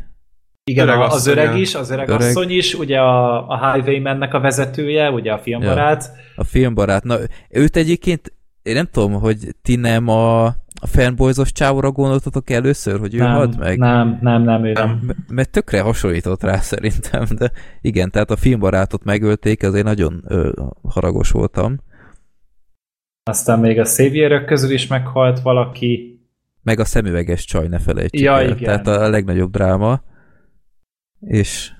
Igen, öreg az öreg is, az öreg, öreg asszony is, ugye a, a Highwaymennek a vezetője, ugye a filmbarát. Ja, a filmbarát. Na, őt egyébként én nem tudom, hogy ti nem a, a fanboyzos csávóra gondoltatok először, hogy ő nem, halt meg? Nem, nem, nem, ő nem. M- mert tökre hasonlított rá szerintem, de igen, tehát a filmbarátot megölték, azért nagyon ö, haragos voltam. Aztán még a szévérök közül is meghalt valaki. Meg a szemüveges csaj, ne felejtsük ja, el. Igen. Tehát a legnagyobb dráma. És...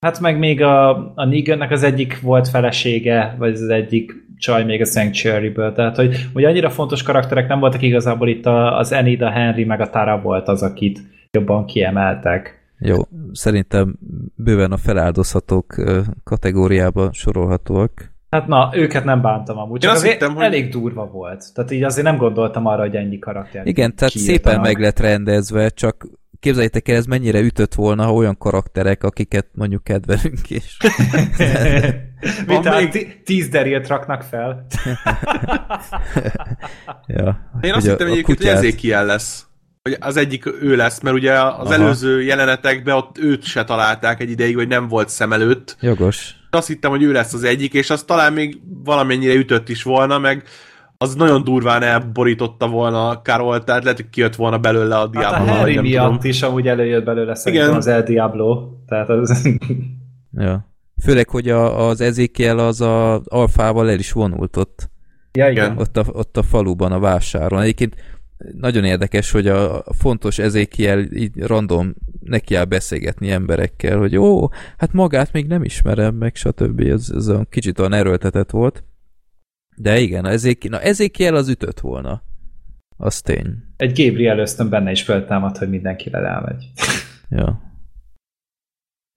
Hát meg még a, a Negannek az egyik volt felesége, vagy az egyik csaj még a Sanctuary-ből. Tehát, hogy, hogy annyira fontos karakterek nem voltak igazából itt a, az Enid, a Henry, meg a Tara volt az, akit jobban kiemeltek. Jó, szerintem bőven a feláldozhatók kategóriába sorolhatóak. Hát na, őket nem bántam amúgy, csak azért hittem, hogy... elég durva volt. Tehát így azért nem gondoltam arra, hogy ennyi karakter. Igen, tehát kiírtanak. szépen meg lett rendezve, csak képzeljétek el, ez mennyire ütött volna, ha olyan karakterek, akiket mondjuk kedvelünk is. Mit még... tíz derilt raknak fel? ja. Én azt hittem egyébként, hogy Ezékiel lesz. Hogy az egyik ő lesz, mert ugye az Aha. előző jelenetekben ott őt se találták egy ideig, hogy nem volt szem előtt. Jogos. Azt hittem, hogy ő lesz az egyik, és az talán még valamennyire ütött is volna, meg az nagyon durván elborította volna Karol, tehát lehet, hogy kijött volna belőle a Diablo. Hát a Harry miatt tudom. is amúgy előjött belőle szerintem Igen. az El Diablo. Tehát az... ja. Főleg, hogy a, az Ezekiel az a alfával el is vonult ott. Ja, igen. Ott a, ott a faluban, a vásáron. Egyébként nagyon érdekes, hogy a fontos Ezekiel így random neki áll beszélgetni emberekkel, hogy ó, hát magát még nem ismerem, meg stb. Ez, ez a kicsit olyan erőltetett volt. De igen, ezék, na Ezekiel az ütött volna. Az tény. Egy Gabriel ösztön benne is föltámad, hogy mindenkivel elmegy. ja.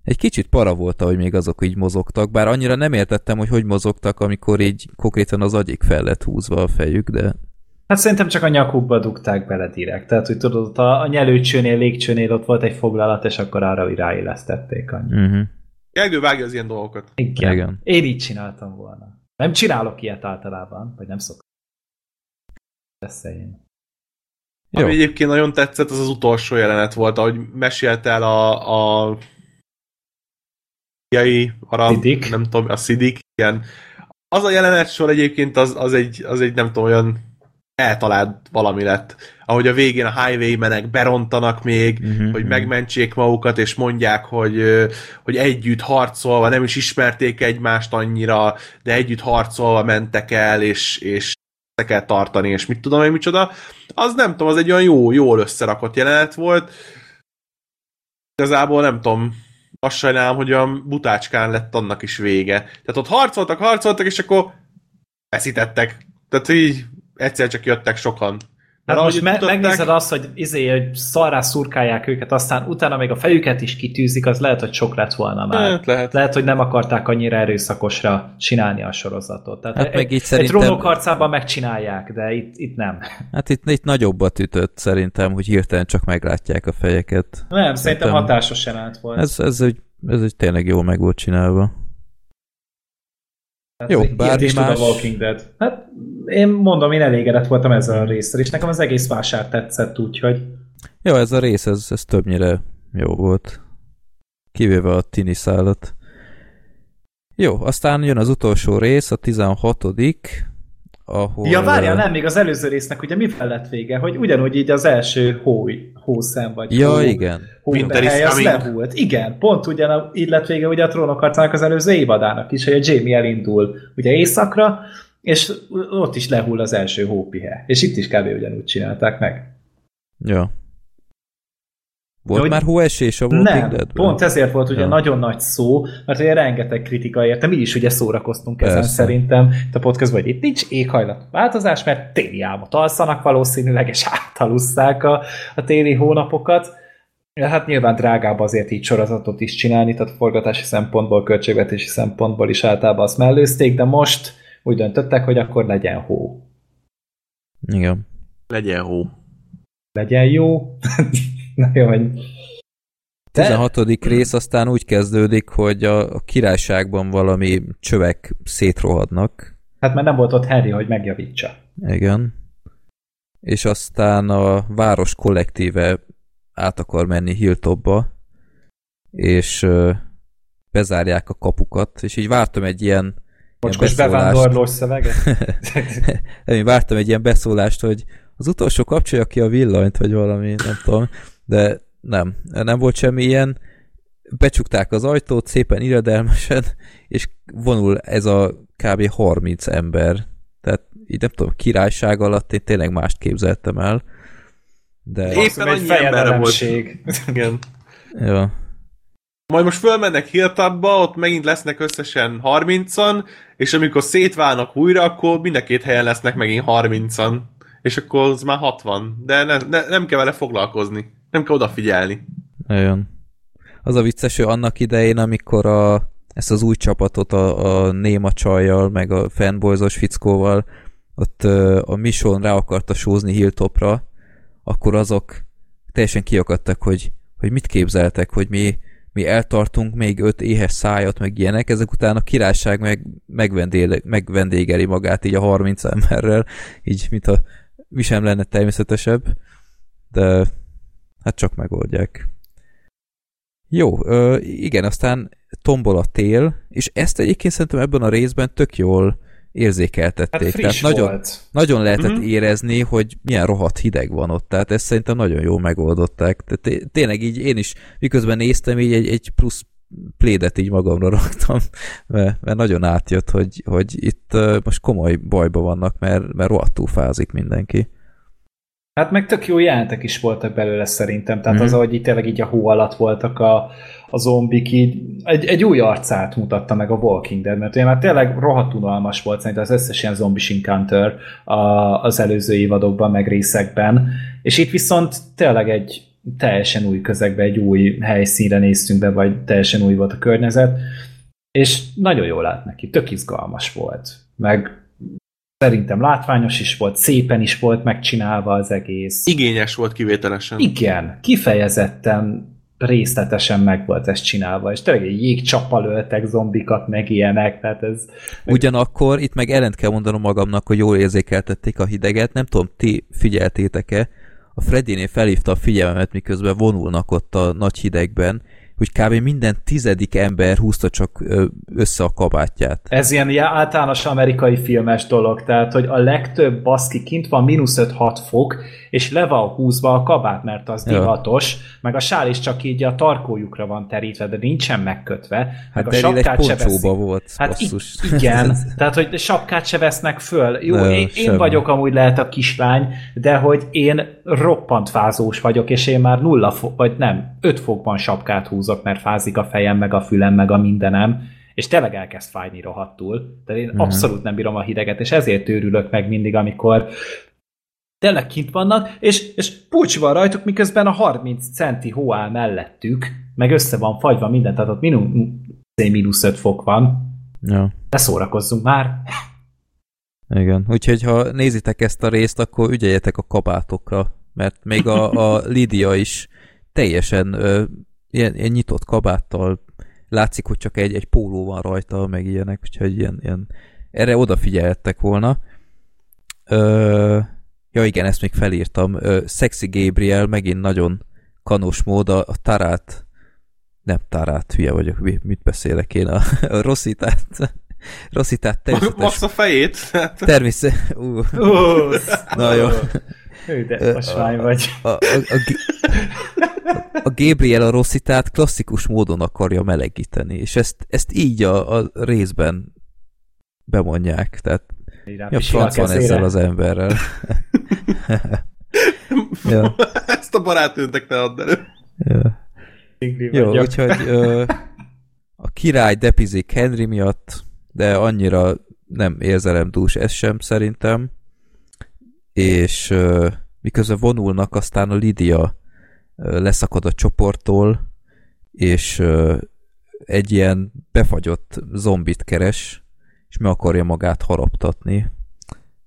Egy kicsit para volt, hogy még azok így mozogtak, bár annyira nem értettem, hogy hogy mozogtak, amikor így konkrétan az agyik fel lett húzva a fejük, de... Hát szerintem csak a nyakukba dugták bele direkt. Tehát, hogy tudod, a, a nyelőcsőnél, légcsőnél ott volt egy foglalat, és akkor arra ráélesztették annyi. Uh-huh. Gergő vágja az ilyen dolgokat. Igen. Igen. Én így csináltam volna. Nem csinálok ilyet általában, vagy nem szoktam. Beszéljén. Jó. Ami egyébként nagyon tetszett, az az utolsó jelenet volt, ahogy mesélt el a, a Jai, arab, Szidik. nem tudom, a Szidik, igen. Az a jelenet sor egyébként az, az, egy, az egy nem tudom, olyan eltalált valami lett. Ahogy a végén a highway menek berontanak még, uh-huh, hogy megmentsék magukat, és mondják, hogy, hogy együtt harcolva, nem is ismerték egymást annyira, de együtt harcolva mentek el, és, és kell tartani, és mit tudom én micsoda. Az nem tudom, az egy olyan jó, jól összerakott jelenet volt. Igazából nem tudom, azt sajnálom, hogy olyan butácskán lett annak is vége. Tehát ott harcoltak, harcoltak, és akkor veszítettek. Tehát így egyszer csak jöttek sokan. Hát most me- megnézed azt, hogy, izé, hogy szarrá szurkálják őket, aztán utána még a fejüket is kitűzik, az lehet, hogy sok lett volna már. Lehet, lehet. lehet hogy nem akarták annyira erőszakosra csinálni a sorozatot. Tehát hát egy, meg így egy szerintem... trónok harcában megcsinálják, de itt, itt nem. Hát itt, itt nagyobbat ütött szerintem, hogy hirtelen csak meglátják a fejeket. Nem, szerintem, szerintem hatásos jelenet volt. Ez, ez, egy, ez egy tényleg jó meg volt csinálva. Hát Jó, bármi is más... a Walking Dead. Hát én mondom, én elégedett voltam ezzel a részsel, és nekem az egész vásár tetszett, úgyhogy... Jó, ez a rész, ez, ez többnyire jó volt. Kivéve a tini szállat. Jó, aztán jön az utolsó rész, a 16 ahol... Ja, várjál, nem, még az előző résznek ugye mi lett vége, hogy ugyanúgy így az első hó, hószem, vagy ja, hó, igen. hó Winter is az lehult. Igen, pont ugyan így lett vége ugye a trónokharcának az előző évadának is, hogy a Jamie elindul ugye éjszakra, és ott is lehull az első hópihe. És itt is kb. ugyanúgy csinálták meg. Ja. Volt hogy már hóesés a Walking Nem, Deadben? pont ezért volt ugye ja. nagyon nagy szó, mert ugye rengeteg kritika érte, mi is ugye szórakoztunk Persze. ezen szerintem itt a podcast, hogy itt nincs éghajlat változás, mert téli álmot alszanak valószínűleg, és átalusszák a, a téli hónapokat. Hát nyilván drágább azért így sorozatot is csinálni, tehát forgatási szempontból, költségvetési szempontból is általában azt mellőzték, de most úgy döntöttek, hogy akkor legyen hó. Igen. Legyen hó. Legyen jó. Na jó, hogy... De... 16. rész aztán úgy kezdődik, hogy a, a királyságban valami csövek szétrohadnak. Hát mert nem volt ott Harry, hogy megjavítsa. Igen. És aztán a város kollektíve át akar menni Hilltopba, és bezárják a kapukat, és így vártam egy ilyen Mocskos bevándorlós szövege? Én vártam egy ilyen beszólást, hogy az utolsó kapcsolja ki a villanyt, vagy valami, nem tudom, de nem, nem volt semmi ilyen. Becsukták az ajtót szépen iradelmesen, és vonul ez a kb. 30 ember. Tehát így nem tudom, királyság alatt én tényleg mást képzeltem el. De éppen annyi emberre volt. Igen. Ja. Majd most fölmennek Hilltopba, ott megint lesznek összesen 30-an, és amikor szétválnak újra, akkor mind a két helyen lesznek megint 30-an. És akkor az már 60. De ne, ne, nem kell vele foglalkozni. Nem kell odafigyelni. Nagyon. Az a vicces, hogy annak idején, amikor a, ezt az új csapatot a, a néma csajjal, meg a fanboyzos fickóval ott a Mission rá akarta sózni Hilltopra, akkor azok teljesen kiakadtak, hogy, hogy mit képzeltek, hogy mi, mi eltartunk még öt éhes szájat, meg ilyenek, ezek után a királyság meg megvendégeli magát így a 30 emberrel, így mint a mi sem lenne természetesebb, de hát csak megoldják. Jó, ö, igen, aztán tombol a tél, és ezt egyébként szerintem ebben a részben tök jól érzékeltették. Hát tehát nagyon, volt. nagyon lehetett uh-huh. érezni, hogy milyen rohadt hideg van ott, tehát ezt szerintem nagyon jól megoldották. Tehát tényleg így én is, miközben néztem, így egy, egy plusz plédet így magamra raktam, mert, mert nagyon átjött, hogy, hogy itt most komoly bajba vannak, mert, mert rohadtul fázik mindenki. Hát meg tök jó jelentek is voltak belőle szerintem, tehát mm-hmm. az, ahogy itt tényleg így a hó alatt voltak a, a zombik, így egy, egy új arcát mutatta meg a Walking Dead, mert ugye már tényleg rohadt unalmas volt szerintem az összes ilyen zombis encounter a, az előző évadokban, meg részekben, és itt viszont tényleg egy teljesen új közegbe, egy új helyszínre néztünk be, vagy teljesen új volt a környezet, és nagyon jól lát neki, tök izgalmas volt, meg Szerintem látványos is volt, szépen is volt megcsinálva az egész. Igényes volt kivételesen. Igen, kifejezetten részletesen meg volt ez csinálva, és tényleg egy jégcsappal öltek zombikat, meg ilyenek, tehát ez... Ugyanakkor itt meg ellent kell mondanom magamnak, hogy jól érzékeltették a hideget, nem tudom, ti figyeltétek-e, a Freddynél felhívta a figyelmemet, miközben vonulnak ott a nagy hidegben, hogy kb. minden tizedik ember húzta csak össze a kabátját. Ez ilyen általános amerikai filmes dolog, tehát, hogy a legtöbb baszki kint van mínusz 5-6 fok, és le van húzva a kabát, mert az divatos, meg a sál is csak így a tarkójukra van terítve, de nincsen megkötve, meg hát a sapkát se veszik. volt, Hát igen, tehát, hogy sapkát se vesznek föl. Jó, no, én, én vagyok amúgy lehet a kislány, de hogy én roppant fázós vagyok, és én már nulla fok, vagy nem, 5 fokban sapkát húzok, mert fázik a fejem, meg a fülem, meg a mindenem, és tényleg elkezd fájni rohadtul. De én uh-huh. abszolút nem bírom a hideget, és ezért őrülök meg mindig, amikor tényleg kint vannak, és, és pulcs van rajtuk, miközben a 30 centi hó áll mellettük, meg össze van fagyva minden, tehát ott mínusz, mínusz 5 fok van. Ja. De szórakozzunk már! Igen, úgyhogy ha nézitek ezt a részt, akkor ügyeljetek a kabátokra, mert még a, a Lidia is teljesen ö, ilyen, ilyen nyitott kabáttal látszik, hogy csak egy, egy póló van rajta, meg ilyenek, úgyhogy ilyen, ilyen erre odafigyeltek volna. Ö, Ja igen, ezt még felírtam. Ö, Sexy Gabriel megint nagyon kanos mód a, a tarát, nem tarát, hülye vagyok, mit beszélek én, a, a rosszitát, rosszitát természetes. Max a fejét? Természet... Uh. Uh, na jó. Ő, de a, vagy. A, a, a, a, a Gabriel a rosszitát klasszikus módon akarja melegíteni, és ezt, ezt így a, a részben bemondják, tehát Ja, franc van ezzel az emberrel. ja. Ezt a barátőntek ne add elő. Ja. Jó, úgyhogy ö, a király depizik Henry miatt, de annyira nem érzelemdús ez sem szerintem. És miközben vonulnak, aztán a Lydia ö, leszakad a csoporttól, és egy ilyen befagyott zombit keres, és meg akarja magát haraptatni,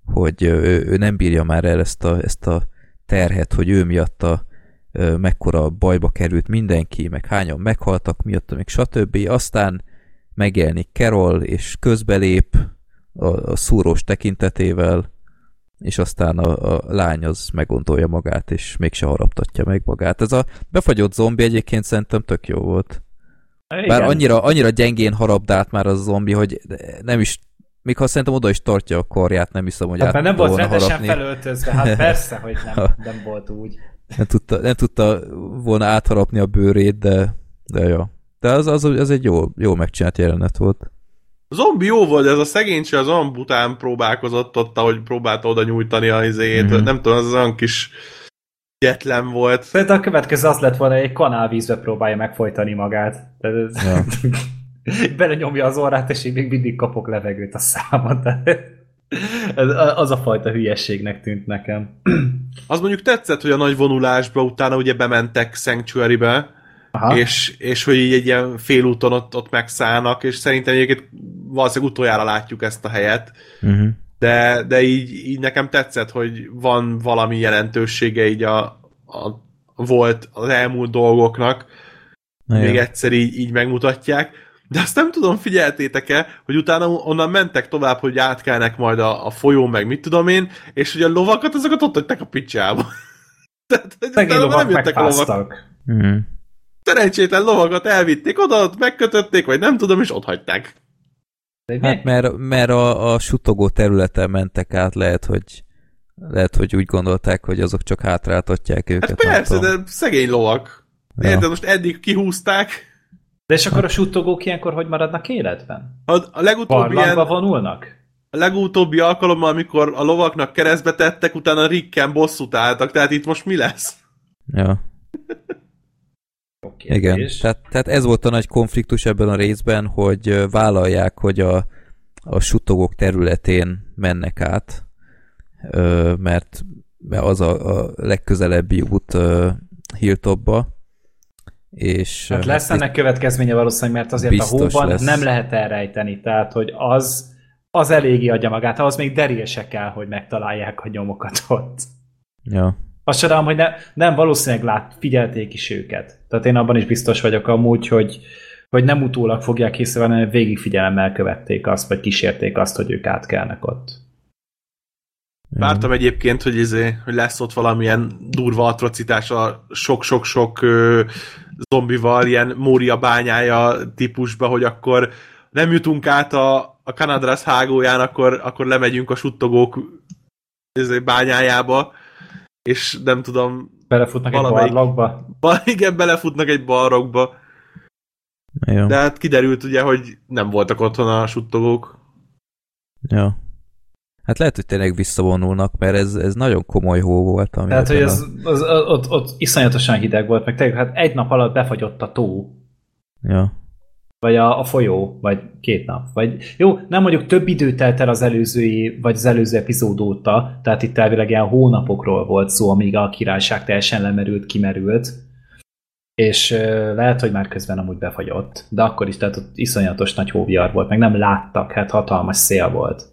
hogy ő, nem bírja már el ezt a, ezt a terhet, hogy ő miatta mekkora bajba került mindenki, meg hányan meghaltak miatta, még stb. Aztán megjelenik Carol, és közbelép a, a szúrós tekintetével, és aztán a, a lány az meggondolja magát, és mégse haraptatja meg magát. Ez a befagyott zombi egyébként szerintem tök jó volt. Igen. Bár annyira, annyira gyengén harabdált már az a zombi, hogy nem is még ha szerintem oda is tartja a karját, nem hiszem, hogy hát, át nem volt rendesen harapni. felöltözve, hát persze, hogy nem, nem volt úgy. Nem tudta, nem tudta volna átharapni a bőrét, de, de jó. De az, az, az egy jó, jó megcsinált jelenet volt. A zombi jó volt, ez a szegénység az olyan bután próbálkozott ott, ahogy próbálta oda nyújtani a izét, mm-hmm. nem tudom, az olyan kis gyetlen volt. Például a következő az lett volna, hogy egy kanálvízbe próbálja megfojtani magát. Ja. belenyomja az orrát, és én még mindig kapok levegőt a számot. az a fajta hülyességnek tűnt nekem. Az mondjuk tetszett, hogy a nagy vonulásba utána ugye bementek Sanctuary-be, és, és hogy így egy ilyen félúton ott, ott megszállnak, és szerintem egyébként valószínűleg utoljára látjuk ezt a helyet, uh-huh. de, de így, így nekem tetszett, hogy van valami jelentősége így a, a volt az elmúlt dolgoknak, Na még jó. egyszer így, így megmutatják. De azt nem tudom, figyeltétek-e, hogy utána onnan mentek tovább, hogy átkelnek majd a, a folyón, meg mit tudom én, és hogy a lovakat, azokat ott hagyták a picsába. Tehát, Szegény lovak nem jöttek a lovak. Mm. Szerencsétlen lovakat elvitték oda, megkötötték, vagy nem tudom, és ott hagyták. Hát mert, mert a, a sutogó területen mentek át, lehet, hogy lehet, hogy úgy gondolták, hogy azok csak hátráltatják őket. Hát persze, de szegény lovak. Ja. Érted, most eddig kihúzták, de és akkor a suttogók ilyenkor hogy maradnak életben? A, a legutóbbi ilyen, vonulnak? A legutóbbi alkalommal, amikor a lovaknak keresztbe tettek, utána Ricken bosszút álltak, tehát itt most mi lesz? Ja. Okay, Igen, tehát, tehát ez volt a nagy konfliktus ebben a részben, hogy vállalják, hogy a, a suttogók területén mennek át, mert, mert az a, a legközelebbi út Hilltopba, és, hát lesz hát ennek következménye valószínűleg, mert azért a hóban lesz. nem lehet elrejteni, tehát hogy az, az eléggé adja magát, ahhoz még derése kell, hogy megtalálják a nyomokat ott. Ja. Azt csodálom, hogy ne, nem valószínűleg lát, figyelték is őket. Tehát én abban is biztos vagyok amúgy, hogy, hogy nem utólag fogják észrevenni, hanem végig figyelemmel követték azt, vagy kísérték azt, hogy ők átkelnek ott. Vártam egyébként, hogy, izé, hogy lesz ott valamilyen durva atrocitás a sok-sok-sok zombival, ilyen Mória bányája típusba, hogy akkor nem jutunk át a, a Kanadrász hágóján, akkor, akkor lemegyünk a suttogók izé, bányájába, és nem tudom... Belefutnak egy barlogba? Ba, igen, belefutnak egy barlogba. Jó. De hát kiderült ugye, hogy nem voltak otthon a suttogók. Jó. Hát lehet, hogy tényleg visszavonulnak, mert ez, ez nagyon komoly hó volt. Ami Tehát, hogy az, az, az, ott, ott iszonyatosan hideg volt, meg tényleg hát egy nap alatt befagyott a tó. Ja. Vagy a, a folyó, vagy két nap. Vagy, jó, nem mondjuk több idő telt el az előző, vagy az előző epizód óta, tehát itt elvileg ilyen hónapokról volt szó, amíg a királyság teljesen lemerült, kimerült. És uh, lehet, hogy már közben amúgy befagyott, de akkor is, tehát ott iszonyatos nagy hóviar volt, meg nem láttak, hát hatalmas szél volt.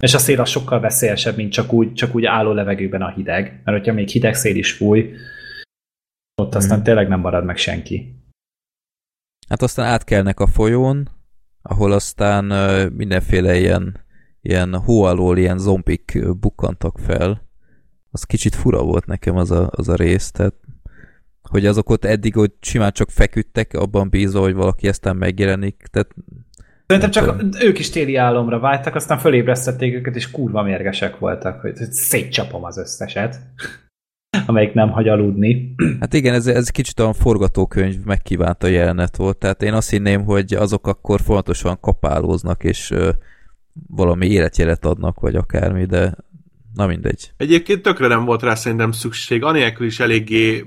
És a szél az sokkal veszélyesebb, mint csak úgy, csak úgy álló levegőben a hideg. Mert hogyha még hideg szél is fúj, ott aztán mm. tényleg nem marad meg senki. Hát aztán átkelnek a folyón, ahol aztán mindenféle ilyen, ilyen hó alól ilyen zombik bukkantak fel. Az kicsit fura volt nekem az a, az a rész, tehát hogy azok ott eddig hogy simán csak feküdtek, abban bízva, hogy valaki aztán megjelenik, tehát Szerintem csak ők is téli álomra vágytak, aztán fölébresztették őket, és kurva mérgesek voltak, hogy szétcsapom az összeset, amelyik nem hagy aludni. Hát igen, ez, ez kicsit olyan forgatókönyv megkívánta jelenet volt, tehát én azt hinném, hogy azok akkor fontosan kapálóznak, és ö, valami életjelet adnak, vagy akármi, de na mindegy. Egyébként tökre nem volt rá szerintem szükség, anélkül is eléggé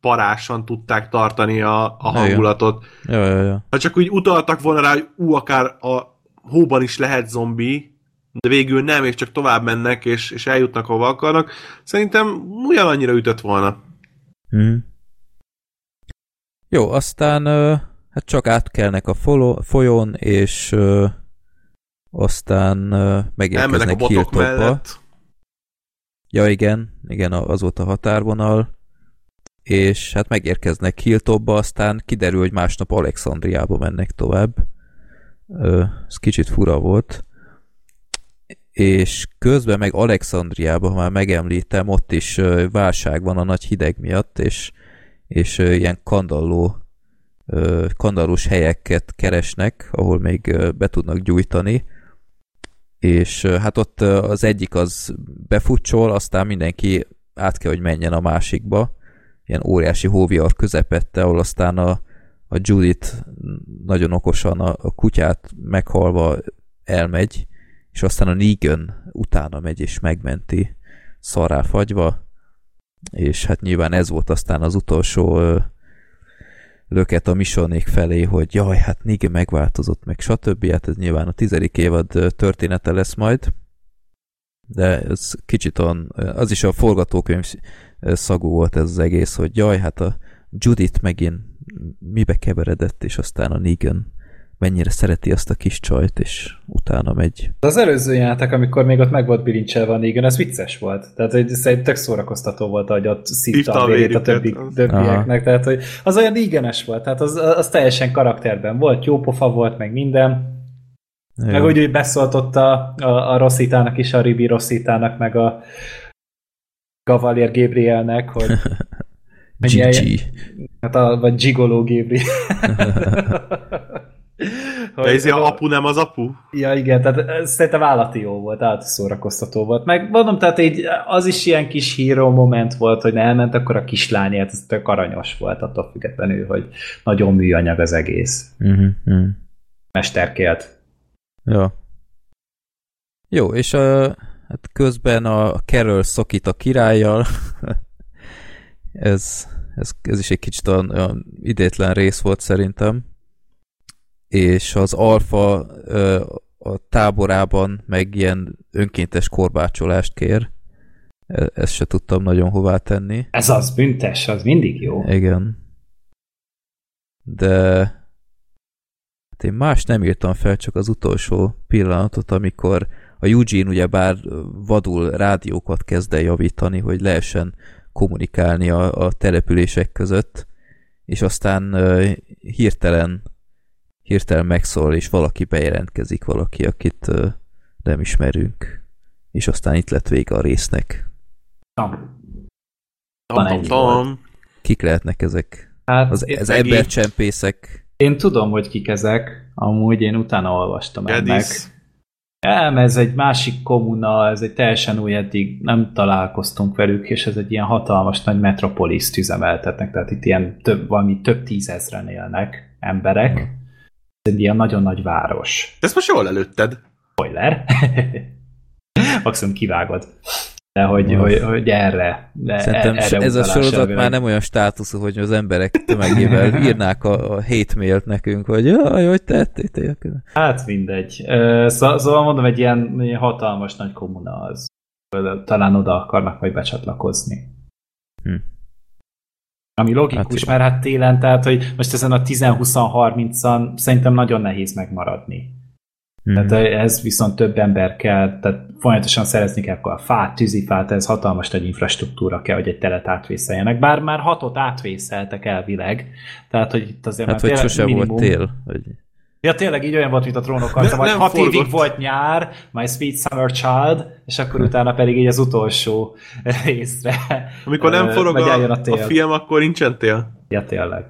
parásan tudták tartani a, a hangulatot. Ja, ja, ja. Ha csak úgy utaltak volna rá, hogy ú, akár a hóban is lehet zombi, de végül nem, és csak tovább mennek, és, és eljutnak, hova akarnak, szerintem ugyanannyira ütött volna. Hmm. Jó, aztán hát csak átkelnek a folyón, és aztán megérkeznek Hilltopba. Ja, igen, igen, az volt a határvonal és hát megérkeznek Hilltopba, aztán kiderül, hogy másnap Alexandriába mennek tovább. Ez kicsit fura volt. És közben meg Alexandriában, ha már megemlítem, ott is válság van a nagy hideg miatt, és, és ilyen kandalló, kandallós helyeket keresnek, ahol még be tudnak gyújtani. és hát ott az egyik az befutsol, aztán mindenki át kell, hogy menjen a másikba, ilyen óriási hóviar közepette, ahol aztán a, a Judith nagyon okosan a, a kutyát meghalva elmegy, és aztán a Negan utána megy és megmenti szarrá fagyva, és hát nyilván ez volt aztán az utolsó löket a Misonék felé, hogy jaj, hát Negan megváltozott, meg stb. Hát ez nyilván a tizedik évad története lesz majd, de ez kicsit on, az is a forgatókönyv szagú volt ez az egész, hogy jaj, hát a Judith megint mibe keveredett, és aztán a Negan mennyire szereti azt a kis csajt, és utána megy. De az előző játék, amikor még ott meg volt bilincselve a Negan, ez vicces volt. Tehát szerintem tök szórakoztató volt, hogy ott szívta a vérét a többi, többieknek. Tehát hogy az olyan Neganes volt, tehát az, az teljesen karakterben volt, jó pofa volt, meg minden. Jó. Meg úgy, hogy beszólt ott a, a, a Rosszitának is, a Ribi Rosszitának, meg a Gavalier Gabrielnek, hogy Gigi. Hát a, vagy Gigolo Gabriel. De ez a apu nem az apu? Ja, igen, tehát ez szerintem állati jó volt, állati szórakoztató volt. Meg mondom, tehát így az is ilyen kis híró moment volt, hogy elment akkor a kislányért, ez tök aranyos volt, attól függetlenül, hogy nagyon műanyag az egész. Uh-huh. Mesterkélt. Ja. Jó, és a, hát közben a Carol szokít a királlyal. ez, ez, ez is egy kicsit olyan, olyan idétlen rész volt szerintem és az alfa a táborában meg ilyen önkéntes korbácsolást kér. E, ezt se tudtam nagyon hová tenni. Ez az büntes, az mindig jó. Igen. De hát én más nem írtam fel, csak az utolsó pillanatot, amikor a Eugene ugyebár vadul rádiókat kezd el javítani, hogy lehessen kommunikálni a, a települések között, és aztán uh, hirtelen hirtelen megszól, és valaki bejelentkezik, valaki, akit nem ismerünk. És aztán itt lett vége a résznek. Tom. Tom, Tom. Kik lehetnek ezek? Hát, az, az embercsempészek. Én tudom, hogy kik ezek. Amúgy én utána olvastam Gedis. ennek. Nem, ez egy másik komuna, ez egy teljesen új, eddig nem találkoztunk velük, és ez egy ilyen hatalmas nagy metropoliszt üzemeltetnek, tehát itt ilyen több, valami több tízezren élnek emberek. Egy ilyen nagyon nagy város. De ezt most jól előtted. Spoiler. Maximum kivágod. De hogy, hogy, hogy erre. De Szerintem erre ez a sorozat már nem olyan státuszú, hogy az emberek tömegével írnák a, a hate mailt nekünk, hogy jaj, hogy tettétek. Hát mindegy. Szóval mondom, egy ilyen, ilyen hatalmas nagy kommuna az. Talán oda akarnak majd becsatlakozni. Hm. Ami logikus, hát, mert hát télen, tehát, hogy most ezen a 10-20-30-an szerintem nagyon nehéz megmaradni. Mm. Tehát ez viszont több ember kell, tehát folyamatosan szerezni kell akkor a fát, tűzifát, ez hatalmas nagy infrastruktúra kell, hogy egy telet átvészeljenek. Bár már hatot átvészeltek elvileg, tehát hogy itt azért hát, már hogy sose minimum... volt tél. Hogy... Ja, tényleg így olyan volt, mint a trónok harca, vagy hat forgott. évig volt nyár, My Sweet Summer Child, és akkor utána pedig így az utolsó részre. Amikor nem forog a, a, a film, akkor nincsen tél. Ja, tényleg.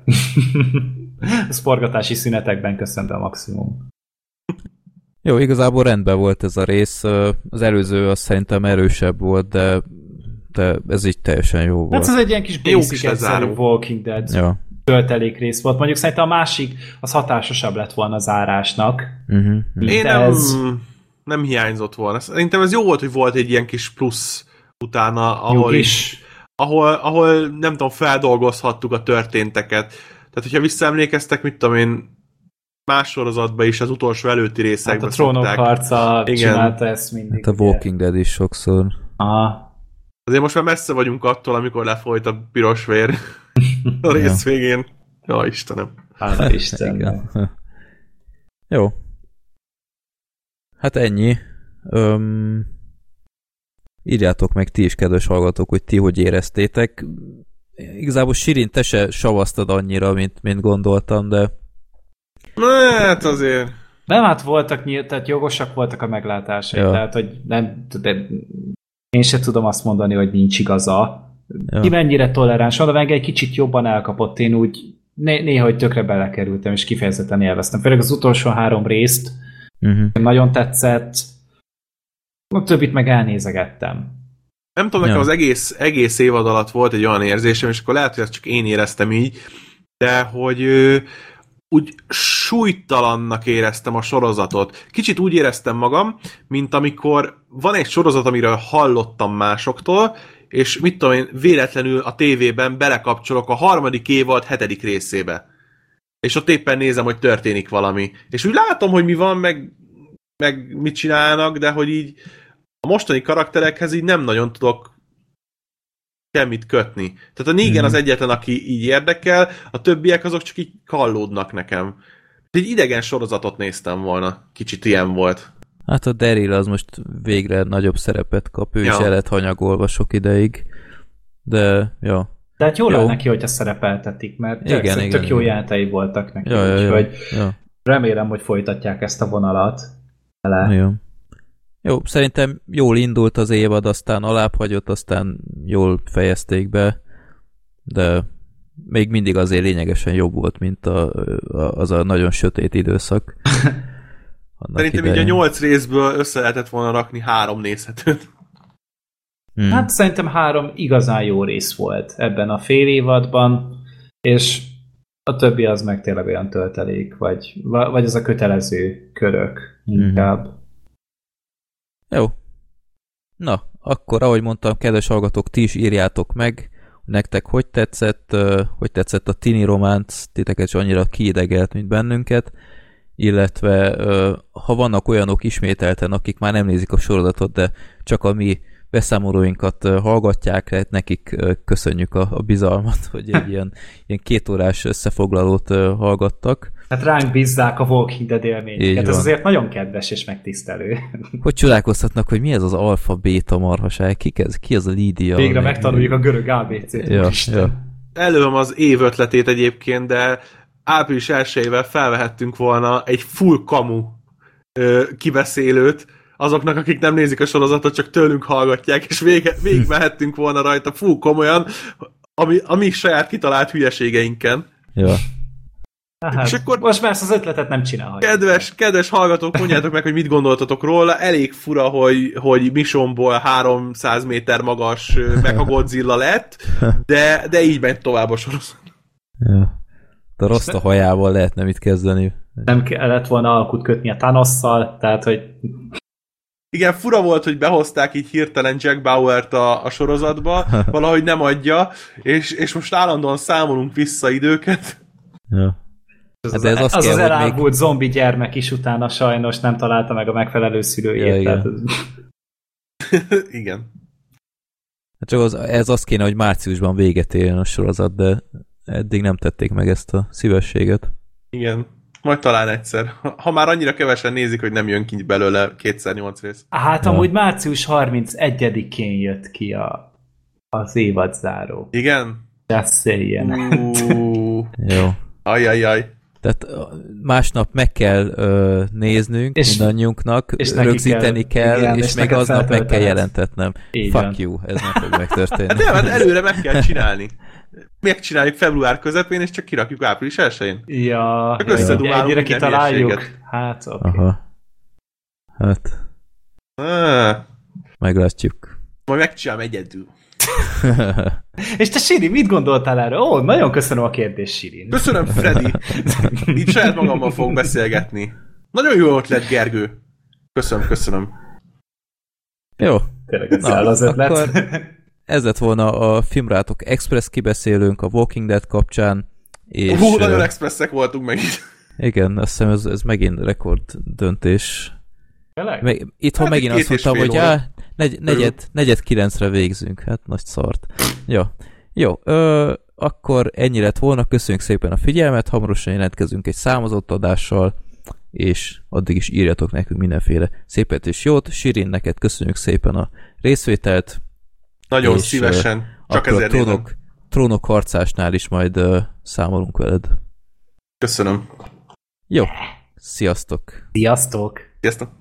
a sporgatási szünetekben köszönte a maximum. Jó, igazából rendben volt ez a rész. Az előző az szerintem erősebb volt, de, de ez így teljesen jó volt. Hát ez egy ilyen kis basic Walking Dead. Ja töltelék rész volt. Mondjuk szerintem a másik az hatásosabb lett volna az árásnak. Uh-huh. Én nem, ez... nem hiányzott volna. Szerintem ez jó volt, hogy volt egy ilyen kis plusz utána, ahol is, ahol, ahol nem tudom, feldolgozhattuk a történteket. Tehát, hogyha visszaemlékeztek, mit tudom én, más sorozatban is, az utolsó előtti részekben hát a trónok szokták. harca Igen. csinálta ezt mindig. Hát a Walking Dead is sokszor. Aha. Azért most már messze vagyunk attól, amikor lefolyt a piros vér a rész ja. végén. Ja, Istenem. Hála Isten. Jó. Hát ennyi. Öm, írjátok meg ti is, kedves hallgatók, hogy ti hogy éreztétek. Igazából Sirin, te se savaztad annyira, mint, mint gondoltam, de... Na, hát azért... Nem, hát voltak, tehát jogosak voltak a meglátásai, ja. tehát, hogy nem, de én se tudom azt mondani, hogy nincs igaza. Ja. Ki mennyire toleráns, oda meg egy kicsit jobban elkapott, én úgy né- néha, hogy tökre belekerültem, és kifejezetten élveztem. Főleg az utolsó három részt uh-huh. nagyon tetszett, A többit meg elnézegettem. Nem tudom, nekem ja. az egész, egész évad alatt volt egy olyan érzésem, és akkor lehet, hogy ezt csak én éreztem így, de hogy úgy súlytalannak éreztem a sorozatot. Kicsit úgy éreztem magam, mint amikor van egy sorozat, amiről hallottam másoktól, és mit tudom én, véletlenül a tévében belekapcsolok a harmadik évad hetedik részébe. És ott éppen nézem, hogy történik valami. És úgy látom, hogy mi van, meg, meg mit csinálnak, de hogy így a mostani karakterekhez így nem nagyon tudok semmit kötni. Tehát a Negan mm. az egyetlen, aki így érdekel, a többiek azok csak így kallódnak nekem. Egy idegen sorozatot néztem volna. Kicsit ilyen volt. Hát a Daryl az most végre nagyobb szerepet kap, ő ja. is el lett hanyagolva sok ideig. De, ja. De hát jól jó. neki, hogyha szerepeltetik, mert igen, igen, tök igen, jó igen. játai voltak neki, ja, ja, úgyhogy ja. remélem, hogy folytatják ezt a vonalat. Ele. Ja. Jó, szerintem jól indult az évad, aztán alább hagyott, aztán jól fejezték be, de még mindig azért lényegesen jobb volt, mint a, a, az a nagyon sötét időszak. Szerintem idején. így a nyolc részből össze lehetett volna rakni három nézhetőt. Hmm. Hát szerintem három igazán jó rész volt ebben a fél évadban, és a többi az meg tényleg olyan töltelék, vagy, vagy az a kötelező körök inkább. Hmm. Jó. Na, akkor ahogy mondtam, kedves hallgatók, ti is írjátok meg, nektek hogy tetszett, hogy tetszett a tini románc, titeket is annyira kiidegelt, mint bennünket, illetve ha vannak olyanok ismételten, akik már nem nézik a sorozatot, de csak a mi beszámolóinkat hallgatják, hát nekik köszönjük a, a bizalmat, hogy egy ilyen, ilyen kétórás összefoglalót hallgattak. Hát ránk bízzák a Walking Dead élményeket, ez azért nagyon kedves és megtisztelő. Hogy csodálkozhatnak, hogy mi ez az alfa, beta marhaság, ki ez, ki az a Lídia? Végre megtanuljuk a görög ABC-t. Ja, ja. Előm az év ötletét egyébként, de április 1 felvehettünk volna egy full kamu kibeszélőt, azoknak, akik nem nézik a sorozatot, csak tőlünk hallgatják, és vége, végigmehettünk volna rajta, fú, komolyan, ami, a mi saját kitalált hülyeségeinken. Ja. Hát, és akkor most már ezt az ötletet nem csinálhatjuk. Kedves, kedves hallgatók, mondjátok meg, hogy mit gondoltatok róla. Elég fura, hogy, hogy Misonból 300 méter magas meg a Godzilla lett, de, de így ment tovább a sorozat. Ja. De rossz a hajával lehetne mit kezdeni. Nem kellett volna alkut kötni a Thanosszal, tehát hogy igen, fura volt, hogy behozták így hirtelen Jack Bauer-t a, a sorozatba, valahogy nem adja, és, és most állandóan számolunk vissza időket. Ja. Ez hát az, ez az, az, az elágult még... zombi gyermek is utána sajnos nem találta meg a megfelelő szülőjét. Ja, tehát... igen. Hát csak az, ez azt kéne, hogy márciusban véget érjen a sorozat, de eddig nem tették meg ezt a szívességet. Igen. Majd talán egyszer. Ha már annyira kevesen nézik, hogy nem jön ki belőle kétszer nyolc rész. Hát ja. amúgy március 31-én jött ki a, az évadzáró. Igen? Uh, Jó. Ajajaj. Tehát másnap meg kell ö, néznünk és, mindannyiunknak, és rögzíteni kell, kell igen, és, és még aznap meg kell jelentetnem. Így Fuck van. you, ez nem fog megtörténni. Hát, hát előre meg kell csinálni megcsináljuk február közepén, és csak kirakjuk április 1-én. Ja, csak összedumálunk ennyire kitaláljuk. Hát, oké. Okay. Aha. Hát. Ah. Meglátjuk. Majd megcsinálom egyedül. és te, Siri, mit gondoltál erről? Ó, nagyon köszönöm a kérdést, Siri. Köszönöm, Freddy. Itt saját magammal fogok beszélgetni. Nagyon jó ötlet, Gergő. Köszönöm, köszönöm. Jó. Tényleg Na, az ötlet. Akkor ez lett volna a Filmrátok Express kibeszélőnk a Walking Dead kapcsán. És, Hú, nagyon expresszek voltunk meg itt. Igen, azt hiszem ez, ez megint rekord döntés. Meg, itthon hát megint azt mondtam, hogy já, negy, negyed, negyed kilencre végzünk. Hát nagy szart. Jó. Jó, ö, akkor ennyi lett volna. Köszönjük szépen a figyelmet. Hamarosan jelentkezünk egy számozott adással, és addig is írjatok nekünk mindenféle szépet és jót. Sirin, neked köszönjük szépen a részvételt. Nagyon és, szívesen. Csak akkor ezért a trónok, trónok harcásnál is majd uh, számolunk veled. Köszönöm. Jó. Sziasztok. Sziasztok. Sziasztok.